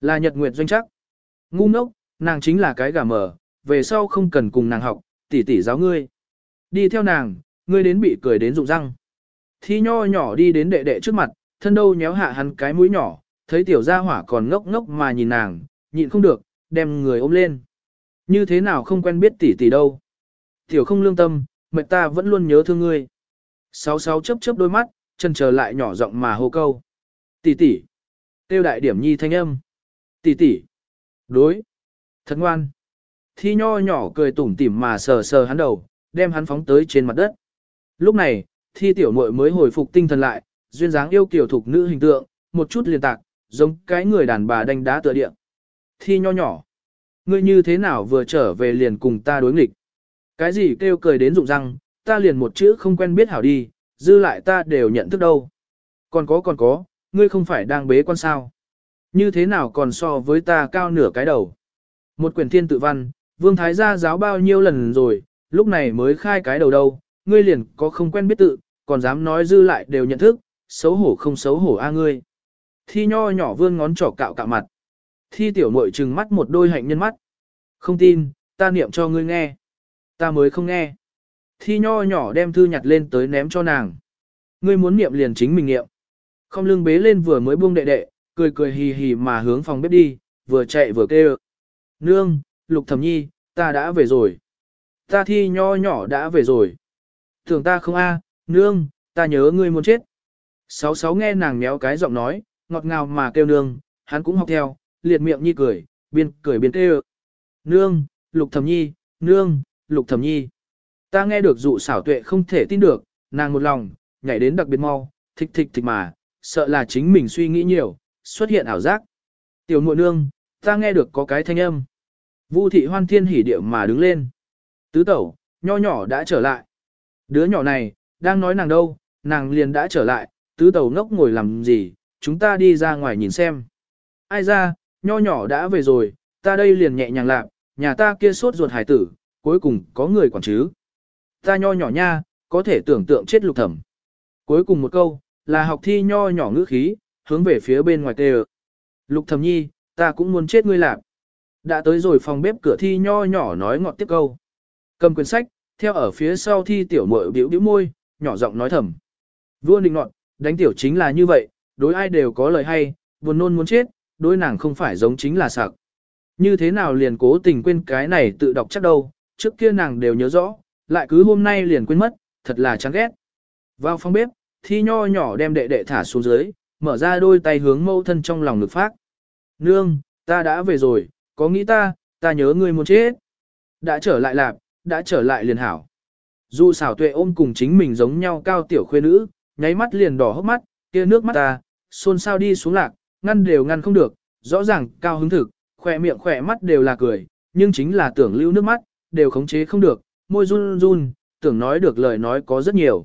Là Nhật Nguyệt doanh chắc. Ngu ngốc, nàng chính là cái gà mờ, về sau không cần cùng nàng học, tỷ tỷ giáo ngươi. Đi theo nàng, ngươi đến bị cười đến rụng răng. Thi nho nhỏ đi đến đệ đệ trước mặt, thân đâu nhéo hạ hắn cái mũi nhỏ, thấy tiểu gia hỏa còn ngốc ngốc mà nhìn nàng, nhịn không được, đem người ôm lên. Như thế nào không quen biết tỷ tỷ đâu. Tiểu không lương tâm, mệt ta vẫn luôn nhớ thương ngươi. Sáu sáu chớp chớp đôi mắt, chân chờ lại nhỏ giọng mà hô câu. Tỷ tỷ. Tiêu đại điểm nhi thanh âm. Tỷ tỷ. Đối. Thật ngoan. Thi nho nhỏ cười tủm tỉm mà sờ sờ hắn đầu, đem hắn phóng tới trên mặt đất. Lúc này, thi tiểu muội mới hồi phục tinh thần lại, duyên dáng yêu kiều thục nữ hình tượng, một chút liền tạc, giống cái người đàn bà đánh đá tựa địa. Thi nho nhỏ. Ngươi như thế nào vừa trở về liền cùng ta đối nghịch? Cái gì kêu cười đến rụng răng, ta liền một chữ không quen biết hảo đi, dư lại ta đều nhận thức đâu. Còn có còn có, ngươi không phải đang bế quan sao? Như thế nào còn so với ta cao nửa cái đầu? Một quyển thiên tự văn, vương thái gia giáo bao nhiêu lần rồi, lúc này mới khai cái đầu đâu, ngươi liền có không quen biết tự, còn dám nói dư lại đều nhận thức, xấu hổ không xấu hổ a ngươi. Thi nho nhỏ vươn ngón trỏ cạo cạo mặt. Thi tiểu muội trừng mắt một đôi hạnh nhân mắt. Không tin, ta niệm cho ngươi nghe. Ta mới không nghe. Thi nho nhỏ đem thư nhặt lên tới ném cho nàng. Ngươi muốn niệm liền chính mình niệm. Không lưng bế lên vừa mới buông đệ đệ, cười cười hì hì mà hướng phòng bếp đi, vừa chạy vừa kêu. Nương, lục thẩm nhi, ta đã về rồi. Ta thi nho nhỏ đã về rồi. Thường ta không a, nương, ta nhớ ngươi muốn chết. Sáu sáu nghe nàng méo cái giọng nói, ngọt ngào mà kêu nương, hắn cũng học theo, liệt miệng nhi cười, biên cười biên kêu. Nương, lục thẩm nhi, nương, lục thẩm nhi. Ta nghe được dụ xảo tuệ không thể tin được, nàng một lòng, nhảy đến đặc biệt mau, thịch thịch thịch mà, sợ là chính mình suy nghĩ nhiều, xuất hiện ảo giác. Tiểu muội nương, ta nghe được có cái thanh âm. Vu thị hoan thiên hỉ điệu mà đứng lên. Tứ tẩu, nho nhỏ đã trở lại. Đứa nhỏ này, đang nói nàng đâu, nàng liền đã trở lại, tứ tẩu ngốc ngồi làm gì, chúng ta đi ra ngoài nhìn xem. Ai ra, nho nhỏ đã về rồi, ta đây liền nhẹ nhàng lạc, nhà ta kia sốt ruột hải tử, cuối cùng có người quản chứ. Ta nho nhỏ nha, có thể tưởng tượng chết lục thẩm. Cuối cùng một câu, là học thi nho nhỏ ngữ khí, hướng về phía bên ngoài tê Lục thẩm nhi, ta cũng muốn chết ngươi lạc. Đã tới rồi phòng bếp cửa thi nho nhỏ nói ngọt tiếp câu. Cầm quyển sách, theo ở phía sau thi tiểu muội biểu biểu môi, nhỏ giọng nói thầm. Vua định nọt, đánh tiểu chính là như vậy, đối ai đều có lời hay, buồn nôn muốn chết, đối nàng không phải giống chính là sặc. Như thế nào liền cố tình quên cái này tự đọc chắc đâu, trước kia nàng đều nhớ rõ, lại cứ hôm nay liền quên mất, thật là chán ghét. Vào phòng bếp, thi nho nhỏ đem đệ đệ thả xuống dưới, mở ra đôi tay hướng mâu thân trong lòng ngực phát. Nương, ta đã về rồi, có nghĩ ta, ta nhớ ngươi muốn chết. Đã trở lại lạp, đã trở lại liền hảo. Dù xảo tuệ ôm cùng chính mình giống nhau cao tiểu khuê nữ, nháy mắt liền đỏ hốc mắt, kia nước mắt ta, xôn xao đi xuống lạc, ngăn đều ngăn không được, rõ ràng cao hứng thực, khỏe miệng khỏe mắt đều là cười, nhưng chính là tưởng lưu nước mắt, đều khống chế không được, môi run run, tưởng nói được lời nói có rất nhiều.